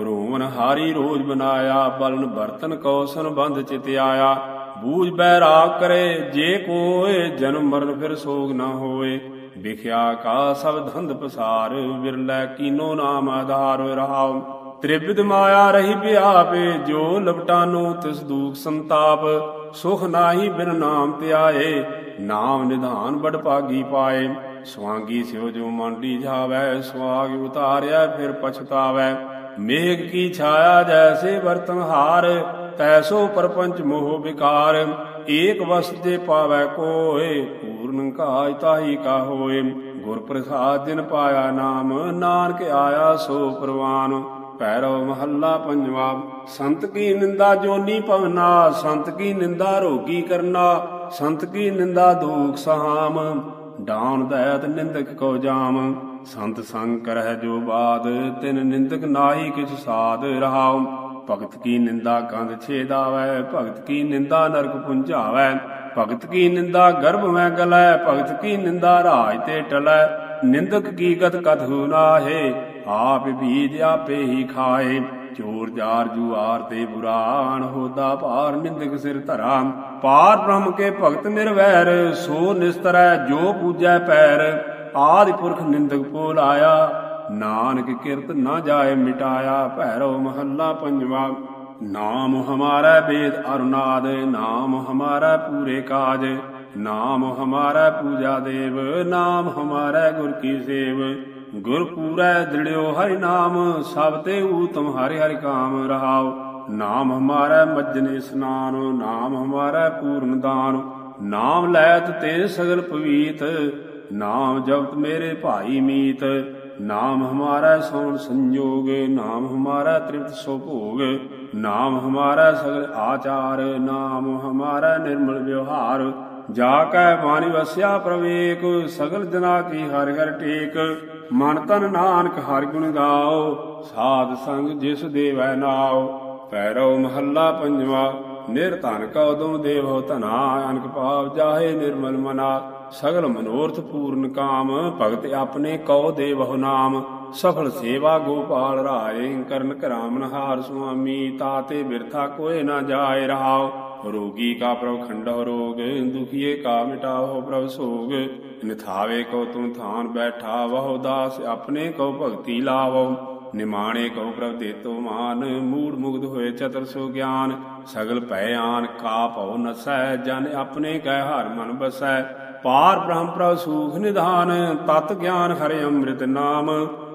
ਰੋਮਨ ਹਾਰੀ ਰੋਜ ਬਨਾਇਆ ਬਲਨ ਬਰਤਨ ਕੋ ਸੰਬੰਧ ਚਿਤ ਆਇਆ। ਬੂਝ ਬੈਰਾਗ ਕਰੇ, ਜੇ ਕੋਏ ਜਨਮ ਮਰਨ ਫਿਰ ਸੋਗ ਨਾ ਹੋਏ ਵਿਖਿਆ ਕਾ ਸਭ ਧੰਦ ਪਸਾਰ, ਵਿਰਲੇ ਕੀਨੋ ਨਾਮ ਆਧਾਰ ਰਹਾਉ। ਤ੍ਰਿਵਿਧ ਮਾਇਆ ਰਹੀ ਵਿਆਪੇ ਜੋ ਲਪਟਾਨੋ ਤਿਸ ਦੁਖ ਸੰਤਾਪ, ਸੁਖ ਨਾਹੀ ਬਿਨ ਨਾਮ ਧਿਆਏ, ਨਾਮ ਨਿਧਾਨ ਬੜ ਭਾਗੀ ਪਾਏ। ਸਵਾਂਗੀ ਸਿਓ ਜੋ ਮੰਡੀ ਜਾਵੇ ਸਵਾਗ ਉਤਾਰਿਆ ਫਿਰ ਪਛਤਾਵੇ। ਮੇਘ ਕੀ ਛਾਇਆ ਜੈਸੇ ਬਰਤਨ ਹਾਰ ਤੈਸੋ ਪਰਪੰਚ ਮੋਹ ਵਿਕਾਰ। ਏਕ ਵਸ ਜੇ ਪਾਵੈ ਕੋਏ, ਪੂਰਨ ਕਾਜ ਤਾਹੀ ਕਾ ਹੋਏ। ਗੁਰ ਪ੍ਰਸਾਦ ਜਿਨ ਪਾਇਆ ਨਾਮ, ਨਾਨਕ ਆਇਆ ਸੋ ਪ੍ਰਵਾਨ। ਪੈਰਵ ਮਹੱਲਾ ਪੰਜਵਾ, ਸੰਤ ਕੀ ਨਿੰਦਾ ਜੋਨੀ ਭਵਨਾ, ਸੰਤ ਕੀ ਨਿੰਦਾ ਰੋਗੀ ਕਰਨਾ, ਸੰਤ ਕੀ ਨਿੰਦਾ ਦੁਖ ਸਹਾਮ ਡਾਉਨ ਦੈਤ ਨਿੰਦਕ ਕੋ ਜਾਮ, ਸੰਤ ਸੰਗ ਕਰਹਿ ਜੋ ਬਾਦ, ਤਿਨ ਨਿੰਦਕ ਨਾਹੀ ਕਿਛ ਸਾਧ ਰਹਾਉ, ਭਗਤ ਕੀ ਨਿੰਦਾ ਕੰਧ ਛੇਦਾਵੈ, ਭਗਤ ਕੀ ਨਿੰਦਾ ਨਰਕ ਪੁੰਝਾਵੈ, ਭਗਤ ਕੀ ਨਿੰਦਾ ਗਰਭ ਮੈਂ ਗਲੈ, ਭਗਤ ਕੀ ਨਿੰਦਾ ਰਾਜ ਤੇ ਟਲੈ, ਨਿੰਦਕ ਕੀ ਗਤ ਕਥੂ ਨਾਹੇ ਆਪ ਬੀਜ ਆਪੇ ਹੀ ਖਾਏ। ਚੋਰ ਜਾਰ ਜੁਆਰ ਤੇ ਬੁਰਾਨ ਹੋਦਾ ਭਾਰ ਨਿੰਦਕ ਸਿਰ ਧਰਾ। ਪਾਰ ਬ੍ਰਹਮ ਕੇ ਭਗਤ ਨਿਰਵੈਰ, ਸੋ ਨਿਸਤਰੈ ਜੋ ਪੂਜੈ ਪੈਰ। ਆਦਿ ਪੁਰਖ ਨਿੰਦਕ ਕੋਲ ਆਇਆ, ਨਾਨਕ ਕਿਰਤ ਨਾ ਜਾਏ ਮਿਟਾਇਆ, ਭੈਰੋ ਮਹੱਲਾ ਪੰਜਵਾ। ਨਾਮ ਹਮਾਰਾ ਵੇਦ ਅਰੁਨਾਦ ਨਾਮ ਹਮਾਰਾ ਪੂਰੇ ਕਾਜ। ਨਾਮ ਹਮਾਰਾ ਪੂਜਾ ਦੇਵ, ਨਾਮ ਹਮਾਰਾ ਗੁਰ ਕੀ ਸੇਵ। ਗੁਰ ਪੂਰੈ ਦ੍ਰਿੜਿਓ ਹਰਿ ਨਾਮ, ਸਭ ਤੇ ਊਤਮ ਹਰਿ ਹਰਿ ਕਾਮ ਰਹਾਉ। ਨਾਮ ਹਮਾਰਾ ਮੱਜਨ ਸਨਾਨ, ਨਾਮ ਹਮਾਰਾ ਪੂਰਨ ਦਾਨ। ਨਾਮ ਲੈਤ ਤੇ ਸਗਲ ਪਵੀਤ, ਨਾਮ ਜਪਤ ਮੇਰੇ ਭਾਈ ਮੀਤ। ਨਾਮ ਹਮਾਰਾ ਸੋਣ ਸੰਜੋਗ, ਨਾਮ ਹਮਾਰਾ ਤ੍ਰਿਪਤ ਸੋ ਭੋਗ। ਨਾਮ ਹਮਾਰਾ ਸਗਲ ਆਚਾਰ, ਨਾਮ ਹਮਾਰਾ ਨਿਰਮਲ ਵਿਵਹਾਰ। ਜਾ ਕੈ ਮਾਨਿ ਵਸਿਆ ਪ੍ਰਵੇਕ, ਸਗਲ ਜਨਾ ਕੀ ਹਰਿ ਹਰਿ ਟੇਕ। ਮਨ ਤਨ ਨਾਨਕ ਹਰਿ ਗੁਣ ਗਾਓ, ਸਾਧ ਸੰਗ ਜਿਸ ਦੇਵੈ ਨਾਉ। ਪੈਰੋ ਮਹੱਲਾ ਪੰਜਵਾ ਨਿਰਧਨ ਕਉ ਤੁਮ ਦੇਵੋ ਧਨਾ, ਅਨਕ ਪਾਪ ਜਾਹੇ ਨਿਰਮਲ ਮਨਾ। ਸਗਲ ਮਨੋਰਥ ਪੂਰਨ ਕਾਮ, ਭਗਤ ਆਪਣੇ ਕਉ ਦੇਵਹੁ ਨਾਮ। ਸਫਲ ਸੇਵਾ ਗੋਪਾਲ ਰਾਏ, ਕਰਨ ਕਰਾਮਨ ਹਾਰ ਸੁਆਮੀ ਤਾਤੇ ਬਿਰਥਾ ਕੋਏ ਨਾ ਜਾਏ ਰਹਾਓ ਰੋਗੀ ਕਾ ਪ੍ਰਭ ਖੰਡੋ ਰੋਗ, ਦੁਖੀਏ ਕਾ ਮਿਟਾਓ ਪ੍ਰਭ ਸੋਗ। ਨਿਥਾਵੇ ਕੋ ਤੁਮ ਥਾਨ ਬੈਠਾ ਵਹੁ ਦਾਸ ਆਪਣੇ ਕੋ ਭਗਤੀ ਲਾਵੋ ਨਿਮਾਣੇ ਕਉ ਪ੍ਰਭ ਦੇਤੋ ਮਾਨ, ਮੂੜ ਮੁਗਧ ਹੋਏ ਚਤਰ ਸੋ ਗਿਆਨ। ਸਗਲ ਭੈ ਆਨ ਕਾ ਭਉ ਨਸੈ, ਜਨ ਆਪਣੇ ਕਹਿ ਹਰ ਮਨ ਬਸੈ। ਪਾਰ ਬ੍ਰਹਮ ਪ੍ਰਭ ਸੂਖ ਨਿਧਾਨ, ਤਤ ਗਿਆਨ ਹਰਿ ਅੰਮ੍ਰਿਤ ਨਾਮ।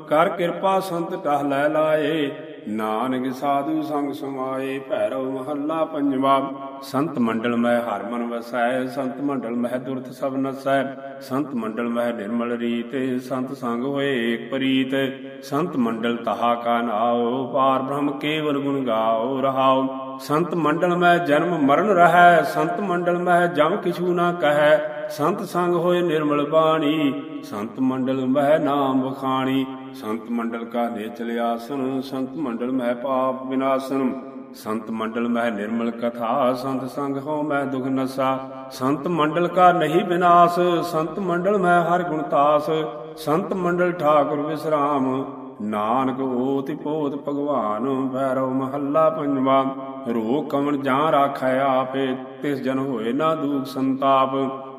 ਕਰ ਕਿਰਪਾ ਸੰਤ ਕਹ ਲੈ ਲਾਏ ਨਾਨਕ ਸਾਧੂ ਸੰਗ ਸਮਾਏ, ਭੈਰਵ ਮਹੱਲਾ ਪੰਜਵਾ। ਸੰਤ ਮੰਡਲ ਮਹਿ ਹਰ ਮਨ ਵਸੈ, ਸੰਤ ਮੰਡਲ ਮਹਿ ਦੁਰਥ ਸਭ ਨਸੈ। ਸੰਤ ਮੰਡਲ ਮਹਿ ਨਿਰਮਲ ਰੀਤ, ਸੰਤ ਸੰਗ ਹੋਏ ਏਕ ਪ੍ਰੀਤ। ਸੰਤ ਮੰਡਲ ਤਹਾ ਕਾ ਨਾਉ, ਪਾਰ ਬ੍ਰਹਮ ਕੇਵਲ ਗੁਣ ਗਾਓ ਰਹਾਉ। ਸੰਤ ਮੰਡਲ ਮਹਿ ਜਨਮ ਮਰਨ ਰਹੈ, ਸੰਤ ਮੰਡਲ ਮਹਿ ਜਮ ਕਿਛੂ ਨਾ ਕਹੈ। ਸੰਤ ਸੰਗ ਹੋਏ ਨਿਰਮਲ ਬਾਣੀ, ਸੰਤ ਮੰਡਲ ਮਹਿ ਨਾਮ ਵਖਾਣੀ। ਸੰਤ ਮੰਡਲ ਕਾ ਨੇਚਲ ਆਸਨ, ਸੰਤ ਮੰਡਲ ਮਹਿ ਪਾਪ ਵਿਨਾਸ਼ਨ। ਸੰਤ ਮੰਡਲ ਮਹਿ ਨਿਰਮਲ ਕਥਾ, ਸੰਤ ਸੰਗ ਹੋ ਮੈਂ ਦੁਖ ਨਸਾ। ਸੰਤ ਮੰਡਲ ਕਾ ਨਹੀਂ ਵਿਨਾਸ਼, ਸੰਤ ਮੰਡਲ ਮਹਿ ਹਰ ਗੁਣ ਤਾਸ। ਸੰਤ ਮੰਡਲ ਠਾਕੁਰ ਵਿਸਰਾਮ, ਨਾਨਕ ਓਤਿ ਪੋਤ ਭਗਵਾਨ, ਭੈਰਵ ਮਹੱਲਾ ਪੰਜਵਾ। ਰੋ ਕਮਨ ਜਾਂ ਰਾਖੈ ਆਪੇ, ਤਿਸ ਜਨ ਹੋਏ ਨਾ ਦੂਖ ਸੰਤਾਪ।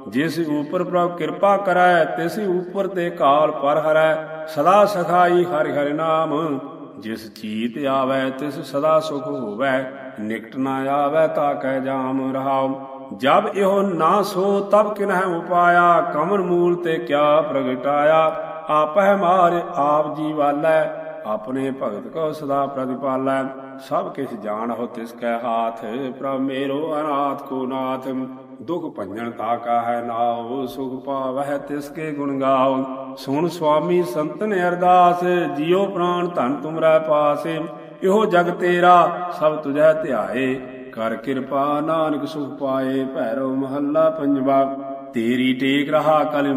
ਜਿਸ ਉਪਰ ਪ੍ਰਭ ਕਿਰਪਾ ਕਰੈ, ਤਿਸ ਉਪਰ ਤੇ ਕਾਲ ਪਰ ਹਰੈ। ਸਦਾ ਸਖਾਈ ਹਰਿ ਹਰਿ ਨਾਮ। ਜਿਸ ਚੀਤ ਆਵੈ, ਤਿਸ ਸਦਾ ਸੁਖ ਹੋਵੈ। ਨਿਕਟ ਨਾ ਆਵੈ, ਤਾ ਕਹਿ ਜਾਮ ਰਹਾਉ। ਜਬ ਇਹੋ ਨਾ ਸੋ, ਤਬ ਕਿਨਹਿ ਉਪਾਇਆ। ਕਮਨ ਮੂਲ ਤੇ ਕਿਆ ਪ੍ਰਗਟਾਇਆ ਆਪਹਿ ਮਾਰ ਆਪ ਜੀ ਵਾਲੈ ਆਪਣੇ ਭਗਤ ਕੋ ਸਦਾ ਪ੍ਰਤਿਪਾਲੈ। ਸਭ ਕਿਛ ਜਾਣਹੁ, ਤਿਸ ਕੈ ਹਾਥ। ਪ੍ਰਭ ਮੇਰੋ ਅਨਾਥ ਕੋ ਨਾਥ। ਦੁਖ ਭੰਜਨ ਤਾ ਕਾ ਹੈ ਨਾਉ। ਸੁਖ ਪਾਵਹਿ, ਤਿਸ ਕੇ ਗੁਣ ਗਾਉ। ਸੁਣ ਸੁਆਮੀ ਸੰਤਨ ਅਰਦਾਸ, ਜਿਉ ਪ੍ਰਾਨ ਧਨ ਤੁਮਰਾ ਪਾਸੇ, ਇਹੋ ਜਗ ਤੇਰਾ, ਸਭ ਤੁਝੈ ਧਿਆਏ। ਕਰ ਕਿਰਪਾ ਨਾਨਕ ਸੁਖ ਪਾਏ ਭੈਰੋ ਮਹੱਲਾ ਪੰਜਵਾ। ਤੇਰੀ ਟੇਕ ਰਹਾ ਕਲ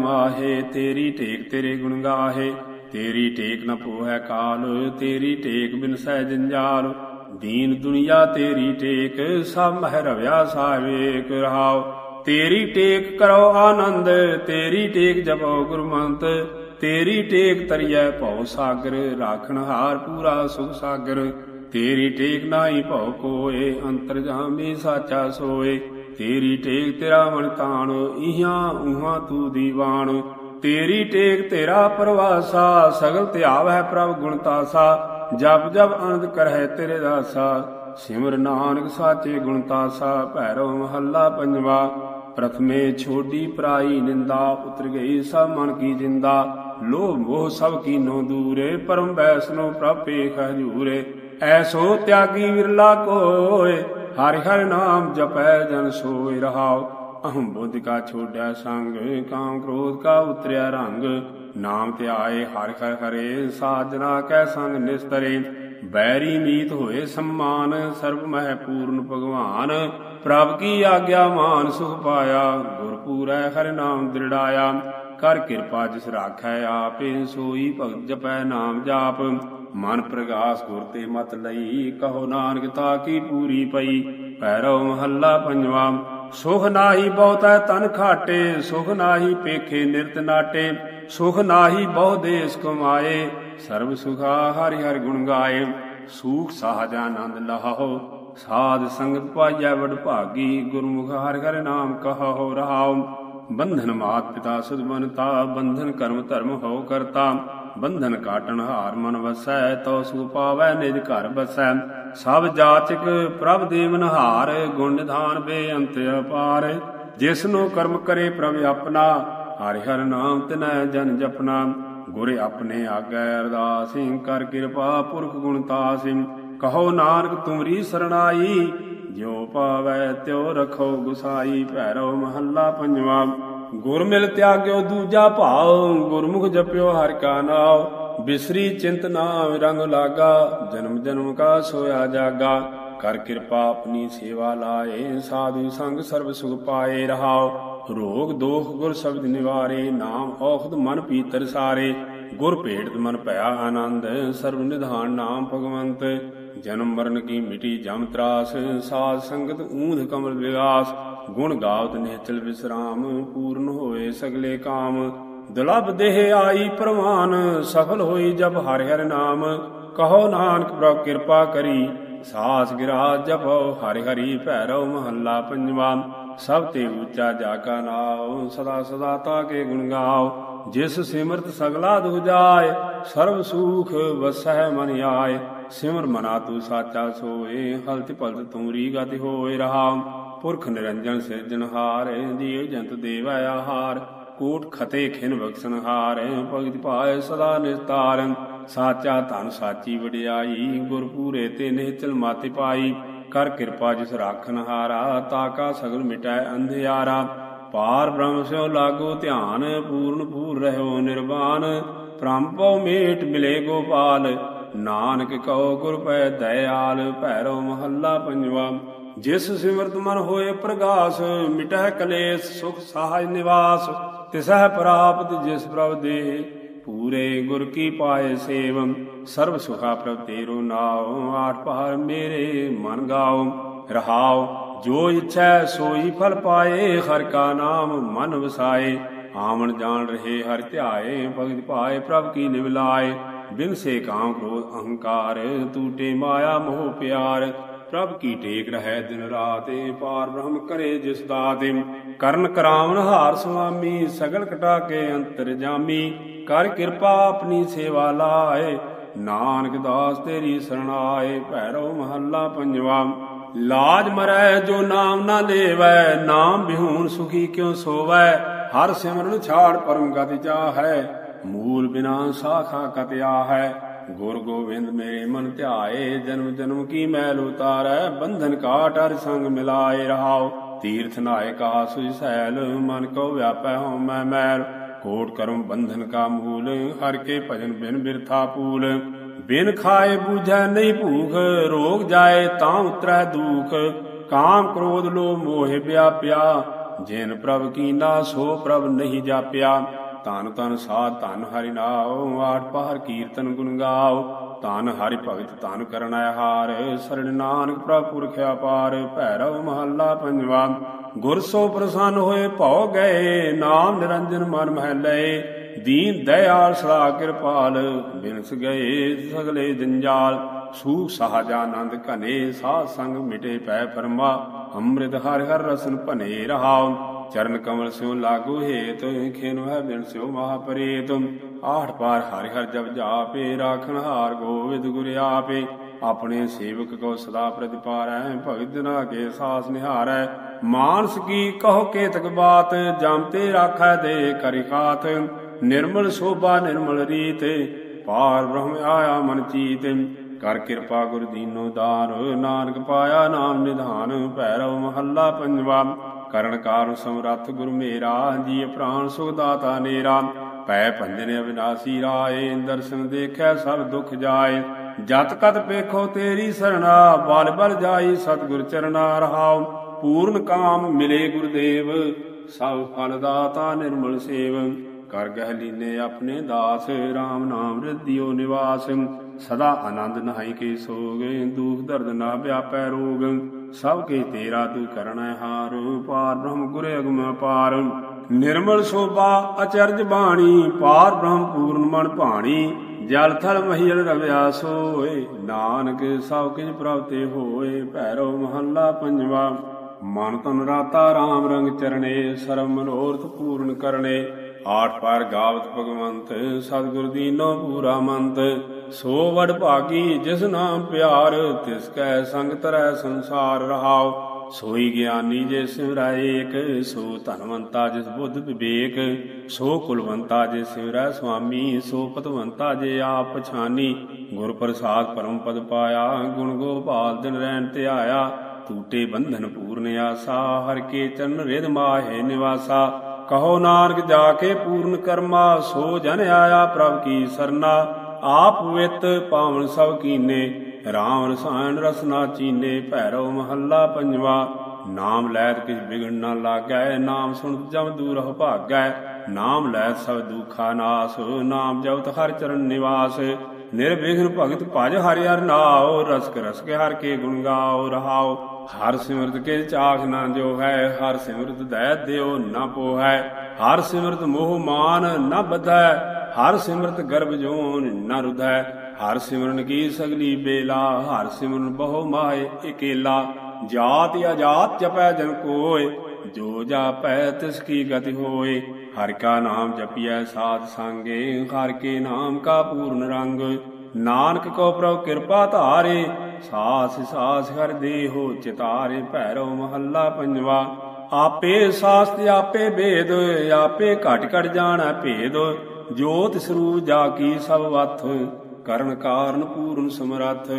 ਤੇਰੀ ਟੇਕ ਤੇਰੇ ਗੁਣ ਗਾਹੇ। ਤੇਰੀ ਟੇਕ ਨ ਪੋਹੈ ਕਾਲ, ਤੇਰੀ ਟੇਕ ਬਿਨ ਸਹਿ ਜੰਜਾਲ। ਦੀਨ ਦੁਨੀਆ ਤੇਰੀ ਟੇਕ, ਸਭ ਮਹਿ ਰਵਿਆ ਸਾਵੇਕ ਰਹਾਉ। ਤੇਰੀ ਟੇਕ ਕਰੋ ਆਨੰਦ, ਤੇਰੀ ਟੇਕ ਜਪੋ ਗੁਰਮੰਤ, ਤੇਰੀ ਟੇਕ ਤਰੀਐ ਭਉ ਸਾਗਰ, ਰਾਖਣ ਹਾਰ ਪੂਰਾ ਸੁਖ ਸਾਗਰ। ਤੇਰੀ ਟੇਕ ਨਾਹੀ ਭਉ ਕੋਏ ਅੰਤਰ ਜਾਮੀ ਸਾਚਾ ਸੋਏ। ਤੇਰੀ ਟੇਕ ਤੇਰਾ ਮਨ ਤਾਣ, ਇਹਾਂ ਉਹਾਂ ਤੂੰ ਦੀਵਾਨ। ਤੇਰੀ ਟੇਕ ਤੇਰਾ ਪ੍ਰਵਾਸਾ, ਸਗਲ ਧਿਆਵੈ ਪ੍ਰਭ ਗੁਣ ਤਾਸਾ। ਜਪ ਜਪ ਅਨੰਦ ਕਰਹਿ ਤੇਰੇ ਦਾਸਾ। ਸਿਮਰ ਨਾਨਕ ਸਾਚੇ ਗੁਣ ਤਾਸਾ, ਭੈਰੋ ਮਹੱਲਾ ਪੰਜਵਾ। ਪ੍ਰਥਮੇ ਛੋਡੀ ਪ੍ਰਾਈ ਨਿੰਦਾ, ਉਤਰ ਗਈ ਸਭ ਮਨ ਕੀ ਜਿੰਦਾ। ਲੋਭ ਮੋਹ ਸਭ ਕੀਨੋ ਦੂਰੇ, ਪਰਮ ਬੈਸਨੋ ਪ੍ਰਪੇਖ ਹਜੂਰੇ। ਐਸੋ ਤਿਆਗੀ ਵਿਰਲਾ ਕੋਏ, ਹਰਿ ਹਰਿ ਨਾਮ ਜਪੈ ਜਨ ਸੋਇ ਰਹਾਉ। ਅਹੰ ਬੁੱਧ ਕਾ ਛੋੜਿਆ ਸੰਗ, ਕਾਮ ਕ੍ਰੋਧ ਕਾ ਉਤਰਿਆ ਰੰਗ। ਨਾਮ ਤੇ ਆਏ ਹਰਿ ਹਰਿ ਹਰੇ, ਸਾਜਨਾ ਕੈ ਸੰਗ ਨਿਸਤਰੇ। ਬੈਰੀ ਮੀਤ ਹੋਏ ਸਮਾਨ, ਸਰਬ ਮਹਿ ਪੂਰਨ ਭਗਵਾਨ। ਪ੍ਰਭ ਕੀ ਆਗਿਆ ਮਾਨ ਸੁਖ ਪਾਇਆ, ਗੁਰ ਪੂਰੈ ਹਰਿ ਨਾਮ ਦ੍ਰਿੜਾਇਆ। ਕਰ ਕਿਰਪਾ ਜਿਸ ਰਾਖੈ ਆਪੇ, ਸੋਈ ਭਗਤ ਜਪੈ ਨਾਮ ਜਾਪ। ਮਨ ਪ੍ਰਗਾਸ ਗੁਰ ਤੇ ਮਤ ਲਈ, ਕਹੋ ਨਾਨਕ ਤਾ ਕੀ ਪੂਰੀ ਪਈ। ਪੈਰੋ ਮਹੱਲਾ ਪੰਜਵਾ, ਸੁਖ ਨਾਹੀ ਬਹੁਤੈ ਤਨ ਖਾਟੇ ਸੁਖ ਨਾਹੀ ਪੇਖੇ ਨਿਰਤ ਨਾਟੇ। ਸੁਖ ਨਾਹੀ ਬਹੁ ਦੇਸ ਕਮਾਏ ਸਰਬ ਸੁਖਾ ਹਰਿ ਹਰਿ ਗੁਣ ਗਾਏ, ਸੂਖ ਸਾਜ ਆਨੰਦ ਲਹਾਓ ਸਾਧ ਸੰਗਤ ਪਾਈਐ ਵਡ ਭਾਗੀ, ਗੁਰਮੁਖ ਹਰਿ ਹਰਿ ਨਾਮ ਕਹੋ ਰਹਾਉ। ਬੰਧਨ ਮਾਤ ਪਿਤਾ ਸੁਧ ਮਨਤਾ ਬੰਧਨ ਕਰਮ ਧਰਮ ਹੋ ਕਰਤਾ। ਬੰਧਨ ਕਾਟਣ ਹਾਰ ਮਨ ਵਸੈ, ਤੋ ਸੁਖ ਪਾਵੈ ਨਿਜ ਘਰ ਬਸੈ। ਸਭ ਜਾਚਕ ਪ੍ਰਭ ਦੇਵਨ ਹਾਰ, ਗੁਣ ਨਿਧਾਨ ਬੇਅੰਤ ਅਪਾਰ। ਜਿਸਨੂੰ ਕਰਮ ਕਰੇ ਪ੍ਰਭ ਆਪਣਾ, ਹਰਿ ਹਰਿ ਨਾਮ ਤਿਨੈ ਜਨ ਜਪਨਾ। ਗੁਰੇ ਆਪਣੇ ਆਗੈ ਅਰਦਾਸਿ, ਕਰ ਕਿਰਪਾ ਪੁਰਖ ਗੁਣ ਤਾਸਿ। ਕਹੋ ਨਾਨਕ ਤੁਮਰੀ ਸਰਣਾਈ, ਜਿਉ ਪਾਵੈ ਤਿਉ ਰਖੋ ਗੁਸਾਈ ਭੈਰੋ ਮਹੱਲਾ ਪੰਜਵਾ। ਗੁਰ ਮਿਲ ਤਿਆਗਿਓ ਦੂਜਾ ਭਾਉ, ਗੁਰਮੁਖ ਜਪਿਓ ਹਰਿ ਕਾ ਨਾਉ। ਬਿਸਰੀ ਚਿੰਤ ਨਾਮ ਰੰਗ ਲਾਗਾ, ਜਨਮ ਜਨਮ ਕਾ ਸੋਇਆ ਜਾਗਾ। ਕਰ ਕਿਰਪਾ ਆਪਣੀ ਸੇਵਾ ਲਾਏ, ਸਾਧੂ ਸੰਗ ਸਰਬ ਸੁਖ ਪਾਏ ਰਹਾਓ ਰੋਗ ਦੋਖ ਗੁਰ ਸ਼ਬਦ ਨਿਵਾਰੇ, ਨਾਮ ਔਖਦ ਮਨ ਪੀਤਰ ਸਾਰੇ। ਗੁਰ ਭੇਟਤ ਮਨ ਭਇਆ ਆਨੰਦ, ਸਰਬ ਨਿਧਾਨ ਨਾਮ ਭਗਵੰਤ। ਜਨਮ ਮਰਨ ਕੀ ਮਿਟੀ ਜਮ ਤਰਾਸ, ਸਾਧ ਸੰਗਤ ਊਂਧ ਕਮਲ ਵਿਗਾਸ। ਗੁਣ ਗਾਵਤ ਨਿਹਚਲ ਵਿਸਰਾਮ, ਪੂਰਨ ਹੋਏ ਸਗਲੇ ਕਾਮ। ਦੁਲਭ ਦੇਹ ਆਈ ਪ੍ਰਵਾਨ, ਸਫਲ ਹੋਈ ਜਬ ਹਰਿ ਹਰਿ ਨਾਮ। ਕਹੋ ਨਾਨਕ ਪ੍ਰਭ ਕਿਰਪਾ ਕਰੀ, ਸਾਸ ਗਿਰਾ ਜਪੋ ਹਰਿ ਹਰੀ ਭੈਰਵ ਮਹੱਲਾ ਪੰਜਵਾ। ਸਭ ਤੇ ਉੱਚਾ ਜਾ ਕਾ ਨਾਉ ਸਦਾ ਸਦਾ ਤਾ ਕੇ ਗੁਣ ਗਾਉ ਜਿਸ ਸਿਮਰਤ ਸਗਲਾ ਦੁ ਜਾਏ, ਸਰਬ ਸੁਖ ਵਸੈ ਮਨ ਆਏ। ਸਿਮਰ ਮਨਾ ਤੂ ਸਾਚਾ ਸੋਏ, ਹਲਤ ਭਲਤ ਤੂੰ ਗਤਿ ਹੋਏ ਰਹਾ ਪੁਰਖ ਨਿਰੰਜਨ ਸਿਰਜਨਹਾਰ ਜੀਵ ਜੰਤ ਦੇਵੈ ਆਹਾਰ। ਕੋਟ ਖਤੇ ਖਿਨ ਬਖਸ਼ਨ ਹਾਰ, ਭਗਤ ਪਾਏ ਸਦਾ ਨਿਸਤਾਰ ਸਾਚਾ ਧਨ ਸਾਚੀ ਵਡਿਆਈ ਗੁਰਪੂਰੇ ਤੇ ਨਿਹਚਲ ਮਾਤੇ ਪਾਈ। ਕਰ ਕਿਰਪਾ ਜਿਸ ਰਾਖਨ ਤਾਕਾ ਸਗਲ ਮਿਟੈ ਅੰਧਿਆਰਾ। ਪਾਰ ਬ੍ਰਹਮ ਸਿਓ ਲਾਗੋ ਧਿਆਨ, ਪੂਰਨ ਪੂਰ ਰਹਿਓ ਨਿਰਵਾਨ ਪ੍ਰੰਪਉ ਮੇਟ ਮਿਲੇ ਗੋਪਾਲ, ਨਾਨਕ ਕਉ ਗੁਰ ਪੈ ਦਇਆਲ, ਭੈਰੋ ਮਹੱਲਾ ਪੰਜਵਾ। ਜਿਸ ਸਿਮਰਤ ਮਨ ਹੋਏ ਪ੍ਰਗਾਸ ਮਿਟਹਿ ਕਲੇਸ਼ ਸੁਖ ਸਹਾਇ ਨਿਵਾਸ। ਤਿਸਹਿ ਪ੍ਰਾਪਤ ਜਿਸ ਪ੍ਰਭ ਦੇ, ਪੂਰੇ ਗੁਰ ਕੀ ਪਾਏ ਸੇਵ ਸਰਬ ਸੁਖਾ ਪ੍ਰਭ ਤੇਰੋ ਨਾਉ, ਆਠ ਪਹਾੜ ਮੇਰੇ ਮਨ ਗਾਉ। ਰਹਾਉ, ਜੋ ਇਛੈ ਸੋਈ ਫਲ ਪਾਏ, ਹਰ ਕਾ ਨਾਮ ਮਨ ਵਸਾਏ। ਆਵਣ ਜਾਣ ਰਹੇ ਹਰ ਧਿਆਏ, ਭਗਤ ਪਾਏ ਪ੍ਰਭ ਕੀ ਨਿਵਲਾਏ ਬਿਨ ਸੇ ਕਾਮ ਕ੍ਰੋਧ ਅਹੰਕਾਰ ਟੂਟੇ ਮਾਇਆ ਮੋਹ ਪਿਆਰ। ਪ੍ਰਭ ਕੀ ਟੇਕ ਰਹੈ ਦਿਨ ਰਾਤ ਏ ਪਾਰ ਬ੍ਰਹਮ ਕਰੇ ਜਿਸ ਦਾਤੇ। ਕਰਨ ਕਰਾਵਨ ਹਾਰ ਸੁਆਮੀ, ਸਗਲ ਕਟਾ ਕੇ ਅੰਤਰ ਜਾਮੀ। ਕਰ ਕਿਰਪਾ ਆਪਣੀ ਸੇਵਾ ਲਾਏ ਨਾਨਕ ਦਾਸ ਤੇਰੀ ਸਰਣਾਏ, ਭੈਰੋ ਮਹੱਲਾ ਪੰਜਵਾ। ਲਾਜ ਮਰੈ ਜੋ ਨਾਮ ਨਾ ਲੇਵੈ, ਨਾਮ ਬਿਹੂਨ ਸੁਖੀ ਕਿਉ ਸੋਵੈ? ਹਰ ਸਿਮਰਨ ਛਾੜ ਪਰਮ ਗਤਿ ਚਾਹੈ ਮੂਲ ਬਿਨਾ ਸਾਖਾ ਕਤਿਆ ਹੈ ਗੁਰ ਗੋਬਿੰਦ ਮੇਰੇ ਮਨ ਧਿਆਏ, ਜਨਮ ਜਨਮ ਕੀ ਮੈਲ ਉਤਾਰੈ, ਬੰਧਨ ਕਾਟ ਹਰ ਸੰਗ ਮਿਲਾਏ ਰਹਾਓ। ਤੀਰਥ ਨਾਏ ਕਾ ਸੁਜ ਸੈਲ, ਮਨ ਕੋ ਵਿਆਪੈ ਹਉ ਮੈਂ ਮੈਲ। ਕੋਟ ਕਰਮ ਬੰਧਨ ਕਾ ਮੂਲ, ਹਰ ਕੇ ਭਜਨ ਬਿਨ ਬਿਰਥਾ ਪੂਲ। ਬਿਨ ਖਾਏ ਬੂਝੈ ਨਹੀਂ ਭੂਖ, ਰੋਗ ਜਾਏ ਤਾਂ ਉਤਰੈ ਦੁਖ। ਕਾਮ ਕ੍ਰੋਧ ਲੋ ਮੋਹ ਵਿਆਪਿਆ ਜਿਨ ਪ੍ਰਭ ਕੀਨਾ ਸੋ ਪ੍ਰਭ ਨਹੀਂ ਜਾਪਿਆ। ਧਨ ਧਨ ਸਾਧ ਧਨ ਹਰਿ ਨਾਉ, ਆਠ ਪਹਰ ਕੀਰਤਨ ਗੁਣ ਗਾਓ। ਧਨ ਹਰਿ ਭਗਤ ਧਨ ਕਰਨ ਹਾਰ ਸਰਣ ਨਾਨਕ ਪ੍ਰਭ ਪੁਰਖ ਅਪਾਰ, ਭੈਰਵ ਮਹੱਲਾ ਪੰਜਵਾ। ਗੁਰ ਸੋ ਪ੍ਰਸੰਨ ਹੋਏ ਭਉ ਗਏ, ਨਾਮ ਨਿਰੰਜਨ ਮਨ ਮਹਲੇ। ਦੀਨ ਦਇਆਲ ਸਦਾ ਕਿਰਪਾਲ, ਬਿਨਸ ਗਏ ਸਗਲੇ ਜੰਜਾਲ। ਸੂਖ ਸਹਜਾਨੰਦ ਘਨੇ, ਸਾਧ ਸੰਗ ਮਿਟੇ ਪੈ ਫਰਮਾ। ਅੰਮ੍ਰਿਤ ਹਰਿ ਹਰ ਰਸਨ ਭਨੇ ਰਹਾਉ। ਚਰਨ ਕਮਲ ਸਿਉ ਲਾਗੂ ਹੇਤ, ਖੇਨੁ ਹੈ ਬਿਨ ਸਿਉ ਮਹਾ ਪਰੇਤ ਆਠ ਪਾਰ ਹਰਿ ਹਰ ਜਪ ਜਾਪੇ, ਰਾਖਣ ਹਾਰ ਗੋਵਿੰਦ ਗੁਰ ਆਪੇ। ਆਪਣੇ ਸੇਵਕ ਕੋ ਸਦਾ ਪ੍ਰਤਿਪਾਰੈ, ਭਗਤ ਨਾ ਕੇ ਸਾਸ ਨਿਹਾਰੈ। ਮਾਨਸ ਕੀ ਕਹੋ ਕੇਤਕ ਬਾਤ, ਜਮ ਤੇ ਰਾਖੈ ਦੇ ਕਰਿ ਖਾਤ। ਨਿਰਮਲ ਸੋਭਾ, ਨਿਰਮਲ ਰੀਤ, ਪਾਰ ਬ੍ਰਹਮ ਆਇਆ ਮਨ ਚੀਤ। ਕਰ ਕਿਰਪਾ ਗੁਰ ਦੀਨੋ ਦਾਰ ਨਾਨਕ ਪਾਇਆ ਨਾਮ ਨਿਧਾਨ, ਭੈਰਵ ਮਹੱਲਾ ਪੰਜਵਾ। ਕਰਨ ਕਾਰ ਸਮਰੱਥ ਗੁਰ ਮੇਰਾ ਜੀ ਪ੍ਰਾਨ ਸੁਖ ਦਾਤਾ ਨੇਰਾ। ਪੈ ਭੰਜਨ ਅਵਿਨਾਸੀ ਰਾਏ, ਦਰਸ਼ਨ ਦੇਖੈ ਸਭ ਦੁਖ ਜਾਏ। ਜਤ ਕਤ ਪੇਖੋ ਤੇਰੀ ਸਰਣਾ, ਬਲ ਬਲ ਜਾਈ ਸਤਗੁਰ ਚਰਨਾ ਰਹਾਉ। ਪੂਰਨ ਕਾਮ ਮਿਲੇ ਗੁਰਦੇਵ, ਸਭ ਫਲ ਦਾਤਾ ਨਿਰਮਲ ਸੇਵ। ਕਰ ਗਹਿ ਲੀਨੇ ਆਪਣੇ ਦਾਸ RAM ਨਾਮ ਰਿਧਿਓ ਨਿਵਾਸ। ਸਦਾ ਆਨੰਦ ਨਹਾਈ ਕੇ ਸੋਗ, ਦੂਖ ਦਰਦ ਨਾ ਵਿਆਪੈ ਰੋਗ। ਸਭ ਕੇ ਤੇਰਾ ਤੂੰ ਕਰਨਾ ਹਾਰ, ਪਾਰ ਬ੍ਰਹਮ ਗੁਰ ਅਗਮ ਪਾਰ ਨਿਰਮਲ ਸੋਭਾ ਅਚਰਜ ਬਾਣੀ, ਪਾਰ ਬ੍ਰਹਮ ਪੂਰਨ ਮਨ ਭਾਣੀ। ਜਲ ਥਲ ਮਹੀਲ ਰਵਿਆ ਸੋਏ, ਨਾਨਕ ਸਭ ਕਿਛ ਪ੍ਰਾਪਤੇ ਹੋਏ, ਭੈਰੋ ਮਹੱਲਾ ਪੰਜਵਾ। ਮਨ ਤਨ ਰਾਤਾ RAM ਰੰਗ ਚਰਣੇ ਸਰਬ ਮਨੋਰਥ ਪੂਰਨ ਕਰਨੇ। ਆਠ ਪਾਰ ਗਾਵਤ ਭਗਵੰਤ, ਸਤਿਗੁਰ ਦੀਨੋ ਪੂਰਾ ਮੰਤ। ਸੋ ਵਡ ਭਾਗੀ ਜਿਸ ਨਾਮ ਪਿਆਰ, ਤਿਸ ਕੈ ਸੰਗ ਤਰੈ ਸੰਸਾਰ ਰਹਾਉ। ਸੋਈ ਗਿਆਨੀ ਜੇ ਸਿਮਰੈ ਏਕ ਸੋ ਧਨਵੰਤਾ ਜਿਸ ਬੁੱਧ ਵਿਵੇਕ। ਸੋ ਕੁਲਵੰਤਾ ਜੇ ਸਿਮਰੈ ਸੁਆਮੀ, ਸੋ ਪਤਵੰਤਾ ਜੇ ਆਪ ਪਛਾਨੀ ਗੁਰ ਪ੍ਰਸਾਦ ਪਰਮ ਪਦ ਪਾਇਆ, ਗੁਣ ਗੋਪਾਲ ਦਿਨ ਰਹਿਣ ਤੇ ਆਇਆ। ਟੂਟੇ ਬੰਧਨ ਪੂਰਨ ਆਸਾ, ਹਰ ਕੇ ਚਰਨ ਰਿਦ ਮਾਹੇ ਨਿਵਾਸਾ। ਕਹੋ ਨਾਨਕ ਜਾ ਕੇ ਪੂਰਨ ਕਰਮਾ, ਸੋ ਜਨ ਆਇਆ ਪ੍ਰਭ ਕੀ ਸਰਨਾ। ਆਪ ਵਿਤ ਪਾਵਨ ਸਭ ਕੀਨੇ ਰਾਮ ਰਸਾਇਣ ਰਸਨਾ ਚੀਨੇ ਭੈਰੋ ਮਹੱਲਾ ਪੰਜਵਾ। ਨਾਮ ਲੈਤ ਕਿਛ ਵਿਗੜ ਨਾ ਲਾਗੈ, ਨਾਮ ਸੁਣ ਜਮ ਦੂਰ ਹੋ ਭਾਗੈ। ਨਾਮ ਲੈਤ ਸਭ ਦੁਖਾ ਨਾਸ, ਨਾਮ ਜਪਤ ਹਰ ਚਰਨ ਨਿਵਾਸ। ਨਿਰਵਿਘਨ ਭਗਤ ਭਜ ਹਰਿ ਹਰ ਨਾਉ ਰਸਕ ਰਸਕ ਹਰ ਕੇ ਗੁਣ ਗਾਓ ਰਹਾਓ ਹਰ ਸਿਮਰਤ ਕੇ ਚਾਖ ਨਾ ਜੋ ਹੈ, ਹਰ ਸਿਮਰਤ ਦਇ ਦਿਓ ਨਾ ਪੋਹੈ। ਹਰ ਸਿਮਰਤ ਮੋਹ ਮਾਨ ਨਾ ਬਧੈ, ਹਰ ਸਿਮਰਤ ਗਰਭ ਜੋਨ ਨਾ ਰੁਧੈ। ਹਰ ਸਿਮਰਨ ਕੀ ਸਗਲੀ ਬੇਲਾ, ਹਰ ਸਿਮਰਨ ਬਹੁ ਮਾਏ ਇਕੇਲਾ। ਜਾਤ ਅਜਾਤ ਜਪੈ ਜਨ ਕੋਇ ਜੋ ਜਾਪੈ ਤਿਸ ਕੀ ਗਤੀ ਹੋਏ। ਹਰਿ ਕਾ ਨਾਮ ਜਪੀਐ ਸਾਧ ਸੰਗੇ, ਹਰਿ ਕੇ ਨਾਮ ਕਾ ਪੂਰਨ ਰੰਗ। ਨਾਨਕ ਕੋ ਪ੍ਰਭ ਕਿਰਪਾ ਧਾਰੇ, ਸਾਸ ਸਾਸ ਹਰ ਦੇਹੋ, ਚਿਤਾਰੇ ਭੈਰੋ ਮਹੱਲਾ ਪੰਜਵਾ। ਆਪੇ ਸਾਸਤ, ਆਪੇ ਭੇਦ ਆਪੇ ਘਟ ਘਟ ਜਾਣੈ ਭੇਦ। ਜੋਤ ਸਰੂਪ ਜਾ ਕੀ ਸਭ ਵਥ, ਕਰਨ ਕਾਰਨ ਪੂਰਨ ਸਮਰੱਥ।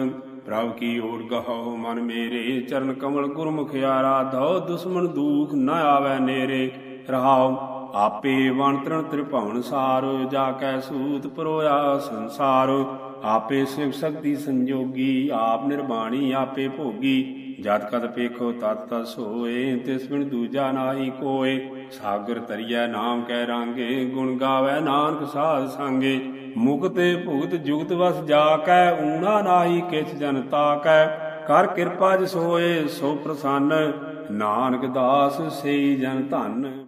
ਪ੍ਰਭ ਕੀ ਓਟ ਗਹੋ, ਮਨ ਮੇਰੇ, ਚਰਨ ਕਮਲ ਗੁਰਮੁਖ ਆਰਾਧੋ ਦੁਸ਼ਮਨ ਦੂਖ ਨ ਆਵੈ ਨੇਰੇ। ਰਹਾਉ, ਆਪੇ ਵਣਤਰਨ ਤ੍ਰਿਭਵਨ ਸਾਰ, ਜਾ ਕੈ ਸੂਤ ਪਰੋਇਆ ਸੰਸਾਰ। ਆਪੇ ਸਿਵ ਸ਼ਕਤੀ ਸੰਜੋਗੀ, ਆਪ ਨਿਰਬਾਣੀ, ਆਪੇ ਭੋਗੀ। ਜਦ ਕਦ ਪੇਖੋ ਤਤ ਤਸ ਹੋਏ ਤਿਸ ਬਿਨ ਦੂਜਾ ਨਾਹੀ ਕੋਏ। ਸਾਗਰ ਤਰੀਐ, ਨਾਮ ਕਹਿ ਰਾਂਗੇ, ਗੁਣ ਗਾਵੇ, ਨਾਨਕ ਸਾਧ ਸੰਗੇ। ਮੁਕਤੇ ਭੁਗਤ ਜੁਗਤ ਵਸ ਜਾ ਕੈ ਊਣਾ ਨਾਹੀ ਕਿਛ ਜਨ ਤਾਕੈ। ਕਰ ਕਿਰਪਾ ਜਿਸ ਹੋਏ ਸੋ ਪ੍ਰਸੰਨ, ਨਾਨਕ ਦਾਸ ਸਈ ਜਨ ਧਨ।